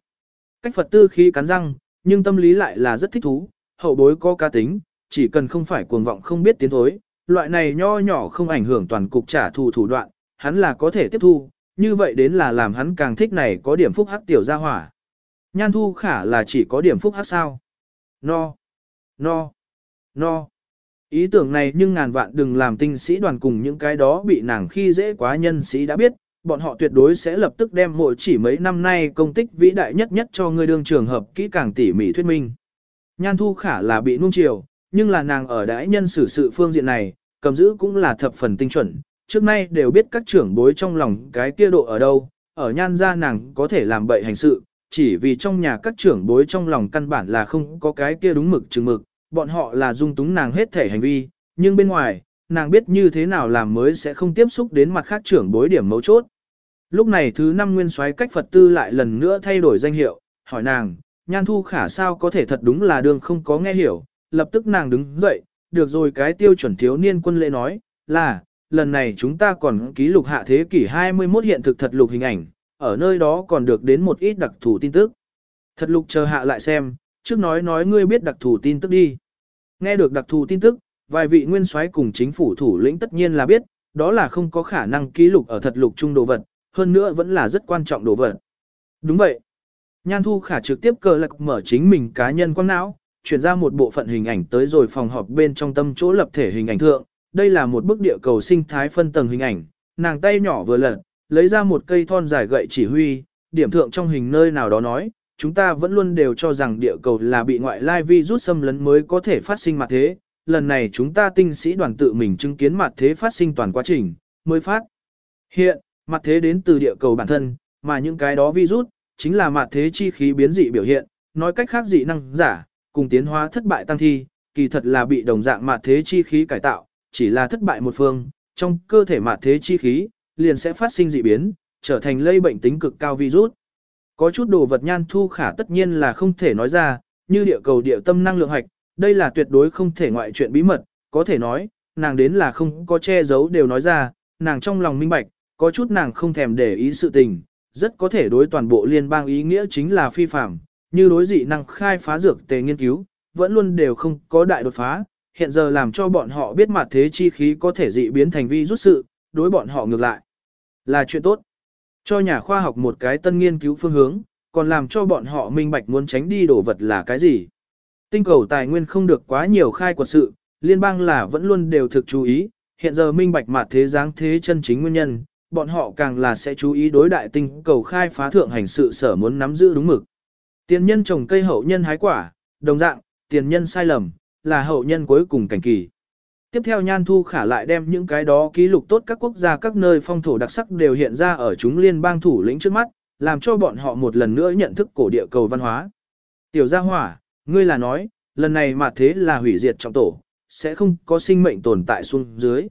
Cách Phật tư khi cắn răng, nhưng tâm lý lại là rất thích thú, hậu bối có cá tính, chỉ cần không phải cuồng vọng không biết tiến thối, loại này nho nhỏ không ảnh hưởng toàn cục trả thù thủ đoạn, hắn là có thể tiếp thu, như vậy đến là làm hắn càng thích này có điểm phúc hắc tiểu gia hỏa. Nhan thu khả là chỉ có điểm phúc hắc sao. No, no, no. Ý tưởng này nhưng ngàn vạn đừng làm tinh sĩ đoàn cùng những cái đó bị nàng khi dễ quá nhân sĩ đã biết, bọn họ tuyệt đối sẽ lập tức đem mỗi chỉ mấy năm nay công tích vĩ đại nhất nhất cho người đương trường hợp kỹ càng tỉ mỉ thuyết minh. Nhan thu khả là bị nuông chiều, nhưng là nàng ở đãi nhân xử sự phương diện này, cầm giữ cũng là thập phần tinh chuẩn, trước nay đều biết các trưởng bối trong lòng cái kia độ ở đâu, ở nhan gia nàng có thể làm bậy hành sự, chỉ vì trong nhà các trưởng bối trong lòng căn bản là không có cái kia đúng mực chừng mực, bọn họ là dung túng nàng hết thể hành vi, nhưng bên ngoài, nàng biết như thế nào làm mới sẽ không tiếp xúc đến mặt khác trưởng bối điểm mấu chốt. Lúc này thứ năm nguyên soái cách Phật tư lại lần nữa thay đổi danh hiệu, hỏi nàng, nhan thu khả sao có thể thật đúng là đường không có nghe hiểu, lập tức nàng đứng dậy, được rồi cái tiêu chuẩn thiếu niên quân lễ nói, là, lần này chúng ta còn ký lục hạ thế kỷ 21 hiện thực thật lục hình ảnh, ở nơi đó còn được đến một ít đặc thù tin tức. Thật lục chờ hạ lại xem, trước nói nói ngươi biết đặc thù tin tức đi. Nghe được đặc thù tin tức, vài vị nguyên soái cùng chính phủ thủ lĩnh tất nhiên là biết, đó là không có khả năng ký lục ở thật lục trung đồ vật, hơn nữa vẫn là rất quan trọng đồ vật. Đúng vậy. Nhan Thu Khả trực tiếp cờ lạc mở chính mình cá nhân quang não, chuyển ra một bộ phận hình ảnh tới rồi phòng họp bên trong tâm chỗ lập thể hình ảnh thượng. Đây là một bức địa cầu sinh thái phân tầng hình ảnh, nàng tay nhỏ vừa lật, lấy ra một cây thon dài gậy chỉ huy, điểm thượng trong hình nơi nào đó nói, chúng ta vẫn luôn đều cho rằng địa cầu là bị ngoại lai virus xâm lấn mới có thể phát sinh mặt thế. Lần này chúng ta tinh sĩ đoàn tự mình chứng kiến mặt thế phát sinh toàn quá trình, mới phát. Hiện, mặt thế đến từ địa cầu bản thân, mà những cái đó virus, chính là mặt thế chi khí biến dị biểu hiện, nói cách khác dị năng giả, cùng tiến hóa thất bại tăng thi, kỳ thật là bị đồng dạng mặt thế chi khí cải tạo, chỉ là thất bại một phương, trong cơ thể mặt thế chi khí, liền sẽ phát sinh dị biến, trở thành lây bệnh tính cực cao virus. Có chút đồ vật nhan thu khả tất nhiên là không thể nói ra, như địa cầu địa tâm năng lượng hạch, đây là tuyệt đối không thể ngoại chuyện bí mật, có thể nói, nàng đến là không có che giấu đều nói ra, nàng trong lòng minh bạch, có chút nàng không thèm để ý sự tình, rất có thể đối toàn bộ liên bang ý nghĩa chính là phi phạm, như đối dị năng khai phá dược tề nghiên cứu, vẫn luôn đều không có đại đột phá, hiện giờ làm cho bọn họ biết mặt thế chi khí có thể dị biến thành vi rút sự, đối bọn họ ngược lại. Là chuyện tốt. Cho nhà khoa học một cái tân nghiên cứu phương hướng, còn làm cho bọn họ minh bạch muốn tránh đi đổ vật là cái gì. Tinh cầu tài nguyên không được quá nhiều khai quật sự, liên bang là vẫn luôn đều thực chú ý, hiện giờ minh bạch mặt thế giáng thế chân chính nguyên nhân, bọn họ càng là sẽ chú ý đối đại tinh cầu khai phá thượng hành sự sở muốn nắm giữ đúng mực. Tiền nhân trồng cây hậu nhân hái quả, đồng dạng, tiền nhân sai lầm, là hậu nhân cuối cùng cảnh kỳ. Tiếp theo Nhan Thu Khả lại đem những cái đó ký lục tốt các quốc gia các nơi phong thổ đặc sắc đều hiện ra ở chúng liên bang thủ lĩnh trước mắt, làm cho bọn họ một lần nữa nhận thức cổ địa cầu văn hóa. Tiểu gia hỏa, ngươi là nói, lần này mà thế là hủy diệt trong tổ, sẽ không có sinh mệnh tồn tại xuống dưới.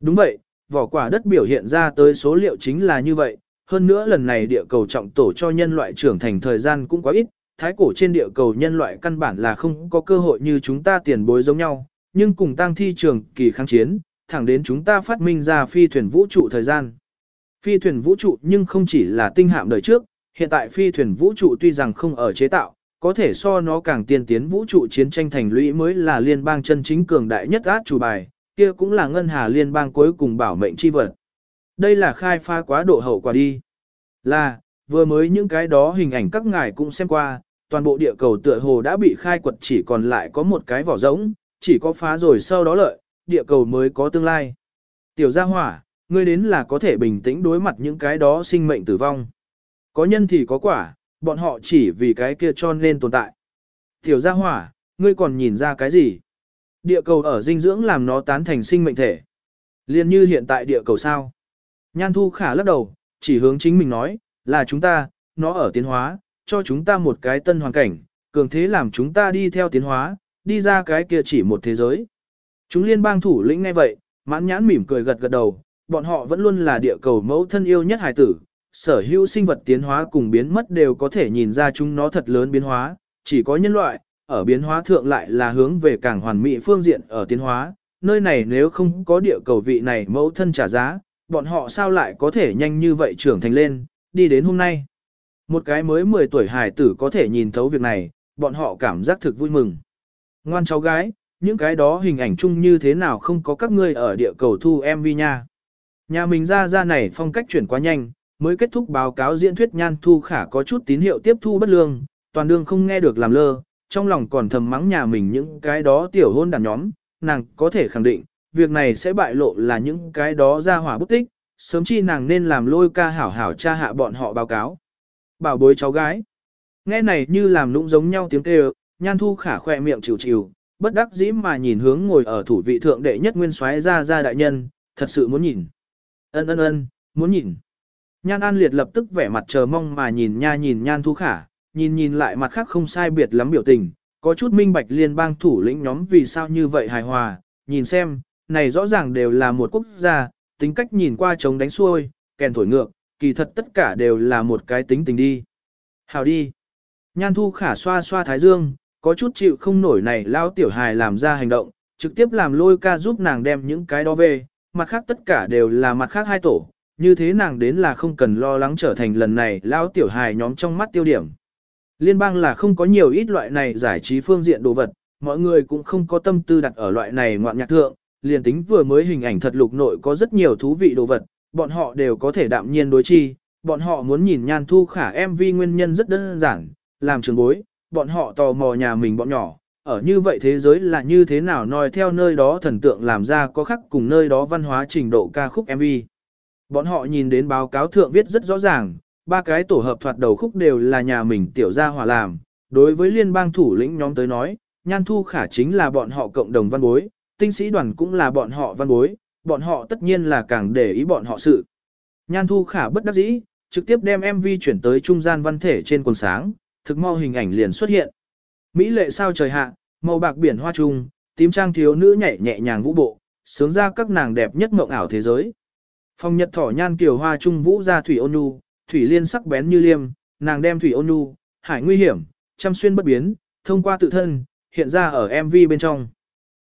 Đúng vậy, vỏ quả đất biểu hiện ra tới số liệu chính là như vậy, hơn nữa lần này địa cầu trọng tổ cho nhân loại trưởng thành thời gian cũng quá ít, thái cổ trên địa cầu nhân loại căn bản là không có cơ hội như chúng ta tiền bối giống nhau, nhưng cùng tăng thi trường kỳ kháng chiến, thẳng đến chúng ta phát minh ra phi thuyền vũ trụ thời gian. Phi thuyền vũ trụ nhưng không chỉ là tinh hạm đời trước, hiện tại phi thuyền vũ trụ tuy rằng không ở chế tạo, có thể so nó càng tiên tiến vũ trụ chiến tranh thành lũy mới là liên bang chân chính cường đại nhất át chủ bài, kia cũng là ngân hà liên bang cuối cùng bảo mệnh chi vật. Đây là khai phá quá độ hậu quả đi. Là, vừa mới những cái đó hình ảnh các ngài cũng xem qua, toàn bộ địa cầu tựa hồ đã bị khai quật chỉ còn lại có một cái vỏ rỗng, chỉ có phá rồi sau đó lợi, địa cầu mới có tương lai. Tiểu gia hỏa, ngươi đến là có thể bình tĩnh đối mặt những cái đó sinh mệnh tử vong. Có nhân thì có quả, bọn họ chỉ vì cái kia cho nên tồn tại. Tiểu gia hỏa, ngươi còn nhìn ra cái gì? Địa cầu ở dinh dưỡng làm nó tán thành sinh mệnh thể. Liên như hiện tại địa cầu sao? Nhan thu khả lắc đầu, chỉ hướng chính mình nói, là chúng ta, nó ở tiến hóa, cho chúng ta một cái tân hoàn cảnh, cường thế làm chúng ta đi theo tiến hóa, đi ra cái kia chỉ một thế giới. Chúng liên bang thủ lĩnh ngay vậy, mãn nhãn mỉm cười gật gật đầu, bọn họ vẫn luôn là địa cầu mẫu thân yêu nhất hải tử, sở hữu sinh vật tiến hóa cùng biến mất đều có thể nhìn ra chúng nó thật lớn biến hóa, chỉ có nhân loại, ở biến hóa thượng lại là hướng về càng hoàn mỹ phương diện ở tiến hóa, nơi này nếu không có địa cầu vị này mẫu thân trả giá, bọn họ sao lại có thể nhanh như vậy trưởng thành lên, đi đến hôm nay. Một cái mới 10 tuổi hải tử có thể nhìn thấu việc này, bọn họ cảm giác thực vui mừng. Ngoan cháu gái, những cái đó hình ảnh chung như thế nào không có các ngươi ở địa cầu thu MV nha. Nhà mình ra ra này phong cách chuyển quá nhanh, mới kết thúc báo cáo diễn thuyết nhan thu khả có chút tín hiệu tiếp thu bất lương, toàn đương không nghe được làm lơ, trong lòng còn thầm mắng nhà mình những cái đó tiểu hôn đàn nhóm, nàng có thể khẳng định, việc này sẽ bại lộ là những cái đó ra hỏa bút tích, sớm chi nàng nên làm lôi ca hảo hảo cha hạ bọn họ báo cáo. Bảo bối cháu gái. Nghe này như làm lũng giống nhau tiếng kêu, nhan thu khả khoe miệng chịu chịu, bất đắc dĩ mà nhìn hướng ngồi ở thủ vị thượng đệ nhất nguyên soái ra ra đại nhân, thật sự muốn nhìn. Ân ân ân, muốn nhìn. Nhan An Liệt lập tức vẻ mặt chờ mong mà nhìn nha nhìn nhan thu khả, nhìn nhìn lại mặt khác không sai biệt lắm biểu tình, có chút minh bạch liên bang thủ lĩnh nhóm vì sao như vậy hài hòa, nhìn xem, này rõ ràng đều là một quốc gia, tính cách nhìn qua chống đánh xuôi, kèn thổi ngược, kỳ thật tất cả đều là một cái tính tình đi. Hào đi. Nhan thu khả xoa xoa thái dương, có chút chịu không nổi này lao tiểu hài làm ra hành động, trực tiếp làm lôi ca giúp nàng đem những cái đó về, mặt khác tất cả đều là mặt khác hai tổ, như thế nàng đến là không cần lo lắng trở thành lần này lao tiểu hài nhóm trong mắt tiêu điểm. Liên bang là không có nhiều ít loại này giải trí phương diện đồ vật, mọi người cũng không có tâm tư đặt ở loại này ngoạn nhạc thượng, liền tính vừa mới hình ảnh thật lục nội có rất nhiều thú vị đồ vật, bọn họ đều có thể đạm nhiên đối chi, bọn họ muốn nhìn nhan thu khả MV nguyên nhân rất đơn giản, làm trường bối, bọn họ tò mò nhà mình bọn nhỏ, ở như vậy thế giới là như thế nào nói theo nơi đó thần tượng làm ra có khắc cùng nơi đó văn hóa trình độ ca khúc MV. Bọn họ nhìn đến báo cáo thượng viết rất rõ ràng, ba cái tổ hợp thoạt đầu khúc đều là nhà mình tiểu gia hòa làm, đối với liên bang thủ lĩnh nhóm tới nói, nhan thu khả chính là bọn họ cộng đồng văn bối, tinh sĩ đoàn cũng là bọn họ văn bối, bọn họ tất nhiên là càng để ý bọn họ sự. Nhan thu khả bất đắc dĩ, trực tiếp đem MV chuyển tới trung gian văn thể trên quần sáng, thực mau hình ảnh liền xuất hiện. Mỹ lệ sao trời hạ, màu bạc biển hoa trung, tím trang thiếu nữ nhảy nhẹ nhàng vũ bộ, sướng ra các nàng đẹp nhất mộng ảo thế giới. Phong nhật thỏ nhan kiều hoa trung vũ ra thủy ôn nhu, thủy liên sắc bén như liêm, nàng đem thủy ôn nhu, hải nguy hiểm, chăm xuyên bất biến, thông qua tự thân, hiện ra ở MV bên trong.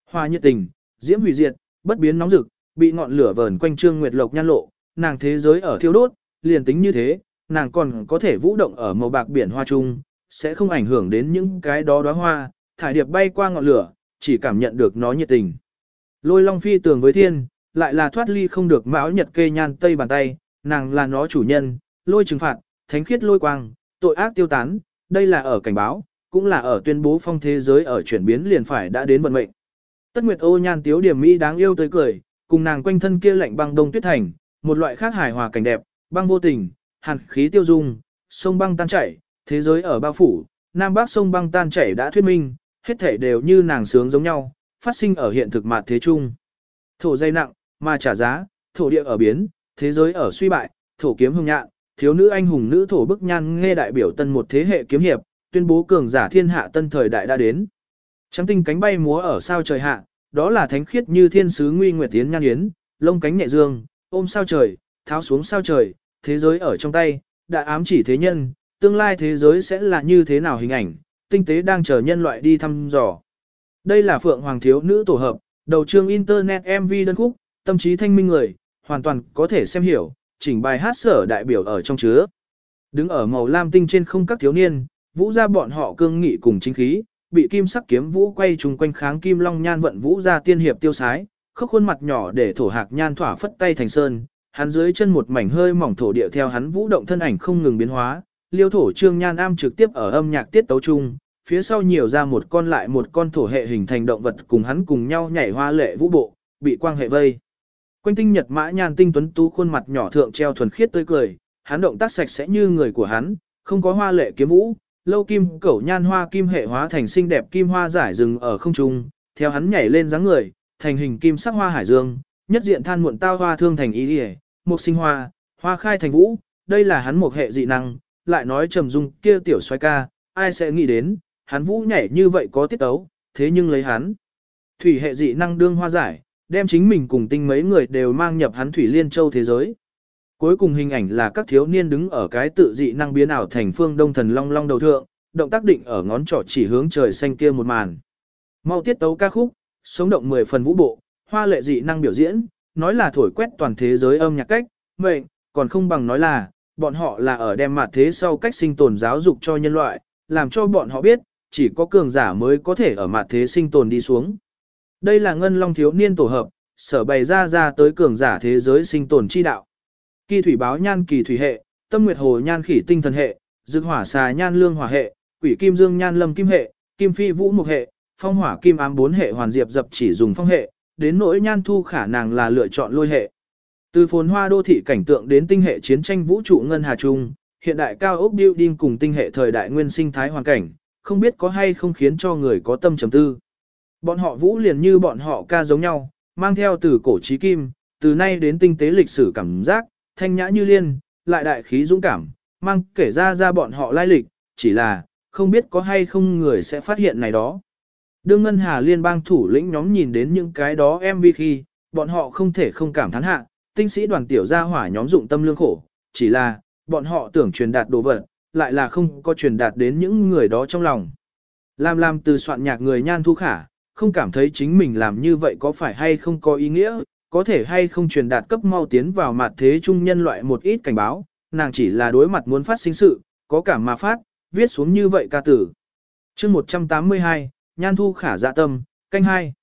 Hoa nhiệt tình, diễm hủy diệt, bất biến nóng rực, bị ngọn lửa vờn quanh trương nguyệt lộc nhan lộ, nàng thế giới ở thiêu đốt, liền tính như thế, nàng còn có thể vũ động ở màu bạc biển hoa trung, sẽ không ảnh hưởng đến những cái đó đóa hoa, thải điệp bay qua ngọn lửa, chỉ cảm nhận được nó nhiệt tình. Lôi long phi tường với thiên, lại là thoát ly không được mão nhật kê nhan tây bàn tay, nàng là nó chủ nhân, lôi trừng phạt, thánh khiết lôi quang, tội ác tiêu tán, đây là ở cảnh báo, cũng là ở tuyên bố phong thế giới ở chuyển biến liền phải đã đến vận mệnh. Tất Nguyệt Ô nhan tiếu điểm mỹ đáng yêu tới cười, cùng nàng quanh thân kia lạnh băng đông tuyết thành, một loại khác hài hòa cảnh đẹp, băng vô tình, hàn khí tiêu dung, sông băng tan chảy, thế giới ở bao phủ, nam bắc sông băng tan chảy đã thuyết minh, hết thể đều như nàng sướng giống nhau, phát sinh ở hiện thực mặt thế chung. Thổ dây nặng, mà trả giá, thổ địa ở biến, thế giới ở suy bại, thổ kiếm hùng nhạn, thiếu nữ anh hùng nữ thổ bức nhan nghe đại biểu tân một thế hệ kiếm hiệp, tuyên bố cường giả thiên hạ tân thời đại đã đến. Trắng tinh cánh bay múa ở sao trời hạ, đó là thánh khiết như thiên sứ nguy nguyệt tiến nhan yến, lông cánh nhẹ dương, ôm sao trời, tháo xuống sao trời, thế giới ở trong tay, đã ám chỉ thế nhân, tương lai thế giới sẽ là như thế nào hình ảnh, tinh tế đang chờ nhân loại đi thăm dò. Đây là Phượng Hoàng thiếu nữ tổ hợp, đầu chương Internet MV đơn khúc, tâm trí thanh minh người, hoàn toàn có thể xem hiểu, chỉnh bài hát sở đại biểu ở trong chứa. Đứng ở màu lam tinh trên không các thiếu niên, vũ ra bọn họ cương nghị cùng chính khí, bị kim sắc kiếm vũ quay trùng quanh kháng kim long nhan vận vũ ra tiên hiệp tiêu sái, khóc khuôn mặt nhỏ để thổ hạc nhan thỏa phất tay thành sơn, hắn dưới chân một mảnh hơi mỏng thổ địa theo hắn vũ động thân ảnh không ngừng biến hóa, liêu thổ trương nhan am trực tiếp ở âm nhạc tiết tấu chung, phía sau nhiều ra một con lại một con thổ hệ hình thành động vật cùng hắn cùng nhau nhảy hoa lệ vũ bộ, bị quang hệ vây. Quanh tinh nhật mã nhan tinh tuấn tú khuôn mặt nhỏ thượng treo thuần khiết tươi cười, hắn động tác sạch sẽ như người của hắn, không có hoa lệ kiếm vũ, lâu kim cẩu nhan hoa kim hệ hóa thành xinh đẹp kim hoa giải rừng ở không trung, theo hắn nhảy lên dáng người, thành hình kim sắc hoa hải dương, nhất diện than muộn tao hoa thương thành ý điề, một sinh hoa, hoa khai thành vũ, đây là hắn một hệ dị năng, lại nói trầm dung kia tiểu xoay ca, ai sẽ nghĩ đến, hắn vũ nhảy như vậy có tiết tấu, thế nhưng lấy hắn. Thủy hệ dị năng đương hoa giải, đem chính mình cùng tinh mấy người đều mang nhập hắn thủy liên châu thế giới. Cuối cùng hình ảnh là các thiếu niên đứng ở cái tự dị năng biến ảo thành phương đông thần long long đầu thượng, động tác định ở ngón trỏ chỉ hướng trời xanh kia một màn. Mau tiết tấu ca khúc, sống động 10 phần vũ bộ, hoa lệ dị năng biểu diễn, nói là thổi quét toàn thế giới âm nhạc cách, mệnh, còn không bằng nói là, bọn họ là ở đem mặt thế sau cách sinh tồn giáo dục cho nhân loại, làm cho bọn họ biết, chỉ có cường giả mới có thể ở mặt thế sinh tồn đi xuống. Đây là ngân long thiếu niên tổ hợp, sở bày ra ra tới cường giả thế giới sinh tồn chi đạo. Kỳ thủy báo nhan kỳ thủy hệ, tâm nguyệt hồ nhan khỉ tinh thần hệ, dược hỏa xà nhan lương hỏa hệ, quỷ kim dương nhan lâm kim hệ, kim phi vũ mục hệ, phong hỏa kim ám bốn hệ hoàn diệp dập chỉ dùng phong hệ, đến nỗi nhan thu khả nàng là lựa chọn lôi hệ. Từ phồn hoa đô thị cảnh tượng đến tinh hệ chiến tranh vũ trụ ngân hà trung, hiện đại cao ốc building cùng tinh hệ thời đại nguyên sinh thái hoàn cảnh, không biết có hay không khiến cho người có tâm trầm tư. Bọn họ vũ liền như bọn họ ca giống nhau, mang theo từ cổ trí kim, từ nay đến tinh tế lịch sử cảm giác, thanh nhã như liên, lại đại khí dũng cảm, mang kể ra ra bọn họ lai lịch, chỉ là, không biết có hay không người sẽ phát hiện này đó. Đương Ngân Hà Liên bang thủ lĩnh nhóm nhìn đến những cái đó MV khi, bọn họ không thể không cảm thán hạ, tinh sĩ đoàn tiểu gia hỏa nhóm dụng tâm lương khổ, chỉ là, bọn họ tưởng truyền đạt đồ vật, lại là không có truyền đạt đến những người đó trong lòng. Làm làm từ soạn nhạc người nhan thu khả, không cảm thấy chính mình làm như vậy có phải hay không có ý nghĩa, có thể hay không truyền đạt cấp mau tiến vào mặt thế trung nhân loại một ít cảnh báo, nàng chỉ là đối mặt muốn phát sinh sự, có cảm mà phát, viết xuống như vậy ca tử. chương 182, Nhan Thu Khả dạ tâm, canh hai.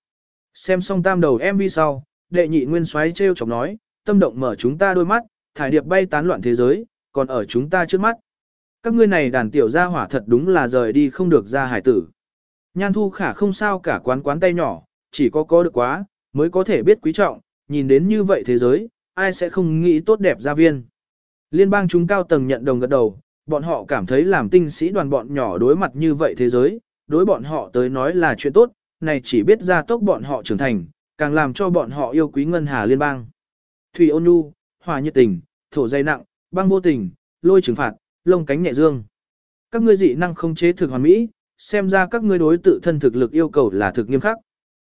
Xem xong tam đầu MV sau, đệ nhị nguyên xoáy treo chọc nói, tâm động mở chúng ta đôi mắt, thải điệp bay tán loạn thế giới, còn ở chúng ta trước mắt. Các ngươi này đàn tiểu gia hỏa thật đúng là rời đi không được ra hải tử. Nhan Thu Khả không sao cả quán quán tay nhỏ, chỉ có có được quá, mới có thể biết quý trọng, nhìn đến như vậy thế giới, ai sẽ không nghĩ tốt đẹp gia viên. Liên bang chúng cao tầng nhận đồng gật đầu, bọn họ cảm thấy làm tinh sĩ đoàn bọn nhỏ đối mặt như vậy thế giới, đối bọn họ tới nói là chuyện tốt, này chỉ biết ra tốc bọn họ trưởng thành, càng làm cho bọn họ yêu quý ngân hà liên bang. Thủy ôn nhu, hỏa nhiệt tình, thổ dây nặng, băng vô tình, lôi trừng phạt, lông cánh nhẹ dương. Các ngươi dị năng không chế thực hoàn mỹ, xem ra các ngươi đối tự thân thực lực yêu cầu là thực nghiêm khắc.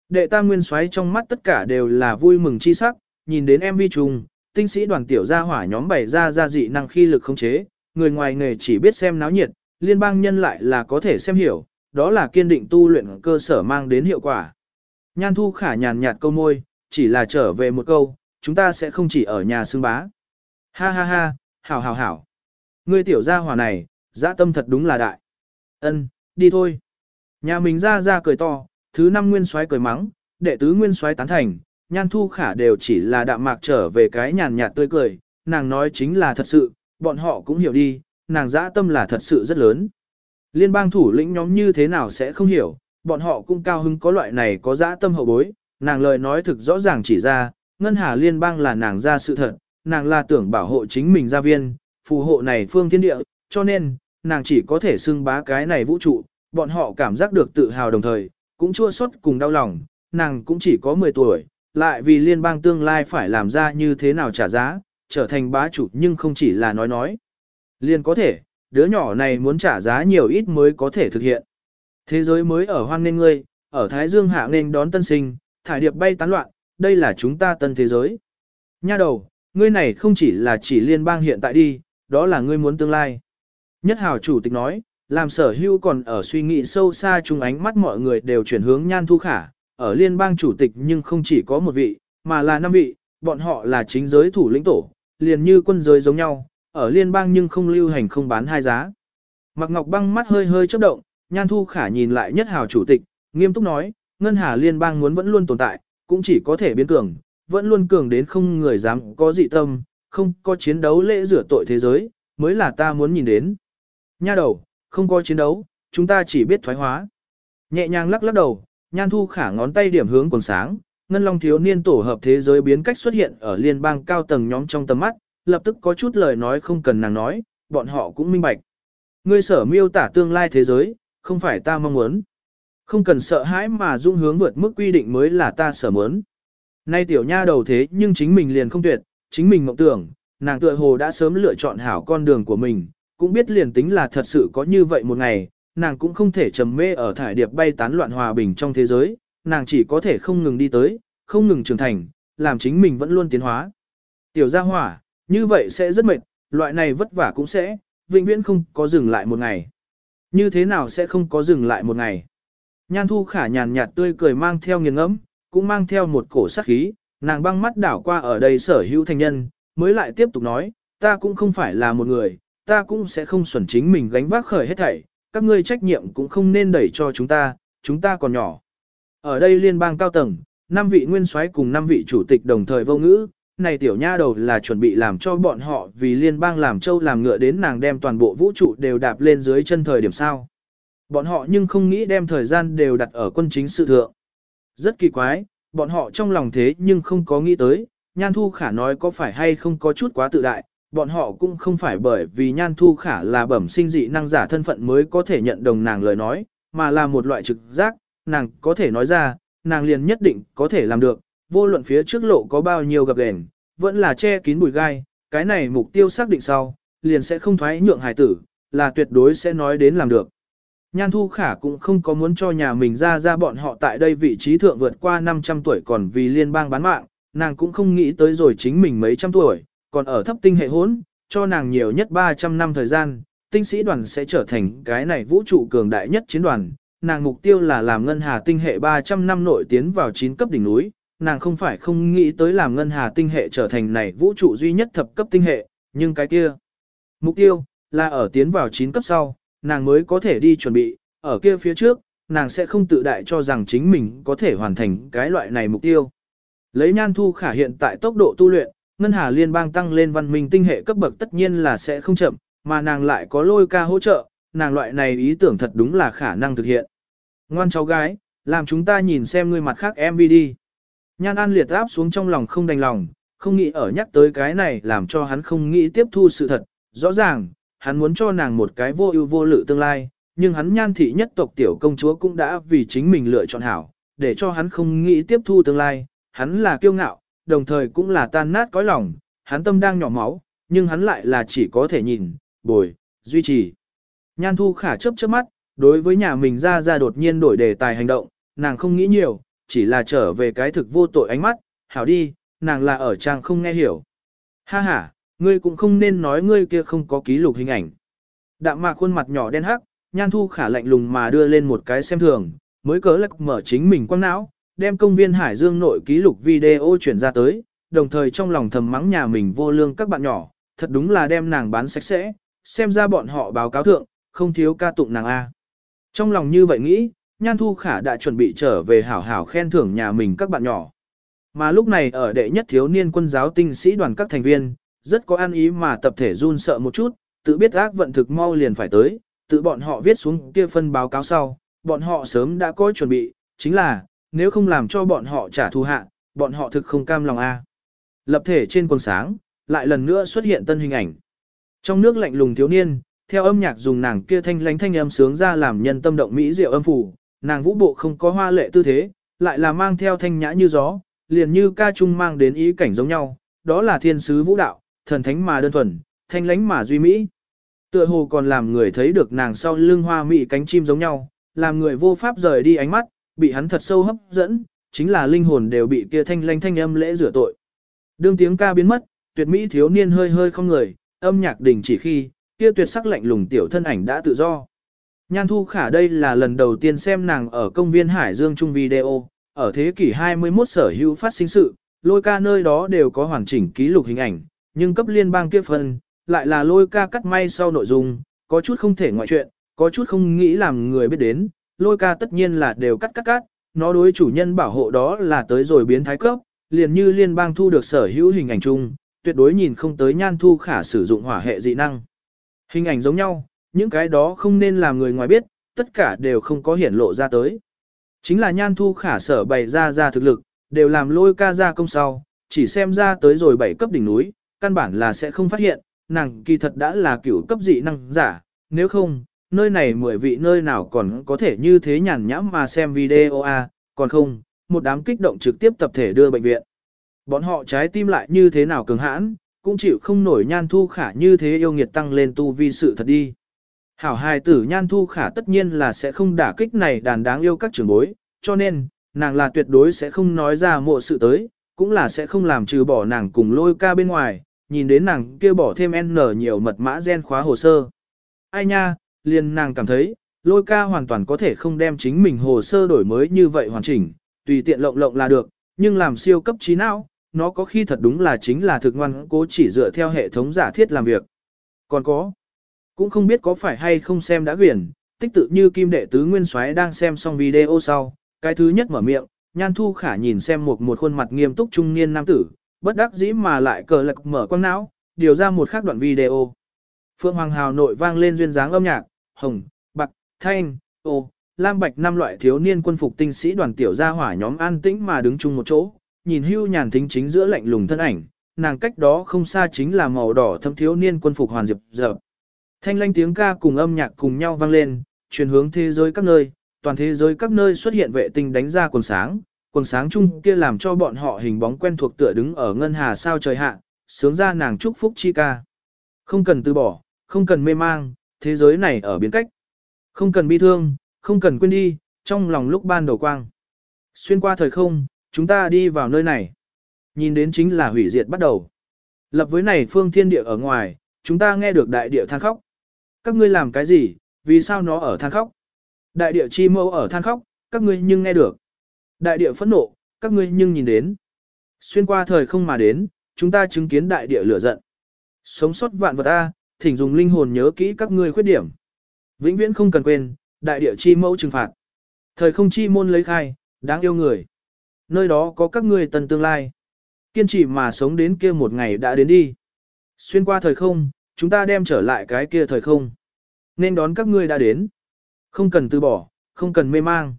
Đệ tam nguyên xoáy trong mắt tất cả đều là vui mừng chi sắc, nhìn đến MV trùng, tinh sĩ đoàn tiểu gia hỏa nhóm bày ra ra dị năng khi lực không chế, người ngoài nghề chỉ biết xem náo nhiệt, liên bang nhân lại là có thể xem hiểu, đó là kiên định tu luyện cơ sở mang đến hiệu quả. Nhan thu khả nhàn nhạt câu môi, chỉ là trở về một câu, chúng ta sẽ không chỉ ở nhà xương bá. Ha ha ha, hảo hảo hảo. Ngươi tiểu gia hỏa này, dã tâm thật đúng là đại. Ân, đi thôi. Nhà mình ra ra cười to, thứ năm nguyên soái cười mắng, đệ tứ nguyên soái tán thành, nhan thu khả đều chỉ là đạm mạc trở về cái nhàn nhạt tươi cười, nàng nói chính là thật sự, bọn họ cũng hiểu đi, nàng dã tâm là thật sự rất lớn. Liên bang thủ lĩnh nhóm như thế nào sẽ không hiểu, bọn họ cũng cao hứng có loại này có dã tâm hậu bối, nàng lời nói thực rõ ràng chỉ ra, ngân hà liên bang là nàng ra sự thật, nàng là tưởng bảo hộ chính mình gia viên, phù hộ này phương thiên địa, cho nên, nàng chỉ có thể xưng bá cái này vũ trụ, bọn họ cảm giác được tự hào đồng thời, cũng chua xót cùng đau lòng, nàng cũng chỉ có 10 tuổi, lại vì liên bang tương lai phải làm ra như thế nào trả giá, trở thành bá chủ nhưng không chỉ là nói nói. Liên có thể, đứa nhỏ này muốn trả giá nhiều ít mới có thể thực hiện. Thế giới mới ở hoang nên ngươi, ở Thái Dương hạ nên đón tân sinh, thải điệp bay tán loạn, đây là chúng ta tân thế giới. Nha đầu, ngươi này không chỉ là chỉ liên bang hiện tại đi, đó là ngươi muốn tương lai. Nhất hào chủ tịch nói, làm sở hưu còn ở suy nghĩ sâu xa chung ánh mắt mọi người đều chuyển hướng nhan thu khả, ở liên bang chủ tịch nhưng không chỉ có một vị, mà là năm vị, bọn họ là chính giới thủ lĩnh tổ, liền như quân giới giống nhau, ở liên bang nhưng không lưu hành không bán hai giá. Mạc Ngọc băng mắt hơi hơi chớp động, nhan thu khả nhìn lại nhất hào chủ tịch, nghiêm túc nói, ngân hà liên bang muốn vẫn luôn tồn tại, cũng chỉ có thể biến cường, vẫn luôn cường đến không người dám có dị tâm, không có chiến đấu lễ rửa tội thế giới, mới là ta muốn nhìn đến. Nha đầu, không có chiến đấu, chúng ta chỉ biết thoái hóa. Nhẹ nhàng lắc lắc đầu, nhan thu khả ngón tay điểm hướng quần sáng, ngân long thiếu niên tổ hợp thế giới biến cách xuất hiện ở liên bang cao tầng nhóm trong tầm mắt, lập tức có chút lời nói không cần nàng nói, bọn họ cũng minh bạch. Ngươi sở miêu tả tương lai thế giới, không phải ta mong muốn. Không cần sợ hãi mà dung hướng vượt mức quy định mới là ta sở muốn. Nay tiểu nha đầu thế nhưng chính mình liền không tuyệt, chính mình mộng tưởng, nàng tựa hồ đã sớm lựa chọn hảo con đường của mình, cũng biết liền tính là thật sự có như vậy một ngày, nàng cũng không thể trầm mê ở thải điệp bay tán loạn hòa bình trong thế giới, nàng chỉ có thể không ngừng đi tới, không ngừng trưởng thành, làm chính mình vẫn luôn tiến hóa. Tiểu gia hỏa, như vậy sẽ rất mệt, loại này vất vả cũng sẽ, vĩnh viễn không có dừng lại một ngày. Như thế nào sẽ không có dừng lại một ngày? Nhan thu khả nhàn nhạt tươi cười mang theo nghiền ngẫm, cũng mang theo một cổ sát khí, nàng băng mắt đảo qua ở đây sở hữu thành nhân, mới lại tiếp tục nói, ta cũng không phải là một người, ta cũng sẽ không xuẩn chính mình gánh vác khởi hết thảy, các ngươi trách nhiệm cũng không nên đẩy cho chúng ta, chúng ta còn nhỏ. Ở đây liên bang cao tầng, năm vị nguyên soái cùng năm vị chủ tịch đồng thời vô ngữ, này tiểu nha đầu là chuẩn bị làm cho bọn họ vì liên bang làm châu làm ngựa đến nàng đem toàn bộ vũ trụ đều đạp lên dưới chân thời điểm sao. Bọn họ nhưng không nghĩ đem thời gian đều đặt ở quân chính sự thượng. Rất kỳ quái, bọn họ trong lòng thế nhưng không có nghĩ tới, Nhan Thu Khả nói có phải hay không có chút quá tự đại, bọn họ cũng không phải bởi vì Nhan Thu Khả là bẩm sinh dị năng giả thân phận mới có thể nhận đồng nàng lời nói, mà là một loại trực giác, nàng có thể nói ra, nàng liền nhất định có thể làm được, vô luận phía trước lộ có bao nhiêu gặp gền, vẫn là che kín bụi gai, cái này mục tiêu xác định sau, liền sẽ không thoái nhượng hài tử, là tuyệt đối sẽ nói đến làm được. Nhan Thu Khả cũng không có muốn cho nhà mình ra ra bọn họ tại đây vị trí thượng vượt qua 500 tuổi còn vì liên bang bán mạng, nàng cũng không nghĩ tới rồi chính mình mấy trăm tuổi, còn ở thấp tinh hệ hốn, cho nàng nhiều nhất 300 năm thời gian, tinh sĩ đoàn sẽ trở thành cái này vũ trụ cường đại nhất chiến đoàn. Nàng mục tiêu là làm ngân hà tinh hệ 300 năm nội tiến vào 9 cấp đỉnh núi, nàng không phải không nghĩ tới làm ngân hà tinh hệ trở thành này vũ trụ duy nhất thập cấp tinh hệ, nhưng cái kia. Mục tiêu, là ở tiến vào 9 cấp sau, nàng mới có thể đi chuẩn bị, ở kia phía trước, nàng sẽ không tự đại cho rằng chính mình có thể hoàn thành cái loại này mục tiêu. Lấy nhan thu khả hiện tại tốc độ tu luyện, ngân hà liên bang tăng lên văn minh tinh hệ cấp bậc tất nhiên là sẽ không chậm, mà nàng lại có lôi ca hỗ trợ, nàng loại này ý tưởng thật đúng là khả năng thực hiện. Ngoan cháu gái, làm chúng ta nhìn xem ngươi mặt khác MV đi. Nhan An liệt áp xuống trong lòng không đành lòng, không nghĩ ở nhắc tới cái này làm cho hắn không nghĩ tiếp thu sự thật. Rõ ràng, hắn muốn cho nàng một cái vô ưu vô lự tương lai, nhưng hắn nhan thị nhất tộc tiểu công chúa cũng đã vì chính mình lựa chọn hảo, để cho hắn không nghĩ tiếp thu tương lai, hắn là kiêu ngạo, đồng thời cũng là tan nát cõi lòng, hắn tâm đang nhỏ máu, nhưng hắn lại là chỉ có thể nhìn, bồi, duy trì. Nhan thu khả chấp chớp mắt, đối với nhà mình ra ra đột nhiên đổi đề tài hành động, nàng không nghĩ nhiều, chỉ là trở về cái thực vô tội ánh mắt, hảo đi, nàng là ở trang không nghe hiểu. Ha ha, ngươi cũng không nên nói ngươi kia không có ký lục hình ảnh. Đạm mạc khuôn mặt nhỏ đen hắc, nhan thu khả lạnh lùng mà đưa lên một cái xem thường, mới cớ lắc mở chính mình quăng não, đem công viên Hải Dương nội ký lục video chuyển ra tới, đồng thời trong lòng thầm mắng nhà mình vô lương các bạn nhỏ, thật đúng là đem nàng bán sạch sẽ, xem ra bọn họ báo cáo thượng, không thiếu ca tụng nàng A. Trong lòng như vậy nghĩ, Nhan Thu Khả đã chuẩn bị trở về hảo hảo khen thưởng nhà mình các bạn nhỏ. Mà lúc này ở đệ nhất thiếu niên quân giáo tinh sĩ đoàn các thành viên, rất có ăn ý mà tập thể run sợ một chút, tự biết ác vận thực mau liền phải tới, tự bọn họ viết xuống kia phân báo cáo sau, bọn họ sớm đã có chuẩn bị, chính là, nếu không làm cho bọn họ trả thù hạ, bọn họ thực không cam lòng a. Lập thể trên quần sáng, lại lần nữa xuất hiện tân hình ảnh. Trong nước lạnh lùng thiếu niên, theo âm nhạc dùng nàng kia thanh lánh thanh âm sướng ra làm nhân tâm động mỹ diệu âm phủ, nàng vũ bộ không có hoa lệ tư thế, lại là mang theo thanh nhã như gió, liền như ca trung mang đến ý cảnh giống nhau, đó là thiên sứ vũ đạo, thần thánh mà đơn thuần, thanh lánh mà duy mỹ. Tựa hồ còn làm người thấy được nàng sau lưng hoa mỹ cánh chim giống nhau, làm người vô pháp rời đi ánh mắt, bị hắn thật sâu hấp dẫn, chính là linh hồn đều bị kia thanh lanh thanh âm lễ rửa tội. Đương tiếng ca biến mất, tuyệt mỹ thiếu niên hơi hơi không người, âm nhạc đình chỉ khi, kia tuyệt sắc lạnh lùng tiểu thân ảnh đã tự do. Nhan Thu Khả đây là lần đầu tiên xem nàng ở công viên Hải Dương Trung video, ở thế kỷ 21 sở hữu phát sinh sự, lôi ca nơi đó đều có hoàn chỉnh ký lục hình ảnh, nhưng cấp liên bang kia phần, lại là lôi ca cắt may sau nội dung, có chút không thể ngoại chuyện, có chút không nghĩ làm người biết đến, lôi ca tất nhiên là đều cắt cắt cắt, nó đối chủ nhân bảo hộ đó là tới rồi biến thái cấp, liền như liên bang thu được sở hữu hình ảnh chung, tuyệt đối nhìn không tới nhan thu khả sử dụng hỏa hệ dị năng. Hình ảnh giống nhau, những cái đó không nên làm người ngoài biết, tất cả đều không có hiển lộ ra tới. Chính là nhan thu khả sở bày ra ra thực lực, đều làm lôi ca ra công sau, chỉ xem ra tới rồi bảy cấp đỉnh núi, căn bản là sẽ không phát hiện, nàng kỳ thật đã là cửu cấp dị năng giả, nếu không, nơi này mười vị nơi nào còn có thể như thế nhàn nhãm mà xem video a, à, còn không, một đám kích động trực tiếp tập thể đưa bệnh viện. Bọn họ trái tim lại như thế nào cường hãn, cũng chịu không nổi nhan thu khả như thế yêu nghiệt tăng lên tu vi sự thật đi. Hảo hài tử nhan thu khả tất nhiên là sẽ không đả kích này đàn đáng yêu các trưởng bối, cho nên, nàng là tuyệt đối sẽ không nói ra mộ sự tới, cũng là sẽ không làm trừ bỏ nàng cùng lôi ca bên ngoài, nhìn đến nàng kia bỏ thêm N nhiều mật mã gen khóa hồ sơ. Ai nha, liền nàng cảm thấy, lôi ca hoàn toàn có thể không đem chính mình hồ sơ đổi mới như vậy hoàn chỉnh, tùy tiện lộng lộng là được, nhưng làm siêu cấp trí não, nó có khi thật đúng là chính là thực ngoan cố chỉ dựa theo hệ thống giả thiết làm việc. Còn có, cũng không biết có phải hay không xem đã quyển, tích tự như kim đệ tứ nguyên soái đang xem xong video sau, cái thứ nhất mở miệng, nhan thu khả nhìn xem một một khuôn mặt nghiêm túc trung niên nam tử, bất đắc dĩ mà lại cờ lạc mở quăng não, điều ra một khác đoạn video. Phượng Hoàng Hào nội vang lên duyên dáng âm nhạc, hồng, bạc, thanh, ô, lam bạch năm loại thiếu niên quân phục tinh sĩ đoàn tiểu gia hỏa nhóm an tĩnh mà đứng chung một chỗ, nhìn hưu nhàn thính chính giữa lạnh lùng thân ảnh, nàng cách đó không xa chính là màu đỏ thâm thiếu niên quân phục hoàn diệp dập. Thanh lanh tiếng ca cùng âm nhạc cùng nhau vang lên, truyền hướng thế giới các nơi, toàn thế giới các nơi xuất hiện vệ tinh đánh ra quần sáng, quần sáng chung kia làm cho bọn họ hình bóng quen thuộc tựa đứng ở ngân hà sao trời hạ, sướng ra nàng chúc phúc chi ca. Không cần từ bỏ, không cần mê mang, thế giới này ở biến cách. Không cần bi thương, không cần quên đi, trong lòng lúc ban đầu quang. Xuyên qua thời không, chúng ta đi vào nơi này. Nhìn đến chính là hủy diệt bắt đầu. Lập với này phương thiên địa ở ngoài, chúng ta nghe được đại địa than khóc. Các ngươi làm cái gì, vì sao nó ở than khóc? Đại địa chi mâu ở than khóc, các ngươi nhưng nghe được. Đại địa phẫn nộ, các ngươi nhưng nhìn đến. Xuyên qua thời không mà đến, chúng ta chứng kiến đại địa lửa giận. Sống sót vạn vật A, thỉnh dùng linh hồn nhớ kỹ các ngươi khuyết điểm. Vĩnh viễn không cần quên, đại địa chi mẫu trừng phạt. Thời không chi môn lấy khai, đáng yêu người. Nơi đó có các ngươi tần tương lai. Kiên trì mà sống đến kia một ngày đã đến đi. Xuyên qua thời không, chúng ta đem trở lại cái kia thời không. Nên đón các ngươi đã đến. Không cần từ bỏ, không cần mê mang.